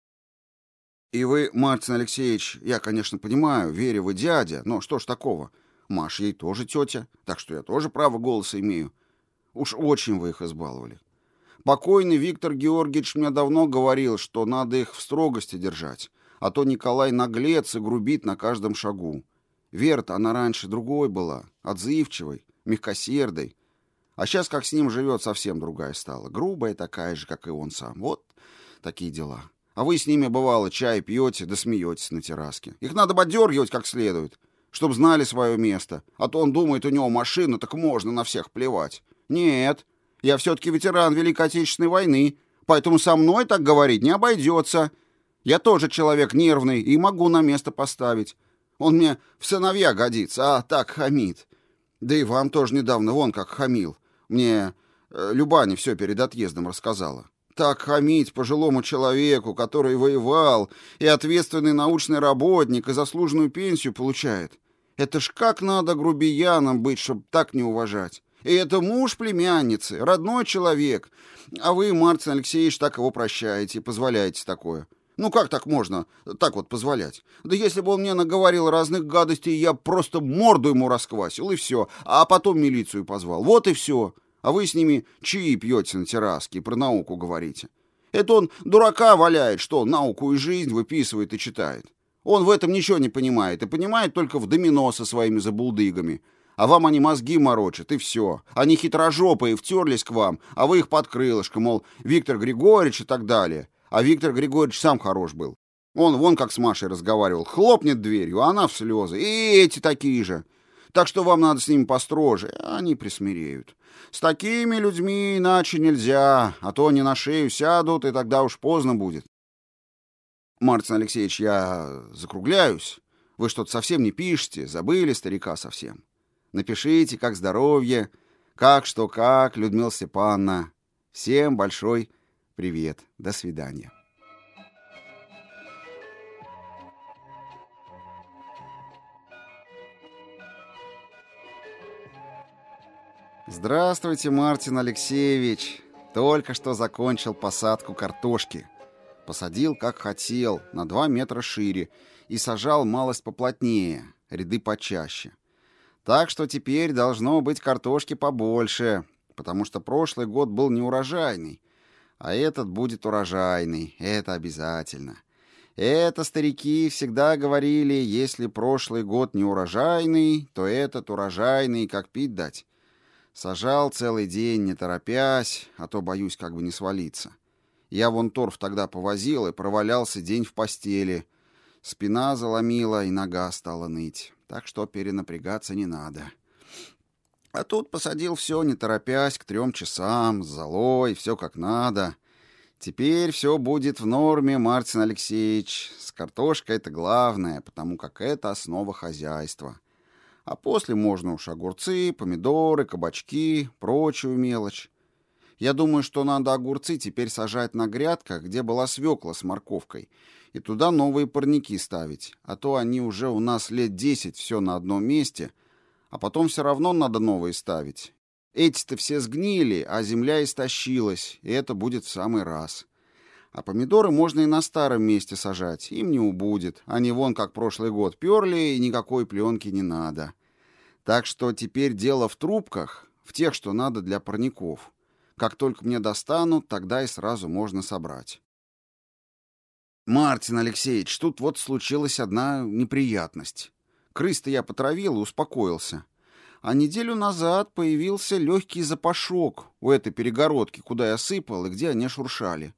И вы, Мартин Алексеевич, я, конечно, понимаю, верю вы дядя, но что ж такого? Маш ей тоже тетя, так что я тоже право голоса имею. Уж очень вы их избаловали. Покойный Виктор Георгиевич мне давно говорил, что надо их в строгости держать а то Николай наглец и грубит на каждом шагу. Верта, она раньше другой была, отзывчивой, мягкосердой. А сейчас, как с ним живет, совсем другая стала. Грубая такая же, как и он сам. Вот такие дела. А вы с ними, бывало, чай пьете, да смеетесь на терраске. Их надо подергивать как следует, чтобы знали свое место. А то он думает, у него машина, так можно на всех плевать. Нет, я все-таки ветеран Великой Отечественной войны, поэтому со мной так говорить не обойдется. Я тоже человек нервный и могу на место поставить. Он мне в сыновья годится, а так хамит. Да и вам тоже недавно вон как хамил. Мне э, Любаня все перед отъездом рассказала. Так хамить пожилому человеку, который воевал, и ответственный научный работник, и заслуженную пенсию получает. Это ж как надо грубияном быть, чтобы так не уважать. И это муж племянницы, родной человек. А вы, Мартин Алексеевич, так его прощаете позволяете такое. Ну как так можно так вот позволять? Да если бы он мне наговорил разных гадостей, я просто морду ему расквасил, и все. А потом милицию позвал. Вот и все. А вы с ними чаи пьете на терраске и про науку говорите. Это он дурака валяет, что науку и жизнь выписывает и читает. Он в этом ничего не понимает и понимает только в домино со своими забулдыгами. А вам они мозги морочат, и все. Они хитрожопые, втерлись к вам, а вы их под крылышко, мол, Виктор Григорьевич и так далее. А Виктор Григорьевич сам хорош был. Он вон как с Машей разговаривал. Хлопнет дверью, а она в слезы. И эти такие же. Так что вам надо с ними построже. Они присмиреют. С такими людьми иначе нельзя, а то они на шею сядут, и тогда уж поздно будет. Мартин Алексеевич, я закругляюсь. Вы что-то совсем не пишете, забыли старика совсем. Напишите, как здоровье, как что как, Людмила Степановна. Всем большой Привет. До свидания. Здравствуйте, Мартин Алексеевич. Только что закончил посадку картошки. Посадил, как хотел, на два метра шире и сажал малость поплотнее, ряды почаще. Так что теперь должно быть картошки побольше. потому что прошлый год был неурожайный, а этот будет урожайный, это обязательно. Это старики всегда говорили, если прошлый год неурожайный, то этот урожайный, как пить дать. Сажал целый день, не торопясь, а то боюсь как бы не свалиться. Я вон торф тогда повозил и провалялся день в постели. Спина заломила и нога стала ныть, так что перенапрягаться не надо. А тут посадил все, не торопясь, к трем часам, с золой, все как надо. Теперь все будет в норме, Мартин Алексеевич. С картошкой это главное, потому как это основа хозяйства. А после можно уж огурцы, помидоры, кабачки, прочую мелочь. Я думаю, что надо огурцы теперь сажать на грядках, где была свекла с морковкой, и туда новые парники ставить, а то они уже у нас лет десять все на одном месте — а потом все равно надо новые ставить. Эти-то все сгнили, а земля истощилась, и это будет в самый раз. А помидоры можно и на старом месте сажать, им не убудет. Они вон как прошлый год перли, и никакой пленки не надо. Так что теперь дело в трубках, в тех, что надо для парников. Как только мне достанут, тогда и сразу можно собрать. Мартин Алексеевич, тут вот случилась одна неприятность. Крыс-то я потравил и успокоился. А неделю назад появился легкий запашок у этой перегородки, куда я сыпал и где они шуршали.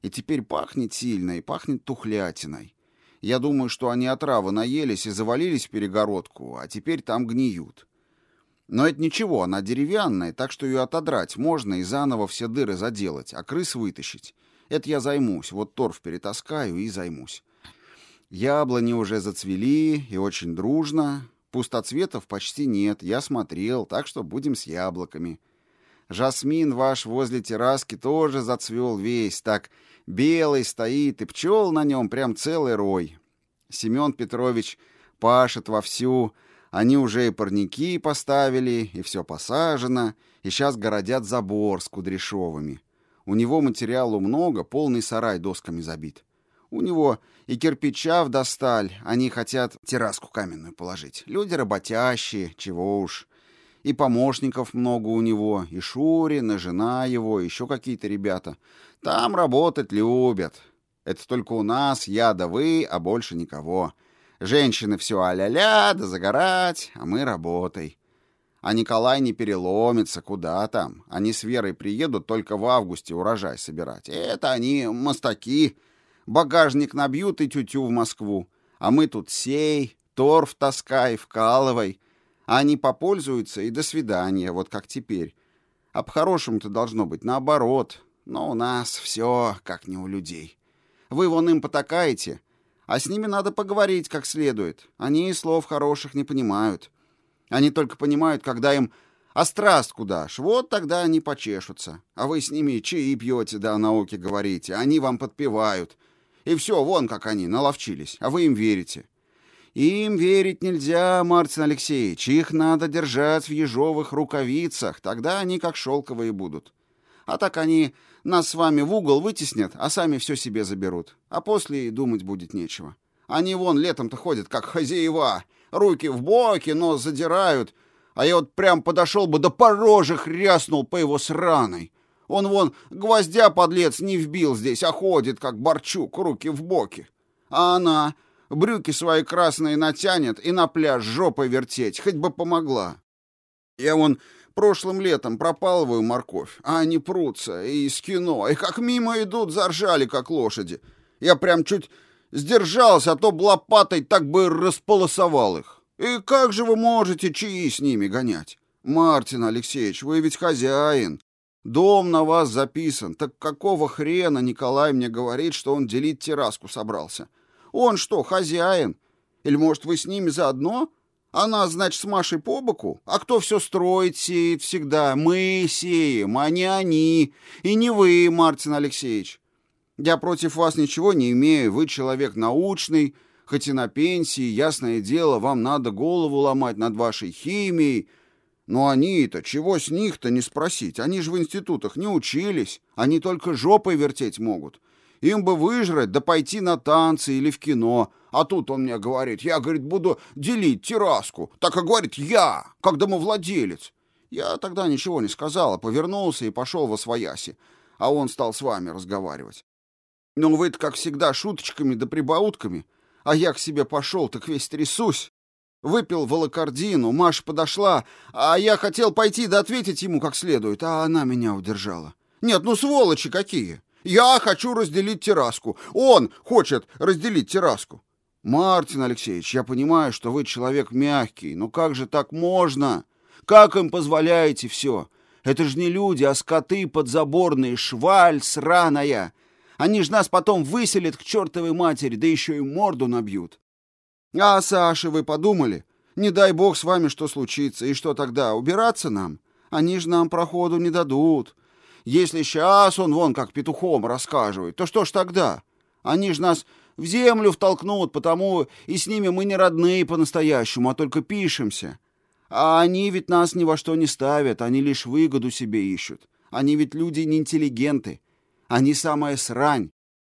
И теперь пахнет сильно и пахнет тухлятиной. Я думаю, что они отравы наелись и завалились в перегородку, а теперь там гниют. Но это ничего, она деревянная, так что ее отодрать можно и заново все дыры заделать, а крыс вытащить. Это я займусь, вот торф перетаскаю и займусь. Яблони уже зацвели и очень дружно. Пустоцветов почти нет, я смотрел, так что будем с яблоками. Жасмин ваш возле терраски тоже зацвел весь, так белый стоит, и пчел на нем прям целый рой. Семен Петрович пашет вовсю, они уже и парники поставили, и все посажено, и сейчас городят забор с кудряшовыми. У него материалу много, полный сарай досками забит. У него и кирпича в досталь, они хотят терраску каменную положить. Люди работящие, чего уж. И помощников много у него, и Шурин, и жена его, еще какие-то ребята. Там работать любят. Это только у нас я да вы, а больше никого. Женщины все а-ля-ля, да загорать, а мы работай. А Николай не переломится, куда там. Они с Верой приедут только в августе урожай собирать. Это они мастаки, Багажник набьют и тютю в Москву. А мы тут сей, торф таскай, вкалывай. А они попользуются и до свидания, вот как теперь. А по-хорошему-то должно быть наоборот. Но у нас все как не у людей. Вы вон им потакаете, а с ними надо поговорить как следует. Они слов хороших не понимают. Они только понимают, когда им «А страстку дашь, вот тогда они почешутся. А вы с ними чаи пьете, да о науке говорите, они вам подпевают. И все, вон как они наловчились, а вы им верите. Им верить нельзя, Мартин Алексеевич, их надо держать в ежовых рукавицах, тогда они как шелковые будут. А так они нас с вами в угол вытеснят, а сами все себе заберут. А после и думать будет нечего. Они вон летом-то ходят, как хозяева, руки в боки, нос задирают, а я вот прям подошел бы, да по роже хряснул по его сраной. Он вон гвоздя, подлец, не вбил здесь, а ходит, как Борчук, руки в боки. А она брюки свои красные натянет и на пляж жопой вертеть, хоть бы помогла. Я вон прошлым летом пропалываю морковь, а они прутся и из кино, и как мимо идут, заржали, как лошади. Я прям чуть сдержался, а то б лопатой так бы располосовал их. И как же вы можете чаи с ними гонять? Мартин Алексеевич, вы ведь хозяин. Дом на вас записан. Так какого хрена Николай мне говорит, что он делить терраску собрался? Он что, хозяин? Или, может, вы с ними заодно? Она, значит, с Машей по боку? А кто все строит, сеет всегда? Мы сеем, а не они. И не вы, Мартин Алексеевич. Я против вас ничего не имею. Вы человек научный, хоть и на пенсии. Ясное дело, вам надо голову ломать над вашей химией, но они-то, чего с них-то не спросить? Они же в институтах не учились. Они только жопой вертеть могут. Им бы выжрать, да пойти на танцы или в кино. А тут он мне говорит, я, говорит, буду делить терраску. Так и говорит, я, как домовладелец. Я тогда ничего не сказал, а повернулся и пошел во свояси, а он стал с вами разговаривать. Но ну, вы-то, как всегда, шуточками да прибаутками, а я к себе пошел, так весь трясусь. Выпил волокордину, Маша подошла, а я хотел пойти да ответить ему как следует, а она меня удержала. Нет, ну сволочи какие! Я хочу разделить терраску. Он хочет разделить терраску. Мартин Алексеевич, я понимаю, что вы человек мягкий, но как же так можно? Как им позволяете все? Это же не люди, а скоты подзаборные, шваль сраная. Они ж нас потом выселят к чертовой матери, да еще и морду набьют. А, Саша, вы подумали? Не дай бог с вами что случится, и что тогда, убираться нам? Они же нам проходу не дадут. Если сейчас он вон как петухом рассказывает, то что ж тогда? Они же нас в землю втолкнут, потому и с ними мы не родные по-настоящему, а только пишемся. А они ведь нас ни во что не ставят, они лишь выгоду себе ищут. Они ведь люди не интеллигенты. Они самая срань.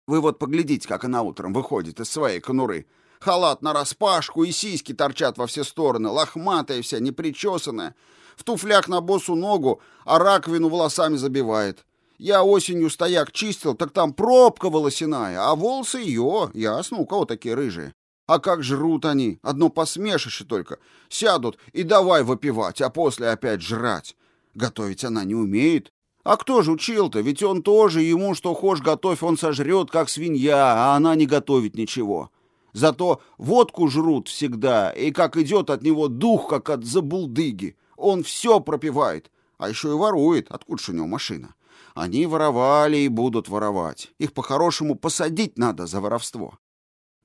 Вы вот поглядите, как она утром выходит из своей конуры. Халат нараспашку и сиськи торчат во все стороны, лохматая вся, непричесанная в туфлях на босу ногу, а раковину волосами забивает. Я осенью стояк чистил, так там пробка волосяная, а волосы ее, ясно, у кого такие рыжие. А как жрут они, одно посмешище только. Сядут и давай выпивать, а после опять жрать. Готовить она не умеет. А кто же учил-то? Ведь он тоже, ему что хошь готовь, он сожрет, как свинья, а она не готовит ничего. Зато водку жрут всегда, и как идет от него дух, как от забулдыги. Он все пропивает, а еще и ворует. Откуда же у него машина? Они воровали и будут воровать. Их по-хорошему посадить надо за воровство.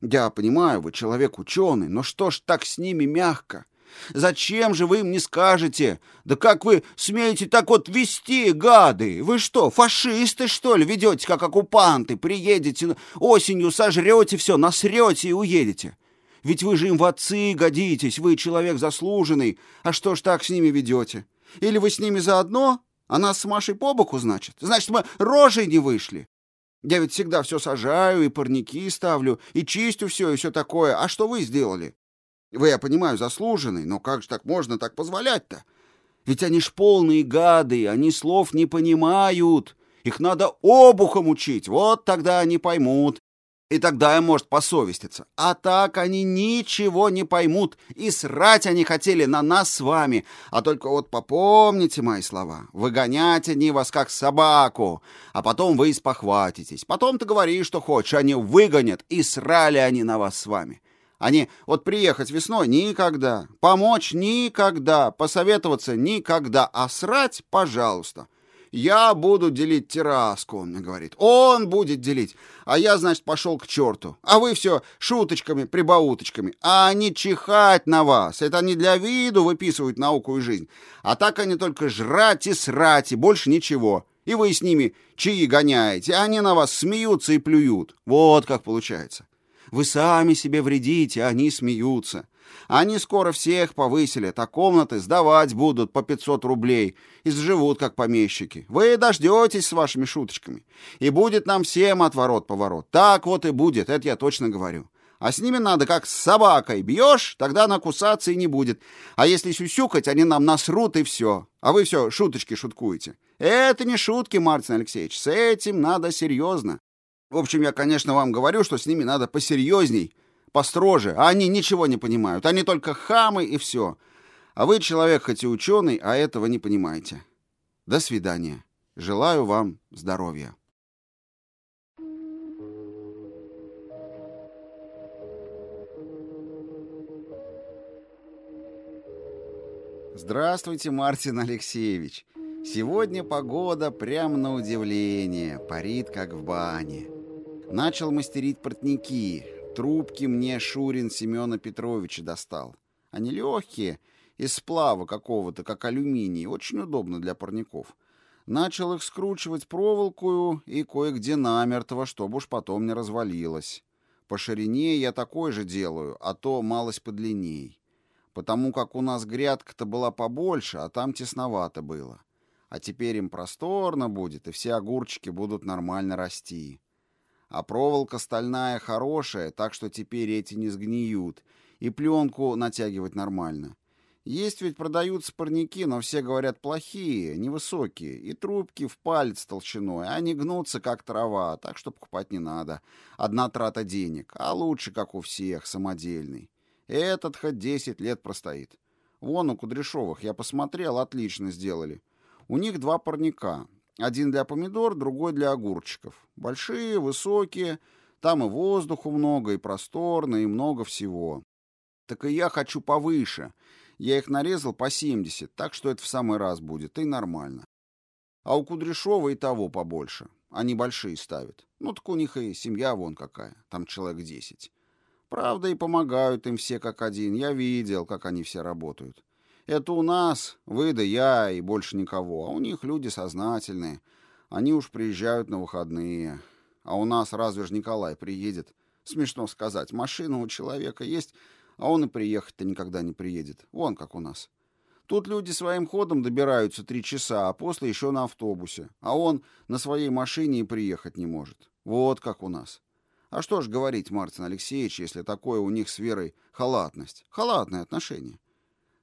Я понимаю, вы человек ученый, но что ж так с ними мягко? Зачем же вы им не скажете? Да как вы смеете так вот вести, гады? Вы что, фашисты, что ли, ведете, как оккупанты? Приедете осенью, сожрете все, насрете и уедете. Ведь вы же им в отцы годитесь, вы человек заслуженный. А что ж так с ними ведете? Или вы с ними заодно? А нас с Машей по боку, значит? Значит, мы рожей не вышли. Я ведь всегда все сажаю, и парники ставлю, и чистю все, и все такое. А что вы сделали? Вы, я понимаю, заслуженный, но как же так можно так позволять-то? Ведь они ж полные гады, они слов не понимают. Их надо обухом учить, вот тогда они поймут. И тогда им может посовеститься. А так они ничего не поймут, и срать они хотели на нас с вами. А только вот попомните мои слова. Выгонять они вас как собаку, а потом вы испохватитесь. Потом ты говоришь, что хочешь, они выгонят, и срали они на вас с вами. Они вот приехать весной никогда, помочь никогда, посоветоваться никогда, а срать, пожалуйста. Я буду делить терраску, он мне говорит. Он будет делить. А я, значит, пошел к черту. А вы все шуточками, прибауточками. А они чихать на вас. Это они для виду выписывают науку и жизнь. А так они только жрать и срать, и больше ничего. И вы с ними чаи гоняете, они на вас смеются и плюют. Вот как получается. Вы сами себе вредите, а они смеются. Они скоро всех повысили, а комнаты сдавать будут по 500 рублей и сживут, как помещики. Вы дождетесь с вашими шуточками. И будет нам всем отворот-поворот. Так вот и будет, это я точно говорю. А с ними надо, как с собакой. Бьешь, тогда она кусаться и не будет. А если сюсюкать, они нам насрут и все. А вы все шуточки шуткуете. Это не шутки, Мартин Алексеевич. С этим надо серьезно. В общем, я, конечно, вам говорю, что с ними надо посерьезней построже, а они ничего не понимают. Они только хамы и все. А вы человек хоть и ученый, а этого не понимаете. До свидания. Желаю вам здоровья. Здравствуйте, Мартин Алексеевич. Сегодня погода прям на удивление, парит как в бане. Начал мастерить портники, Трубки мне Шурин Семена Петровича достал. Они легкие, из сплава какого-то, как алюминий, очень удобно для парников. Начал их скручивать проволокую и кое-где намертво, чтобы уж потом не развалилось. По ширине я такой же делаю, а то малость подлинней. Потому как у нас грядка-то была побольше, а там тесновато было. А теперь им просторно будет, и все огурчики будут нормально расти. А проволока стальная хорошая, так что теперь эти не сгниют. И пленку натягивать нормально. Есть ведь продаются парники, но все говорят плохие, невысокие, и трубки в палец толщиной, они гнутся как трава, так что покупать не надо. Одна трата денег, а лучше, как у всех, самодельный. Этот хоть 10 лет простоит. Вон у Кудряшовых, я посмотрел, отлично сделали. У них два парника. Один для помидор, другой для огурчиков. Большие, высокие, там и воздуху много, и просторно, и много всего. Так и я хочу повыше — я их нарезал по 70, так что это в самый раз будет, и нормально. А у Кудряшова и того побольше. Они большие ставят. Ну так у них и семья вон какая, там человек 10. Правда, и помогают им все как один. Я видел, как они все работают. Это у нас, вы да я и больше никого. А у них люди сознательные. Они уж приезжают на выходные. А у нас разве ж Николай приедет? Смешно сказать. Машина у человека есть, а он и приехать-то никогда не приедет. Вон как у нас. Тут люди своим ходом добираются три часа, а после еще на автобусе. А он на своей машине и приехать не может. Вот как у нас. А что ж говорить, Мартин Алексеевич, если такое у них с Верой халатность? Халатное отношение.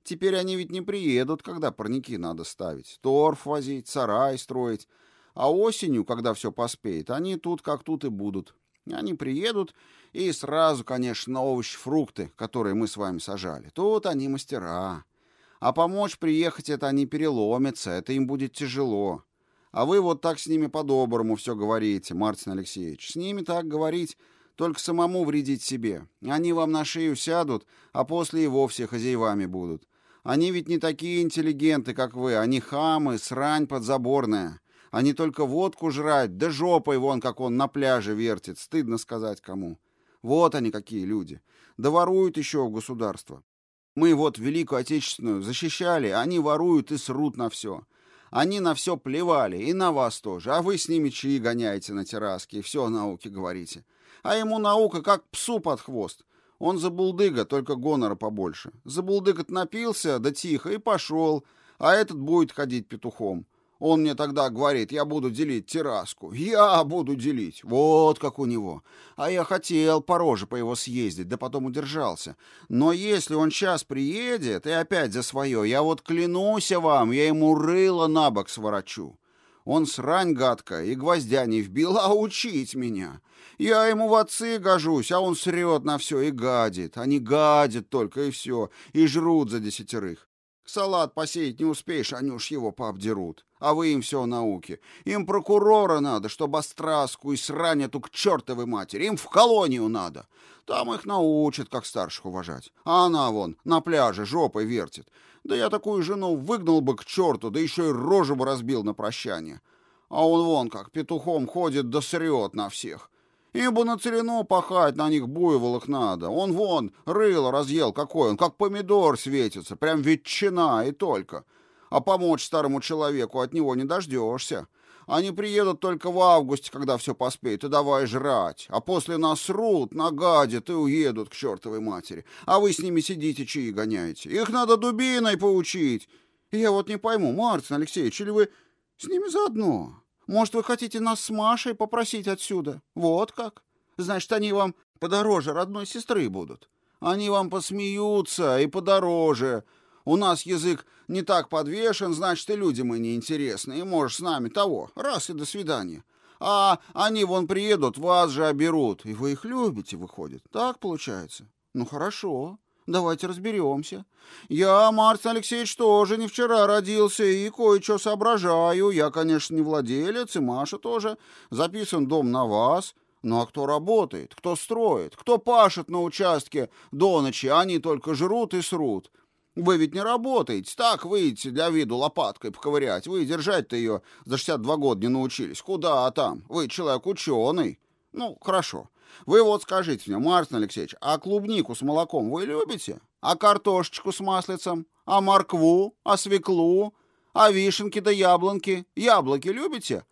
Теперь они ведь не приедут, когда парники надо ставить. Торф возить, сарай строить. А осенью, когда все поспеет, они тут как тут и будут. Они приедут и сразу, конечно, овощи, фрукты, которые мы с вами сажали. Тут они мастера. А помочь приехать это они переломятся, это им будет тяжело. А вы вот так с ними по-доброму все говорите, Мартин Алексеевич. С ними так говорить, только самому вредить себе. Они вам на шею сядут, а после и вовсе хозяевами будут. Они ведь не такие интеллигенты, как вы. Они хамы, срань подзаборная. Они только водку жрать, да жопой вон, как он на пляже вертит. Стыдно сказать кому. Вот они какие люди. Да воруют еще у государства. Мы вот Великую Отечественную защищали, они воруют и срут на все. Они на все плевали, и на вас тоже. А вы с ними чаи гоняете на терраске и все о науке говорите. А ему наука как псу под хвост. Он за булдыга, только гонора побольше. За булдыга напился, да тихо, и пошел. А этот будет ходить петухом. Он мне тогда говорит, я буду делить терраску. Я буду делить. Вот как у него. А я хотел по роже по его съездить, да потом удержался. Но если он сейчас приедет и опять за свое, я вот клянусь вам, я ему рыло на бок сворачу. Он срань гадкая и гвоздя не вбил, а учить меня. Я ему в отцы гожусь, а он срет на все и гадит. Они гадят только и все, и жрут за десятерых. Салат посеять не успеешь, они уж его пообдерут. А вы им все науки. Им прокурора надо, чтобы остраску и срань эту к чертовой матери. Им в колонию надо. Там их научат, как старших уважать. А она вон на пляже жопой вертит. Да я такую жену выгнал бы к черту, да еще и рожу бы разбил на прощание. А он вон как петухом ходит да срет на всех. Им бы на целину пахать, на них буйволок надо. Он вон, рыло разъел какой он, как помидор светится, прям ветчина и только. А помочь старому человеку от него не дождешься. Они приедут только в августе, когда все поспеет, и давай жрать. А после нас рут, нагадят и уедут к чертовой матери. А вы с ними сидите, чаи гоняете. Их надо дубиной поучить. Я вот не пойму, Мартин Алексеевич, или вы с ними заодно? Может, вы хотите нас с Машей попросить отсюда? Вот как? Значит, они вам подороже родной сестры будут. Они вам посмеются и подороже. У нас язык не так подвешен, значит, и люди мы неинтересны. И можешь с нами того. Раз и до свидания. А они вон приедут, вас же оберут. И вы их любите, выходит. Так получается? Ну, хорошо. Давайте разберемся. Я, Мартин Алексеевич, тоже не вчера родился и кое-что соображаю. Я, конечно, не владелец, и Маша тоже. Записан дом на вас. Ну а кто работает, кто строит, кто пашет на участке до ночи, они только жрут и срут. Вы ведь не работаете, так выйдете для виду лопаткой поковырять. Вы держать-то ее за 62 года не научились. Куда там? Вы человек ученый. Ну, хорошо. Вы вот скажите мне, Мартин Алексеевич, а клубнику с молоком вы любите? А картошечку с маслицем? А моркву? А свеклу? А вишенки да яблонки? Яблоки любите?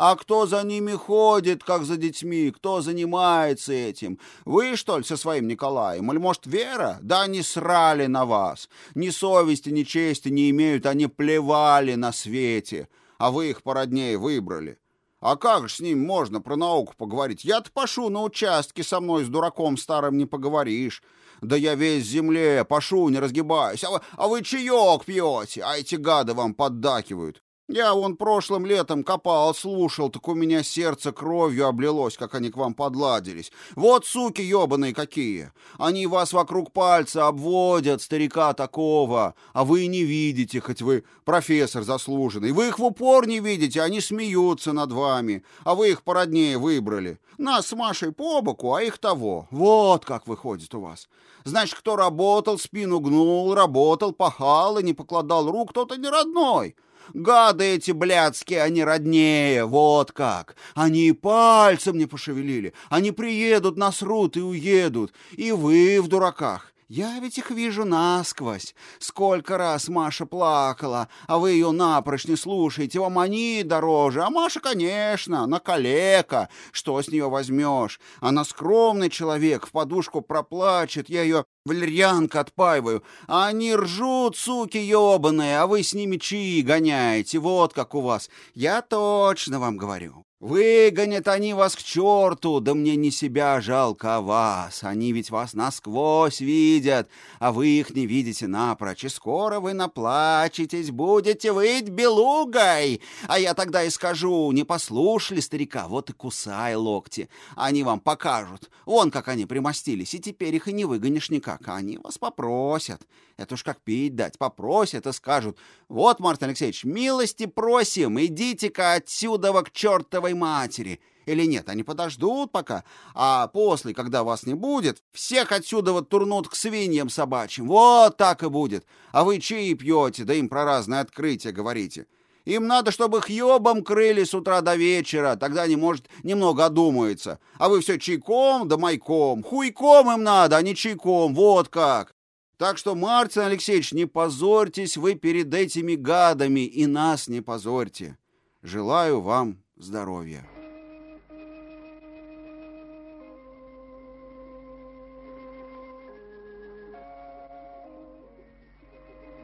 А кто за ними ходит, как за детьми? Кто занимается этим? Вы, что ли, со своим Николаем? Или, может, Вера? Да они срали на вас. Ни совести, ни чести не имеют, они плевали на свете. А вы их породнее выбрали. А как же с ним можно про науку поговорить? Я-то пошу на участке, со мной с дураком старым не поговоришь. Да я весь земле, пошу, не разгибаюсь, а вы, а вы чаек пьете, а эти гады вам поддакивают. Я вон прошлым летом копал, слушал, так у меня сердце кровью облилось, как они к вам подладились. Вот суки ебаные какие! Они вас вокруг пальца обводят, старика такого, а вы не видите, хоть вы профессор заслуженный. Вы их в упор не видите, они смеются над вами, а вы их породнее выбрали. Нас с Машей по боку, а их того. Вот как выходит у вас. Значит, кто работал, спину гнул, работал, пахал и не покладал рук, тот и не родной. Гады эти блядские, они роднее, вот как. Они и пальцем не пошевелили. Они приедут, насрут и уедут. И вы в дураках. Я ведь их вижу насквозь. Сколько раз Маша плакала, а вы ее напрочь не слушаете, вам они дороже. А Маша, конечно, на калека. Что с нее возьмешь? Она скромный человек, в подушку проплачет, я ее валерьянка отпаиваю. А они ржут, суки ебаные, а вы с ними чаи гоняете. Вот как у вас. Я точно вам говорю. Выгонят они вас к черту, да мне не себя жалко, а вас. Они ведь вас насквозь видят, а вы их не видите напрочь. И скоро вы наплачетесь, будете выть белугой. А я тогда и скажу, не послушали старика, вот и кусай локти. Они вам покажут. Вон как они примостились, и теперь их и не выгонишь никак. А они вас попросят. Это уж как пить дать. Попросят и скажут. Вот, Мартин Алексеевич, милости просим, идите-ка отсюда к чертовой матери. Или нет, они подождут пока, а после, когда вас не будет, всех отсюда вот турнут к свиньям собачьим. Вот так и будет. А вы чаи пьете, да им про разные открытия говорите. Им надо, чтобы их ебом крыли с утра до вечера, тогда они, может, немного одумаются. А вы все чайком да майком. Хуйком им надо, а не чайком, вот как. Так что, Мартин Алексеевич, не позорьтесь вы перед этими гадами и нас не позорьте. Желаю вам здоровья.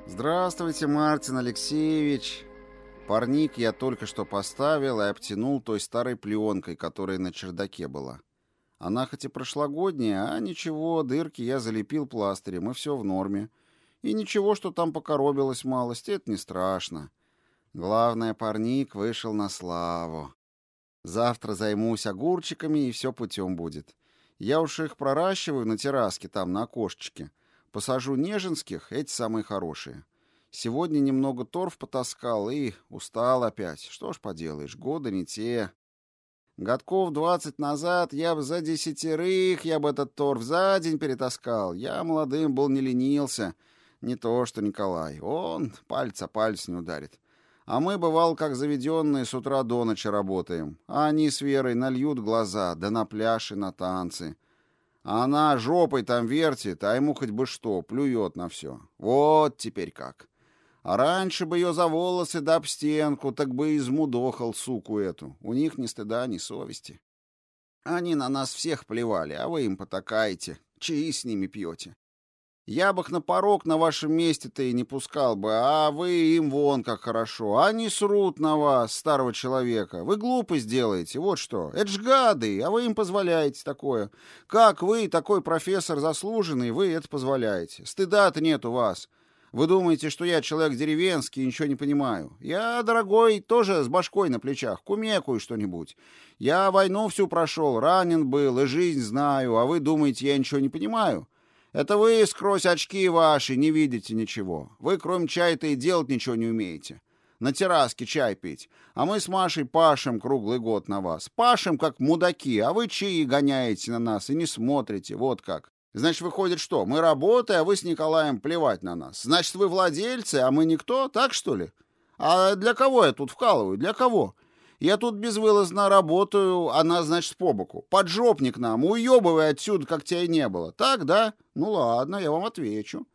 Здравствуйте, Мартин Алексеевич. Парник я только что поставил и обтянул той старой пленкой, которая на чердаке была. Она хоть и прошлогодняя, а ничего, дырки я залепил пластырем, и все в норме. И ничего, что там покоробилось малость, это не страшно. Главное, парник вышел на славу. Завтра займусь огурчиками, и все путем будет. Я уж их проращиваю на терраске, там, на окошечке. Посажу неженских, эти самые хорошие. Сегодня немного торф потаскал и устал опять. Что ж поделаешь, годы не те. Годков двадцать назад я бы за десятерых, я бы этот торф за день перетаскал. Я молодым был не ленился. Не то что Николай. Он пальца палец не ударит. А мы, бывал, как заведенные, с утра до ночи работаем. А они с Верой нальют глаза, да на пляж и на танцы. А она жопой там вертит, а ему хоть бы что, плюет на все. Вот теперь как. А раньше бы ее за волосы да об стенку, так бы измудохал суку эту. У них ни стыда, ни совести. Они на нас всех плевали, а вы им потакаете, чаи с ними пьете. Я бы их на порог на вашем месте-то и не пускал бы, а вы им вон как хорошо. Они срут на вас, старого человека. Вы глупость делаете, вот что. Это ж гады, а вы им позволяете такое. Как вы, такой профессор заслуженный, вы это позволяете. Стыда-то нет у вас. Вы думаете, что я человек деревенский и ничего не понимаю? Я, дорогой, тоже с башкой на плечах, кумекую что-нибудь. Я войну всю прошел, ранен был и жизнь знаю, а вы думаете, я ничего не понимаю? Это вы сквозь очки ваши не видите ничего. Вы, кроме чая-то, и делать ничего не умеете. На терраске чай пить. А мы с Машей пашем круглый год на вас. Пашем, как мудаки, а вы чаи гоняете на нас и не смотрите. Вот как. Значит, выходит что? Мы работаем, а вы с Николаем плевать на нас. Значит, вы владельцы, а мы никто? Так что ли? А для кого я тут вкалываю? Для кого? Я тут безвылазно работаю, а нас, значит, по боку. Поджопник нам, уебывай отсюда, как тебя и не было. Так, да? Ну ладно, я вам отвечу.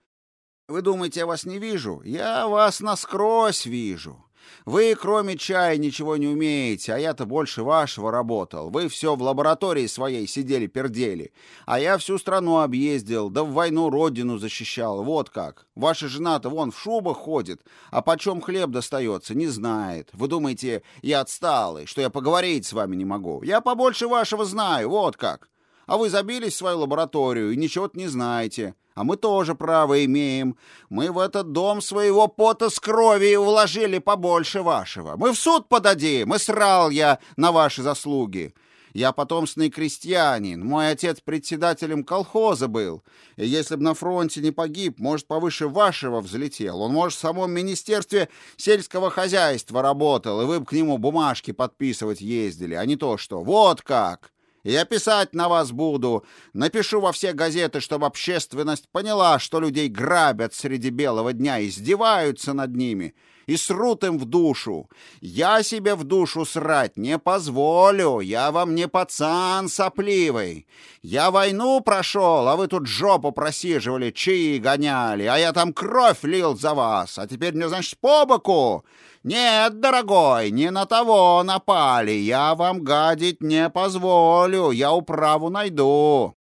Вы думаете, я вас не вижу? Я вас насквозь вижу. Вы, кроме чая, ничего не умеете, а я-то больше вашего работал. Вы все в лаборатории своей сидели-пердели. А я всю страну объездил, да в войну родину защищал. Вот как. Ваша жена-то вон в шубах ходит, а почем хлеб достается, не знает. Вы думаете, я отсталый, что я поговорить с вами не могу? Я побольше вашего знаю, вот как. А вы забились в свою лабораторию и ничего не знаете. А мы тоже право имеем. Мы в этот дом своего пота с крови вложили побольше вашего. Мы в суд подадим, и срал я на ваши заслуги. Я потомственный крестьянин, мой отец председателем колхоза был. И если б на фронте не погиб, может, повыше вашего взлетел. Он, может, в самом Министерстве сельского хозяйства работал, и вы бы к нему бумажки подписывать ездили, а не то что. Вот как!» Я писать на вас буду. Напишу во все газеты, чтобы общественность поняла, что людей грабят среди белого дня, издеваются над ними и срут им в душу. Я себе в душу срать не позволю. Я вам не пацан сопливый. Я войну прошел, а вы тут жопу просиживали, чаи гоняли, а я там кровь лил за вас, а теперь мне, значит, по боку. «Нет, дорогой, не на того напали. Я вам гадить не позволю. Я управу найду».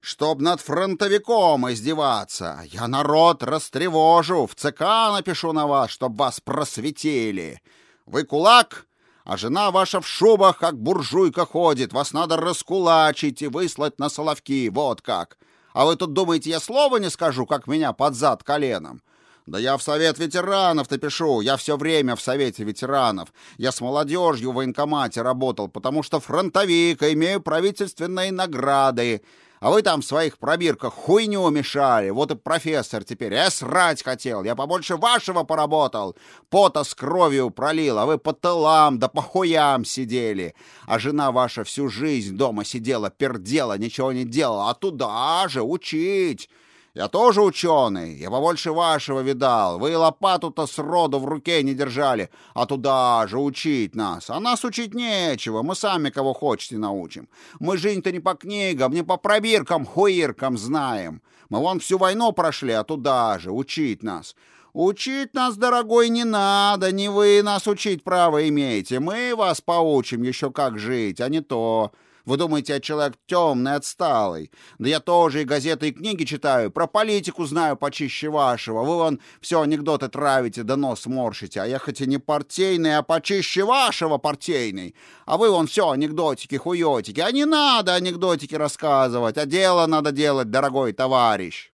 «Чтоб над фронтовиком издеваться, я народ растревожу, в ЦК напишу на вас, чтоб вас просветили. Вы кулак, а жена ваша в шубах, как буржуйка ходит. Вас надо раскулачить и выслать на соловки, вот как. А вы тут думаете, я слова не скажу, как меня под зад коленом? Да я в совет ветеранов-то пишу, я все время в совете ветеранов. Я с молодежью в военкомате работал, потому что фронтовик, имею правительственные награды. А вы там в своих пробирках хуйню мешали. Вот и профессор теперь. Я срать хотел. Я побольше вашего поработал. Пота с кровью пролил, а вы по тылам да по хуям сидели. А жена ваша всю жизнь дома сидела, пердела, ничего не делала. А туда же учить. Я тоже ученый, я побольше вашего видал. Вы лопату-то сроду в руке не держали, а туда же учить нас. А нас учить нечего, мы сами кого хочете научим. Мы жизнь-то не по книгам, не по пробиркам, хуиркам знаем. Мы вон всю войну прошли, а туда же учить нас. Учить нас, дорогой, не надо, не вы нас учить право имеете. Мы вас поучим еще как жить, а не то. Вы думаете, я человек темный, отсталый. Да я тоже и газеты, и книги читаю, про политику знаю почище вашего. Вы вон все анекдоты травите, да нос морщите. А я хоть и не партийный, а почище вашего партийный. А вы вон все анекдотики, хуетики. А не надо анекдотики рассказывать, а дело надо делать, дорогой товарищ.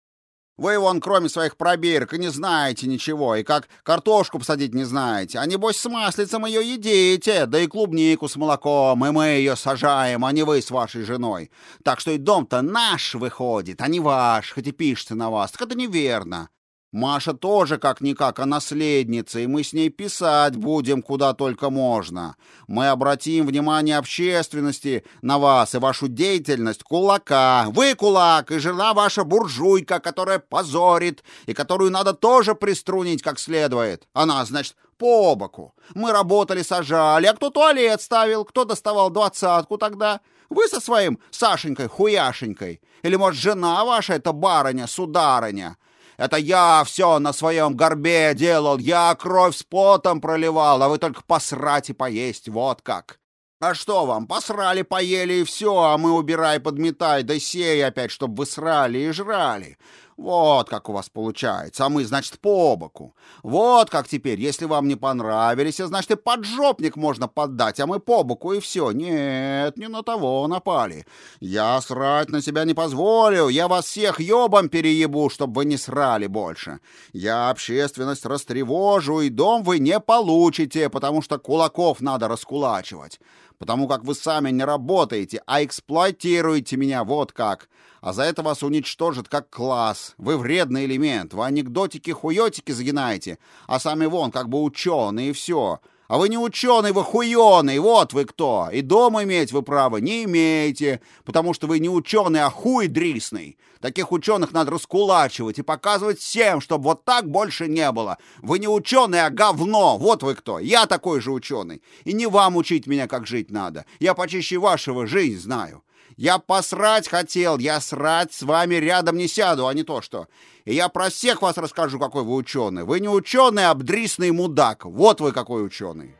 Вы вон, кроме своих пробирок, и не знаете ничего, и как картошку посадить не знаете. А небось с маслицем ее едите, да и клубнику с молоком, и мы ее сажаем, а не вы с вашей женой. Так что и дом-то наш выходит, а не ваш, хоть и пишется на вас. Так это неверно. Маша тоже как-никак, а наследница, и мы с ней писать будем куда только можно. Мы обратим внимание общественности на вас и вашу деятельность кулака. Вы кулак, и жена ваша буржуйка, которая позорит, и которую надо тоже приструнить как следует. Она, значит, по боку. Мы работали, сажали, а кто туалет ставил, кто доставал двадцатку тогда? Вы со своим Сашенькой-хуяшенькой? Или, может, жена ваша, это барыня, сударыня? Это я все на своем горбе делал, я кровь с потом проливал, а вы только посрать и поесть, вот как. А что вам, посрали, поели и все, а мы убирай, подметай, да сей опять, чтоб вы срали и жрали. Вот как у вас получается, а мы, значит, по боку. Вот как теперь, если вам не понравились, значит, и поджопник можно поддать, а мы по боку, и все. Нет, не на того напали. Я срать на себя не позволю, я вас всех ебом переебу, чтобы вы не срали больше. Я общественность растревожу, и дом вы не получите, потому что кулаков надо раскулачивать. Потому как вы сами не работаете, а эксплуатируете меня, вот как а за это вас уничтожат как класс. Вы вредный элемент, вы анекдотики-хуетики загинаете, а сами вон как бы ученые и все. А вы не ученый, вы хуеный, вот вы кто. И дом иметь вы право не имеете, потому что вы не ученый, а хуй дрисный. Таких ученых надо раскулачивать и показывать всем, чтобы вот так больше не было. Вы не ученый, а говно, вот вы кто. Я такой же ученый. И не вам учить меня, как жить надо. Я почище вашего жизнь знаю. Я посрать хотел, я срать с вами рядом не сяду, а не то что. И я про всех вас расскажу, какой вы ученый. Вы не ученый, а обдрисный мудак. Вот вы какой ученый.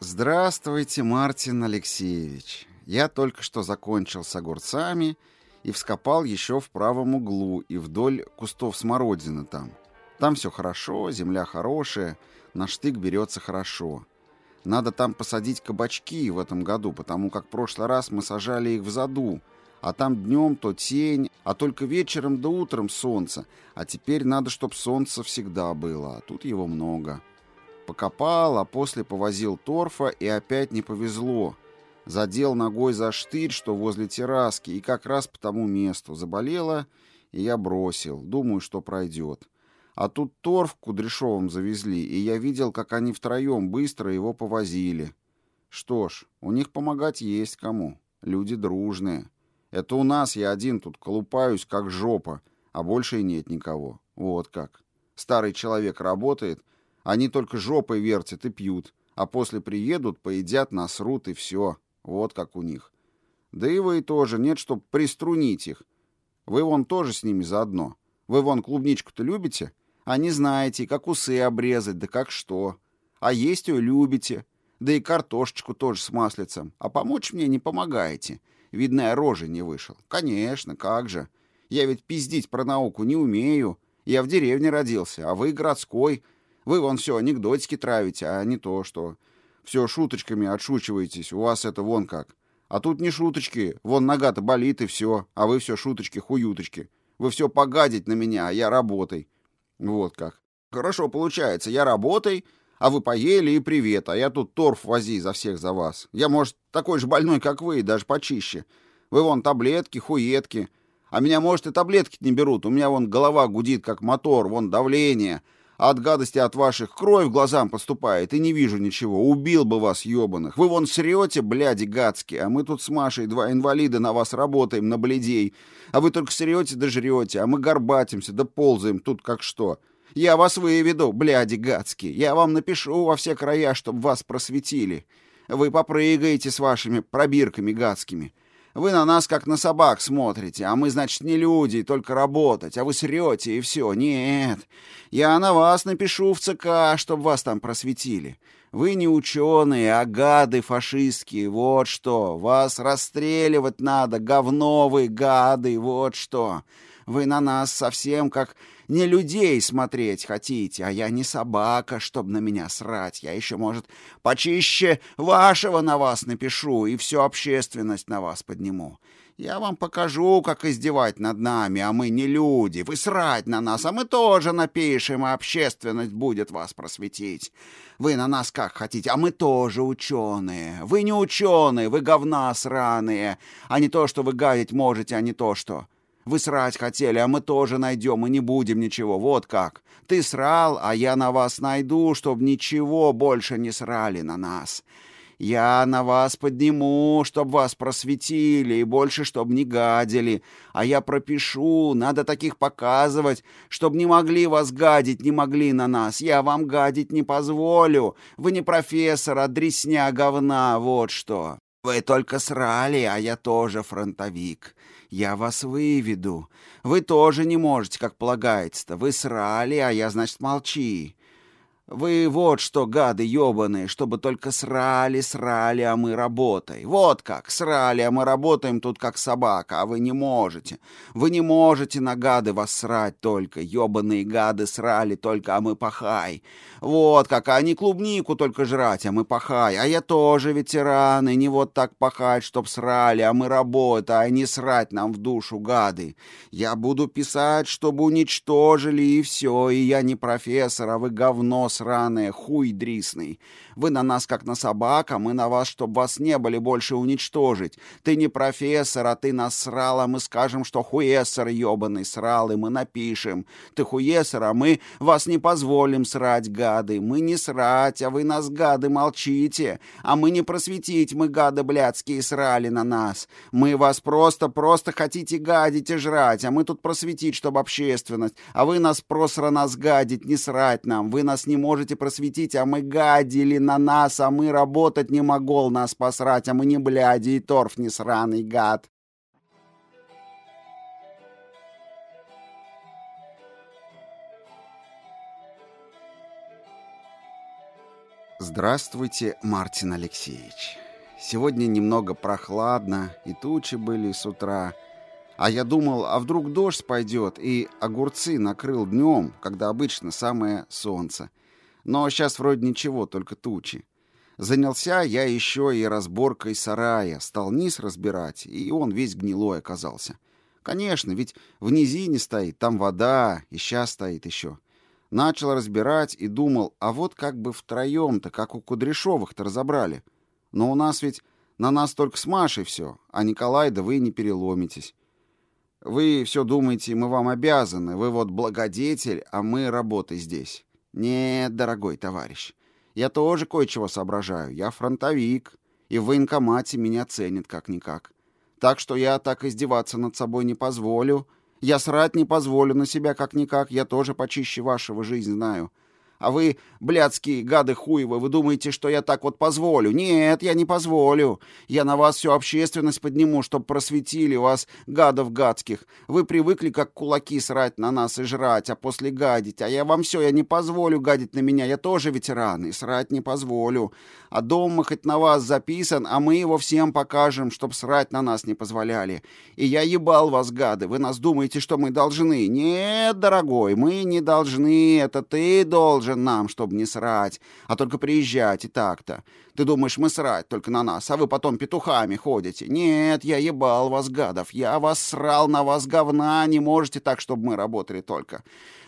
Здравствуйте, Мартин Алексеевич. Я только что закончил с огурцами и вскопал еще в правом углу и вдоль кустов смородины там. Там все хорошо, земля хорошая, На штык берется хорошо. Надо там посадить кабачки в этом году, потому как в прошлый раз мы сажали их в заду, а там днем то тень, а только вечером да утром солнце, а теперь надо, чтоб солнце всегда было, а тут его много. Покопал, а после повозил торфа, и опять не повезло. Задел ногой за штырь, что возле терраски, и как раз по тому месту. Заболело, и я бросил. Думаю, что пройдет. А тут торф Кудряшовым завезли, и я видел, как они втроем быстро его повозили. Что ж, у них помогать есть кому. Люди дружные. Это у нас я один тут колупаюсь, как жопа, а больше и нет никого. Вот как. Старый человек работает, они только жопой вертят и пьют, а после приедут, поедят, насрут и все. Вот как у них. Да и вы тоже, нет, чтоб приструнить их. Вы вон тоже с ними заодно. Вы вон клубничку-то любите? А не знаете, как усы обрезать, да как что. А есть ее любите. Да и картошечку тоже с маслицем. А помочь мне не помогаете. Видно, я рожи не вышел. Конечно, как же. Я ведь пиздить про науку не умею. Я в деревне родился, а вы городской. Вы вон все анекдотики травите, а не то, что... Все шуточками отшучиваетесь, у вас это вон как. А тут не шуточки, вон нога-то болит и все, а вы все шуточки-хуюточки. Вы все погадить на меня, а я работай. Вот как. Хорошо получается, я работай, а вы поели и привет, а я тут торф вози за всех за вас. Я, может, такой же больной, как вы, и даже почище. Вы вон таблетки, хуетки. А меня, может, и таблетки не берут. У меня вон голова гудит, как мотор, вон давление. От гадости от ваших кровь глазам поступает, и не вижу ничего. Убил бы вас, ебаных. Вы вон срете, бляди гадские, а мы тут с Машей, два инвалида, на вас работаем, на бледей. А вы только срете да жрете, а мы горбатимся да ползаем тут как что. Я вас выведу, бляди гадские. Я вам напишу во все края, чтобы вас просветили. Вы попрыгаете с вашими пробирками гадскими. Вы на нас как на собак смотрите, а мы, значит, не люди, только работать, а вы срете и все. Нет, я на вас напишу в ЦК, чтобы вас там просветили. Вы не ученые, а гады фашистские, вот что. Вас расстреливать надо, говно вы, гады, вот что. Вы на нас совсем как не людей смотреть хотите, а я не собака, чтоб на меня срать. Я еще, может, почище вашего на вас напишу и всю общественность на вас подниму. Я вам покажу, как издевать над нами, а мы не люди. Вы срать на нас, а мы тоже напишем, и общественность будет вас просветить. Вы на нас как хотите, а мы тоже ученые. Вы не ученые, вы говна сраные, а не то, что вы гадить можете, а не то, что... Вы срать хотели, а мы тоже найдем и не будем ничего. Вот как. Ты срал, а я на вас найду, чтобы ничего больше не срали на нас. Я на вас подниму, чтоб вас просветили, и больше, чтоб не гадили. А я пропишу, надо таких показывать, чтоб не могли вас гадить, не могли на нас. Я вам гадить не позволю. Вы не профессор, а дресня говна, вот что. Вы только срали, а я тоже фронтовик. Я вас выведу. Вы тоже не можете, как полагается-то. Вы срали, а я, значит, молчи. Вы вот что, гады ебаные, чтобы только срали, срали, а мы работаем. Вот как, срали, а мы работаем тут как собака, а вы не можете. Вы не можете на гады вас срать только. Ебаные гады срали только, а мы пахай. Вот как, а не клубнику только жрать, а мы пахай. А я тоже ветеран, и не вот так пахать, чтоб срали, а мы работа, а не срать нам в душу, гады. Я буду писать, чтобы уничтожили, и все, и я не профессор, а вы говно сраное, хуй дрисный. Вы на нас как на собак, а мы на вас, чтобы вас не были больше уничтожить. Ты не профессор, а ты нас срал, а мы скажем, что хуессор ебаный срал, и мы напишем. Ты хуессор, а мы вас не позволим срать, гады. Мы не срать, а вы нас, гады, молчите. А мы не просветить, мы, гады блядские, срали на нас. Мы вас просто-просто хотите гадить и жрать, а мы тут просветить, чтобы общественность. А вы нас просро нас гадить, не срать нам. Вы нас не можете просветить, а мы гадили на нас, а мы работать не могол нас посрать, а мы не бляди и торф не сраный гад. Здравствуйте, Мартин Алексеевич. Сегодня немного прохладно, и тучи были с утра. А я думал, а вдруг дождь пойдет, и огурцы накрыл днем, когда обычно самое солнце. Но сейчас вроде ничего, только тучи. Занялся я еще и разборкой сарая, стал низ разбирать, и он весь гнилой оказался. Конечно, ведь в низине стоит, там вода, и сейчас стоит еще. Начал разбирать и думал, а вот как бы втроем-то, как у Кудряшовых-то разобрали. Но у нас ведь на нас только с Машей все, а Николай, да вы не переломитесь. Вы все думаете, мы вам обязаны, вы вот благодетель, а мы работай здесь. Нет, дорогой товарищ, я тоже кое-чего соображаю, я фронтовик, и в военкомате меня ценят как-никак. Так что я так издеваться над собой не позволю, я срать не позволю на себя как-никак, я тоже почище вашего жизнь знаю. А вы, блядские гады хуевы, вы думаете, что я так вот позволю? Нет, я не позволю. Я на вас всю общественность подниму, чтоб просветили вас, гадов гадских. Вы привыкли, как кулаки срать на нас и жрать, а после гадить. А я вам все, я не позволю гадить на меня. Я тоже ветеран, и срать не позволю. А дом хоть на вас записан, а мы его всем покажем, чтоб срать на нас не позволяли. И я ебал вас, гады. Вы нас думаете, что мы должны? Нет, дорогой, мы не должны. Это ты должен же нам, чтобы не срать, а только приезжать и так-то. Ты думаешь, мы срать только на нас, а вы потом петухами ходите? Нет, я ебал вас, гадов, я вас срал, на вас говна, не можете так, чтобы мы работали только.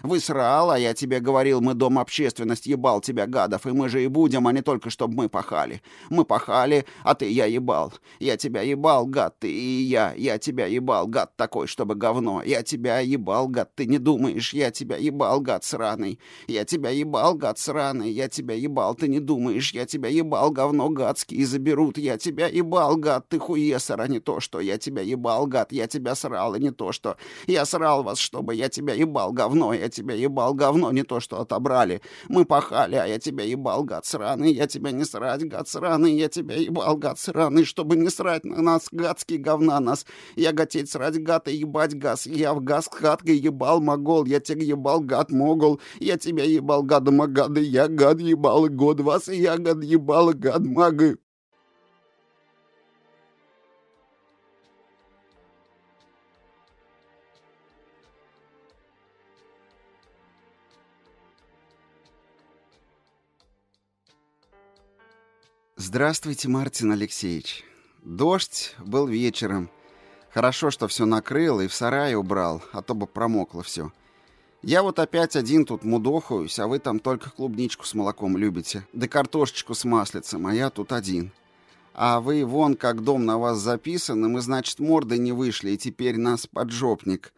Вы срал, а я тебе говорил, мы дом общественность ебал тебя, гадов, и мы же и будем, а не только, чтобы мы пахали. Мы пахали, а ты я ебал. Я тебя ебал, гад, ты и я. Я тебя ебал, гад такой, чтобы говно. Я тебя ебал, гад, ты не думаешь. Я тебя ебал, гад сраный. Я тебя ебал, гад сраный. Я тебя ебал, ты не думаешь. Я тебя ебал, говно гадский, и заберут. Я тебя ебал, гад, ты хуесор, а не то, что я тебя ебал, гад. Я тебя срал, а не то, что я срал вас, чтобы я тебя ебал, говно. Я тебя ебал говно, не то, что отобрали. Мы пахали, а я тебя ебал, гад сраный, я тебя не срать, гад сраный, я тебя ебал, гад сраный, чтобы не срать на нас, гадский говна нас. Я готеть срать, гад, и ебать газ. Я в газ хаткой ебал, могол, я тебя ебал, гад, могол. Я тебя ебал, гада, магады, я гад ебал, год вас, я гад ебал, гад, мага. Здравствуйте, Мартин Алексеевич. Дождь был вечером. Хорошо, что все накрыл и в сарае убрал, а то бы промокло все. Я вот опять один тут мудохаюсь, а вы там только клубничку с молоком любите, да картошечку с маслицем, а я тут один. А вы вон как дом на вас записан, и мы, значит, мордой не вышли, и теперь нас поджопник.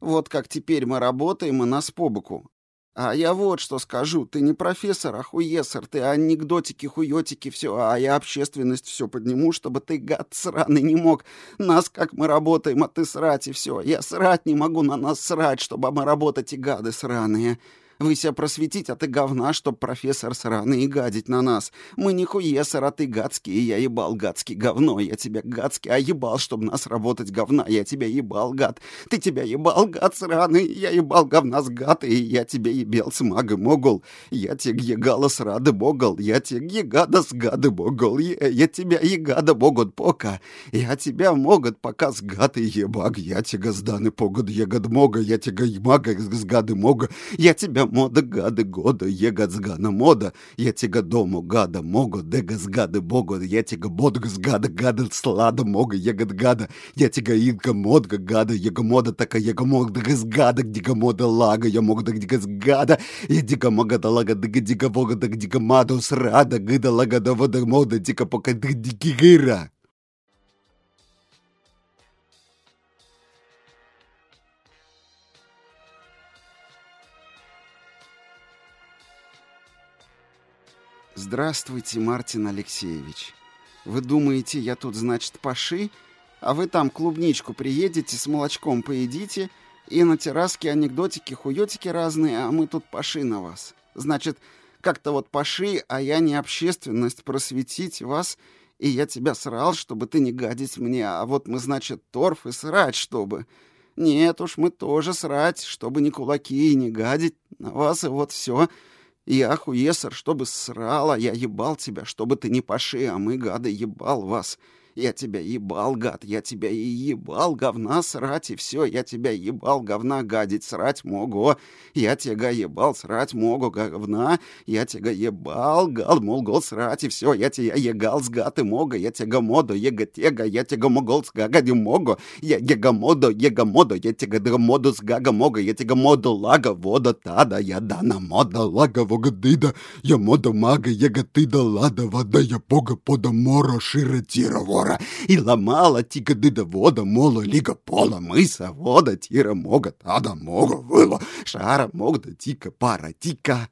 Вот как теперь мы работаем, и нас по боку. А я вот что скажу, ты не профессор, а хуесор, ты анекдотики, хуетики, все, а я общественность все подниму, чтобы ты, гад сраный, не мог нас, как мы работаем, а ты срать и все. Я срать не могу на нас срать, чтобы мы работать и гады сраные. Вы себя просветить, а ты говна, чтоб профессор сраный и гадить на нас. Мы не хуесор, а ты гадский, я ебал гадский говно, я тебя гадский, а ебал, чтоб нас работать говна, я тебя ебал, гад. Ты тебя ебал, гад сраный, я ебал говна с гад, и я тебя ебел с мага могол. Я тебе егала с рады могол, я тебе егада с гады могол, я, я тебя егада могут пока, я тебя могут пока с гады ебаг, я тебя сданы погод егод мога, я тебя ебага с гады мога, я тебя мода гады года, ега згана мода, я тіга дому гада мого, дега згади бого, я тіга бодг згада гада слада мога, егад гада, я тіга инка модга гада, ега мода така, ега модга згада, дига мода лага, я мог дига згада, я дига мога да лага, дига дига бога, дига дига маду срада, гида лага да вода мода, дига пока диги гира. Здравствуйте, Мартин Алексеевич. Вы думаете, я тут, значит, паши? А вы там клубничку приедете, с молочком поедите, и на терраске анекдотики, хуетики разные, а мы тут паши на вас. Значит, как-то вот паши, а я не общественность, просветить вас, и я тебя срал, чтобы ты не гадить мне, а вот мы, значит, торф и срать, чтобы... Нет уж, мы тоже срать, чтобы не кулаки и не гадить на вас, и вот все. Я хуесар, чтобы срала, я ебал тебя, чтобы ты не паши, а мы, гады, ебал вас. Я тебя ебал, гад, я тебя и ебал, говна срать, и все, я тебя ебал, говна гадить, срать могу. Я тебя ебал, срать могу, говна. Я тебя ебал, гад, могу срать, и все, я тебя егал, сгад и мога, я тебя моду, ега тега, я тебя могол сгагади могу. Я ега моду, ега моду, я тебя моду сгага мога, я тебя моду лага, вода тада, я дана мода лага, вога дыда, я мода мага, ега тыда лада, вода, я бога пода мора, шира тира вора. И ломала тика дыда вода, мола лига пола, мыса вода, тира мога, тада мога, выла, шара могда тика пара тика.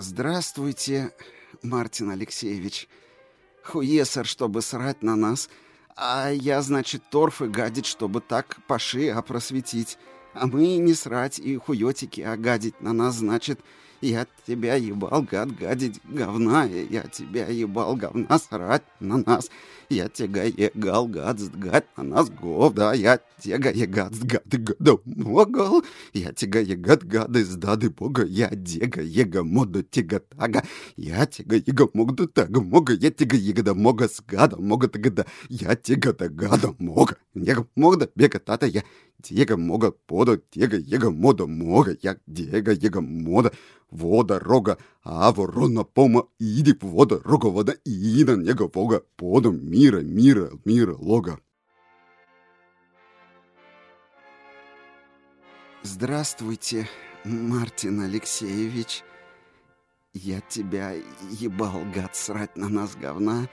Здравствуйте, Мартин Алексеевич. Хуесар, чтобы срать на нас, а я, значит, торф и гадить, чтобы так паши опросветить. А мы не срать и хуетики, а гадить на нас, значит, я тебя ебал, гад, гадить говна, я тебя ебал, говна, срать на нас. Я тебя егал, гад, гад на нас говда, я тебя егад, гад, гада могал. Я тебя егад, гады, сдады бога, я дега, ега, мода, тега, тага. Я тебя ега, могда, тага, мога, я тебя егада, мога, с гада, мога, тагада. Я тебя да гада, мога, нега, могда, бега, тата, я Тега мога пода, тега ега мода мога, як дега ега мода, вода рога, а ворона пома иди вода рога вода ида нега вога пода мира мира мира лога. Здравствуйте, Мартин Алексеевич. Я тебя ебал, гад, срать на нас говна.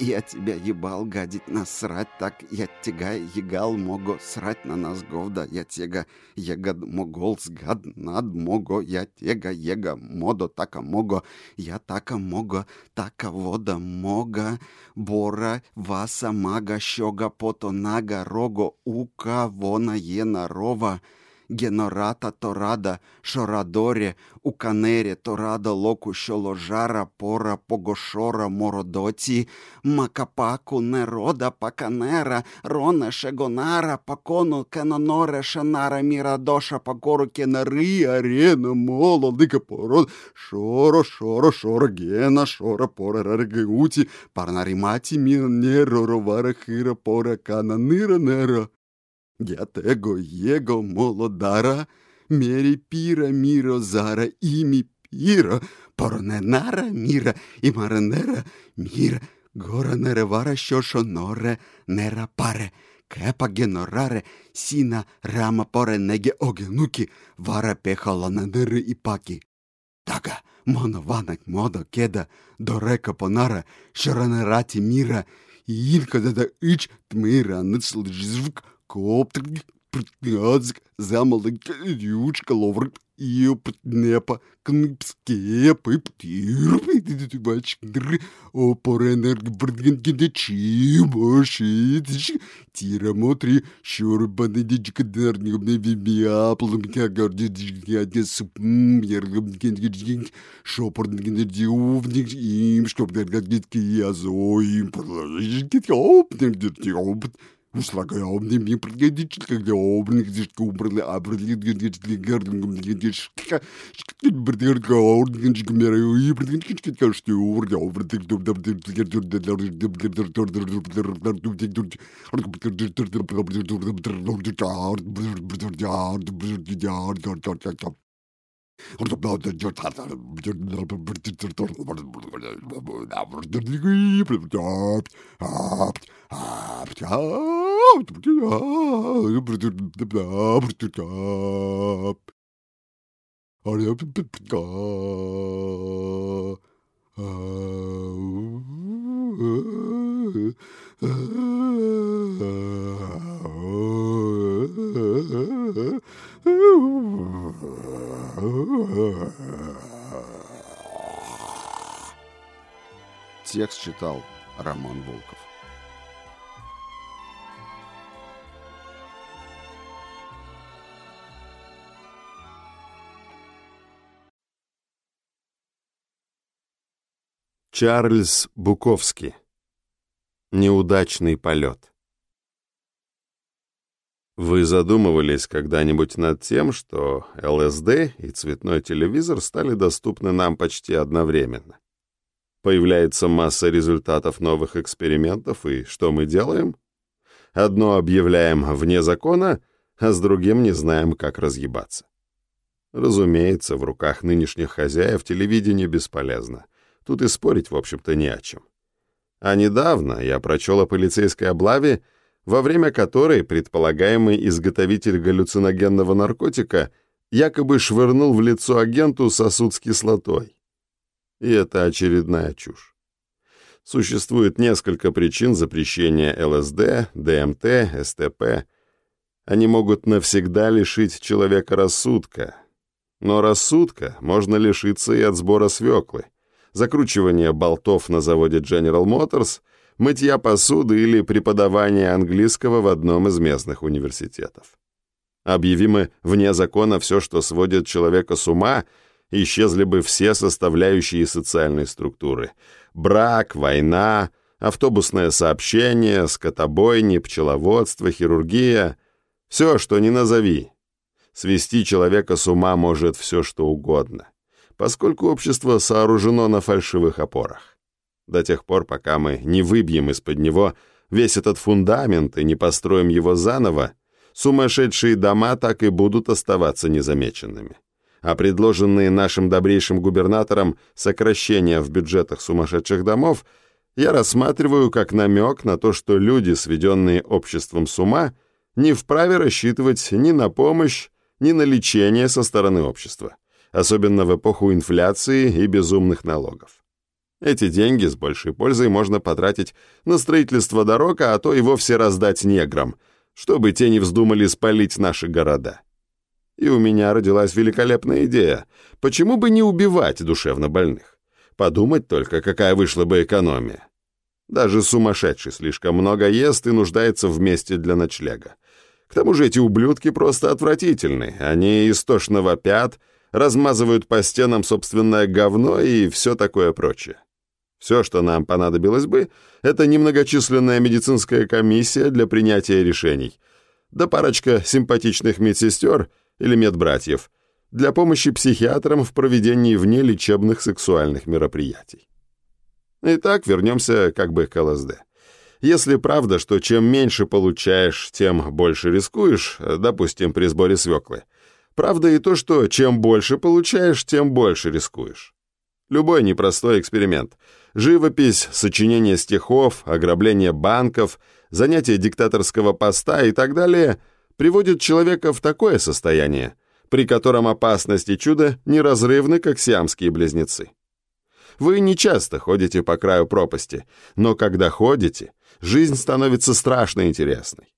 Я тебя ебал, гадить насрать, так я тебя егал могу срать на нас говда, я тега егад могол сгад над мого, я тега ега модо така мого, я така мого, така вода мога, бора васа мага щога пото нага рого ука вона єна рова. Генората торада, шорадоре, уканере торада локу щоложара, пора погошора мородоці, макапаку нерода паканера, рона шегонара, пакону кеноноре шанара мірадоша пакору кенари, арена моло, дика пород, шоро, шоро, шоро, гена, шора, пора раргеуті, парнариматі міра неро, ровара хира, пора кананира нера. я tego его молодара, мери пира миро зара, ими пира, пороненара мира и маранера мира, гора неревара що шоноре нера паре, кепа генораре, сина рама поре неге огенуки, вара пехала на дыры и паки. Така, моно ванак мода кеда, дорека понара, шоранерати мира, и илка дада да ич тмира, ныцл Коптинг, Пртнадзик, Замалык, Рючка, Ловр, Юптнепа, Кнпскеп, Иптир, Бачкдр, Опоренерг, Брдгенкидечи, Бошитич, Тирамотри, Шурбанедичка, Дернигумне, Вибиаплом, Кагардидич, Ядесуп, Ергумгенгидик, Шопорнгенедиувник, им, чтоб Дергадгитки, Язоим, Продолжить, Опнергдитки, Опнергдитки, Muslaka ya om dem bir prediçlik de obnik disk ubrli abrli disk gerdim disk bir disk ordin disk mera yi bir disk disk kaçtı ubrli obrdik dub dub disk gerdim de lar dub dub dub dub dub dub dub dub dub dub dub Текст читал Роман Волков. Чарльз Буковский. Неудачный полет. Вы задумывались когда-нибудь над тем, что ЛСД и цветной телевизор стали доступны нам почти одновременно? Появляется масса результатов новых экспериментов, и что мы делаем? Одно объявляем вне закона, а с другим не знаем, как разъебаться. Разумеется, в руках нынешних хозяев телевидение бесполезно. Тут и спорить, в общем-то, не о чем. А недавно я прочел о полицейской облаве, во время которой предполагаемый изготовитель галлюциногенного наркотика якобы швырнул в лицо агенту сосуд с кислотой. И это очередная чушь. Существует несколько причин запрещения ЛСД, ДМТ, СТП. Они могут навсегда лишить человека рассудка. Но рассудка можно лишиться и от сбора свеклы, закручивания болтов на заводе General Motors — мытья посуды или преподавания английского в одном из местных университетов. Объявимы вне закона все, что сводит человека с ума, исчезли бы все составляющие социальной структуры. Брак, война, автобусное сообщение, скотобойни, пчеловодство, хирургия. Все, что не назови. Свести человека с ума может все, что угодно, поскольку общество сооружено на фальшивых опорах до тех пор, пока мы не выбьем из-под него весь этот фундамент и не построим его заново, сумасшедшие дома так и будут оставаться незамеченными. А предложенные нашим добрейшим губернатором сокращения в бюджетах сумасшедших домов я рассматриваю как намек на то, что люди, сведенные обществом с ума, не вправе рассчитывать ни на помощь, ни на лечение со стороны общества, особенно в эпоху инфляции и безумных налогов. Эти деньги с большей пользой можно потратить на строительство дорог, а то и вовсе раздать неграм, чтобы те не вздумали спалить наши города. И у меня родилась великолепная идея. Почему бы не убивать душевно больных? Подумать только, какая вышла бы экономия. Даже сумасшедший слишком много ест и нуждается в месте для ночлега. К тому же эти ублюдки просто отвратительны. Они истошно вопят, размазывают по стенам собственное говно и все такое прочее. Все, что нам понадобилось бы, это немногочисленная медицинская комиссия для принятия решений, да парочка симпатичных медсестер или медбратьев для помощи психиатрам в проведении внелечебных сексуальных мероприятий. Итак, вернемся как бы к ЛСД. Если правда, что чем меньше получаешь, тем больше рискуешь, допустим, при сборе свеклы, правда и то, что чем больше получаешь, тем больше рискуешь. Любой непростой эксперимент — Живопись, сочинение стихов, ограбление банков, занятие диктаторского поста и так далее приводит человека в такое состояние, при котором опасность и чудо неразрывны, как сиамские близнецы. Вы не часто ходите по краю пропасти, но когда ходите, жизнь становится страшно интересной.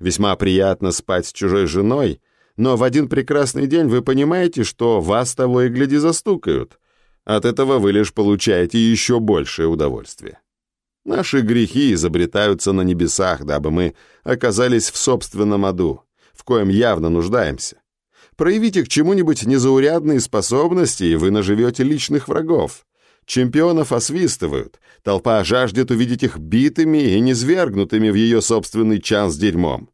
Весьма приятно спать с чужой женой, но в один прекрасный день вы понимаете, что вас того и гляди застукают, от этого вы лишь получаете еще большее удовольствие. Наши грехи изобретаются на небесах, дабы мы оказались в собственном аду, в коем явно нуждаемся. Проявите к чему-нибудь незаурядные способности, и вы наживете личных врагов. Чемпионов освистывают, толпа жаждет увидеть их битыми и низвергнутыми в ее собственный чан с дерьмом.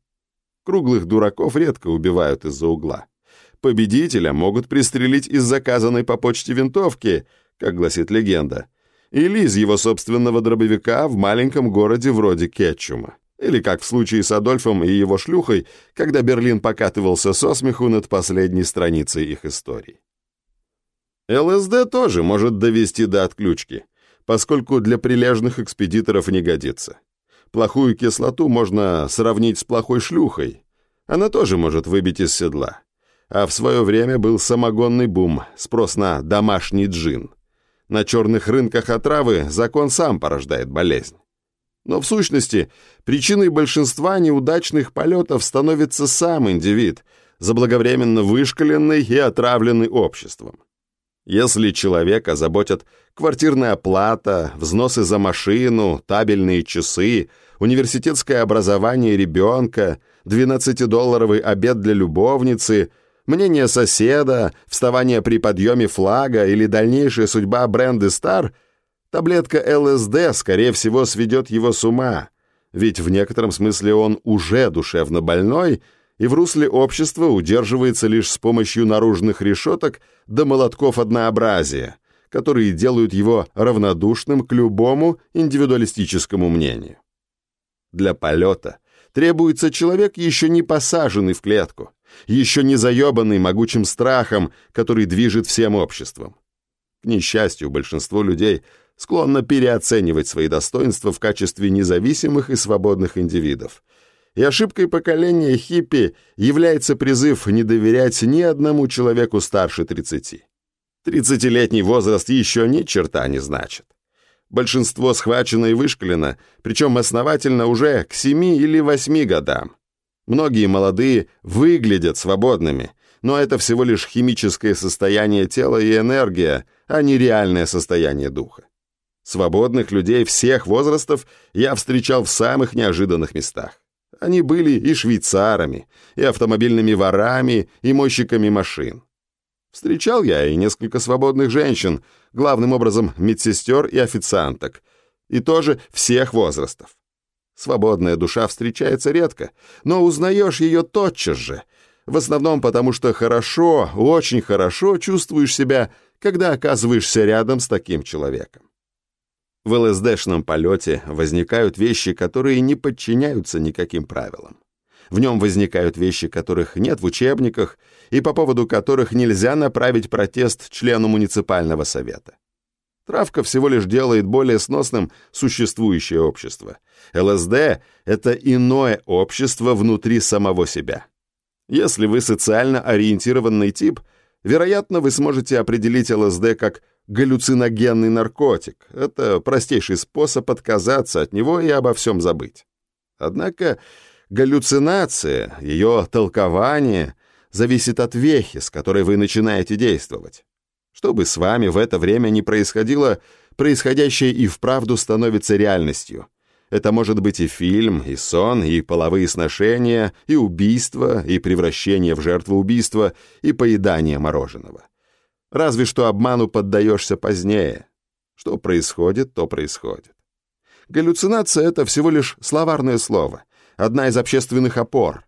Круглых дураков редко убивают из-за угла. Победителя могут пристрелить из заказанной по почте винтовки, как гласит легенда, или из его собственного дробовика в маленьком городе вроде Кетчума. Или как в случае с Адольфом и его шлюхой, когда Берлин покатывался со смеху над последней страницей их истории. ЛСД тоже может довести до отключки, поскольку для прилежных экспедиторов не годится. Плохую кислоту можно сравнить с плохой шлюхой. Она тоже может выбить из седла. А в свое время был самогонный бум, спрос на домашний джин. На черных рынках отравы закон сам порождает болезнь. Но в сущности, причиной большинства неудачных полетов становится сам индивид, заблаговременно вышкаленный и отравленный обществом. Если человека заботят квартирная оплата, взносы за машину, табельные часы, университетское образование ребенка, 12-долларовый обед для любовницы, мнение соседа, вставание при подъеме флага или дальнейшая судьба бренды Стар, таблетка ЛСД, скорее всего, сведет его с ума, ведь в некотором смысле он уже душевно больной и в русле общества удерживается лишь с помощью наружных решеток до молотков однообразия, которые делают его равнодушным к любому индивидуалистическому мнению. Для полета требуется человек, еще не посаженный в клетку, еще не заебанный могучим страхом, который движет всем обществом. К несчастью, большинство людей склонно переоценивать свои достоинства в качестве независимых и свободных индивидов. И ошибкой поколения хиппи является призыв не доверять ни одному человеку старше 30. Тридцатилетний возраст еще ни черта не значит. Большинство схвачено и вышкалено, причем основательно уже к семи или восьми годам. Многие молодые выглядят свободными, но это всего лишь химическое состояние тела и энергия, а не реальное состояние духа. Свободных людей всех возрастов я встречал в самых неожиданных местах. Они были и швейцарами, и автомобильными ворами, и мойщиками машин. Встречал я и несколько свободных женщин, главным образом медсестер и официанток, и тоже всех возрастов. Свободная душа встречается редко, но узнаешь ее тотчас же, в основном потому, что хорошо, очень хорошо чувствуешь себя, когда оказываешься рядом с таким человеком. В ЛСДшном полете возникают вещи, которые не подчиняются никаким правилам. В нем возникают вещи, которых нет в учебниках, и по поводу которых нельзя направить протест члену муниципального совета. Травка всего лишь делает более сносным существующее общество. ЛСД — это иное общество внутри самого себя. Если вы социально ориентированный тип, вероятно, вы сможете определить ЛСД как галлюциногенный наркотик. Это простейший способ отказаться от него и обо всем забыть. Однако Галлюцинация, ее толкование зависит от вехи, с которой вы начинаете действовать. Что бы с вами в это время ни происходило, происходящее и вправду становится реальностью. Это может быть и фильм, и сон, и половые сношения, и убийство, и превращение в жертву убийства, и поедание мороженого. Разве что обману поддаешься позднее. Что происходит, то происходит. Галлюцинация — это всего лишь словарное слово одна из общественных опор.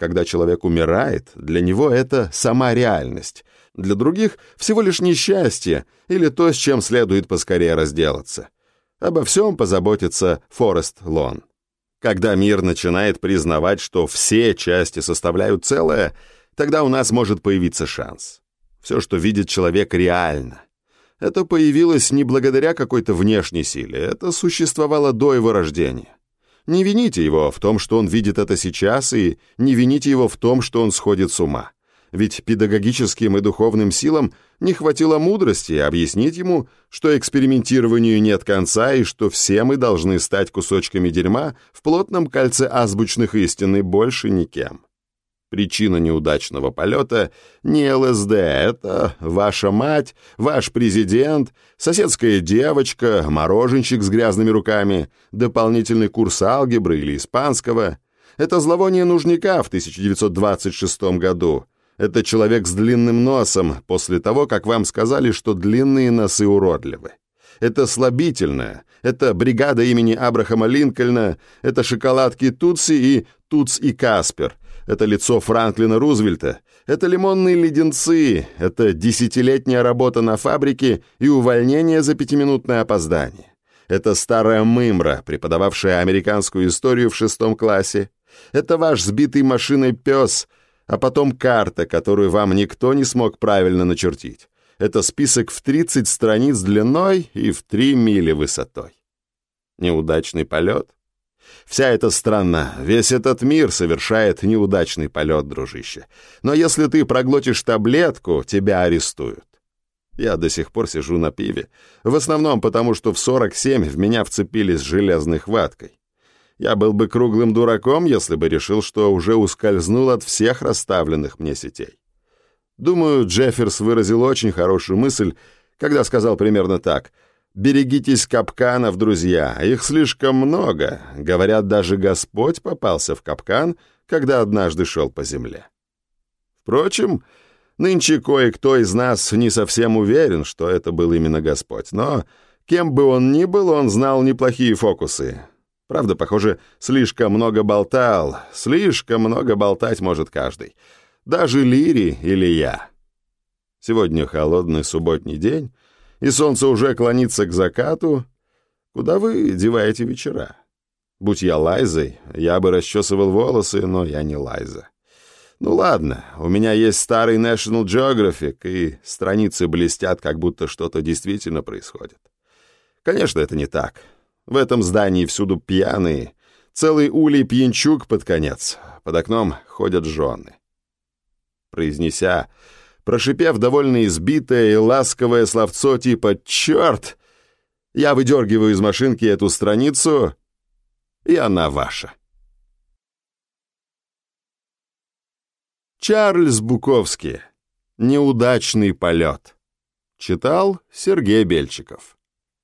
Когда человек умирает, для него это сама реальность. Для других всего лишь несчастье или то, с чем следует поскорее разделаться. Обо всем позаботится Форест Лон. Когда мир начинает признавать, что все части составляют целое, тогда у нас может появиться шанс. Все, что видит человек, реально. Это появилось не благодаря какой-то внешней силе, это существовало до его рождения. Не вините его в том, что он видит это сейчас, и не вините его в том, что он сходит с ума. Ведь педагогическим и духовным силам не хватило мудрости объяснить ему, что экспериментированию нет конца и что все мы должны стать кусочками дерьма в плотном кольце азбучных истин и больше никем. Причина неудачного полета не ЛСД, это ваша мать, ваш президент, соседская девочка, мороженщик с грязными руками, дополнительный курс алгебры или испанского. Это зловоние нужника в 1926 году. Это человек с длинным носом после того, как вам сказали, что длинные носы уродливы. Это слабительное, это бригада имени Абрахама Линкольна, это шоколадки Тутси и Туц и Каспер, это лицо Франклина Рузвельта, это лимонные леденцы, это десятилетняя работа на фабрике и увольнение за пятиминутное опоздание. Это старая мымра, преподававшая американскую историю в шестом классе. Это ваш сбитый машиной пес, а потом карта, которую вам никто не смог правильно начертить. Это список в 30 страниц длиной и в 3 мили высотой. Неудачный полет — Вся эта страна, весь этот мир совершает неудачный полет, дружище. Но если ты проглотишь таблетку, тебя арестуют. Я до сих пор сижу на пиве. В основном потому, что в 47 в меня вцепились железной хваткой. Я был бы круглым дураком, если бы решил, что уже ускользнул от всех расставленных мне сетей. Думаю, Джефферс выразил очень хорошую мысль, когда сказал примерно так — Берегитесь капканов, друзья, их слишком много. Говорят, даже Господь попался в капкан, когда однажды шел по земле. Впрочем, нынче кое-кто из нас не совсем уверен, что это был именно Господь, но кем бы он ни был, он знал неплохие фокусы. Правда, похоже, слишком много болтал, слишком много болтать может каждый. Даже Лири или я. Сегодня холодный субботний день, и солнце уже клонится к закату. Куда вы деваете вечера? Будь я Лайзой, я бы расчесывал волосы, но я не Лайза. Ну ладно, у меня есть старый National Geographic, и страницы блестят, как будто что-то действительно происходит. Конечно, это не так. В этом здании всюду пьяные. Целый улей пьянчук под конец. Под окном ходят жены. Произнеся, прошипев довольно избитое и ласковое словцо типа «Черт!», я выдергиваю из машинки эту страницу, и она ваша. Чарльз Буковский. Неудачный полет. Читал Сергей Бельчиков.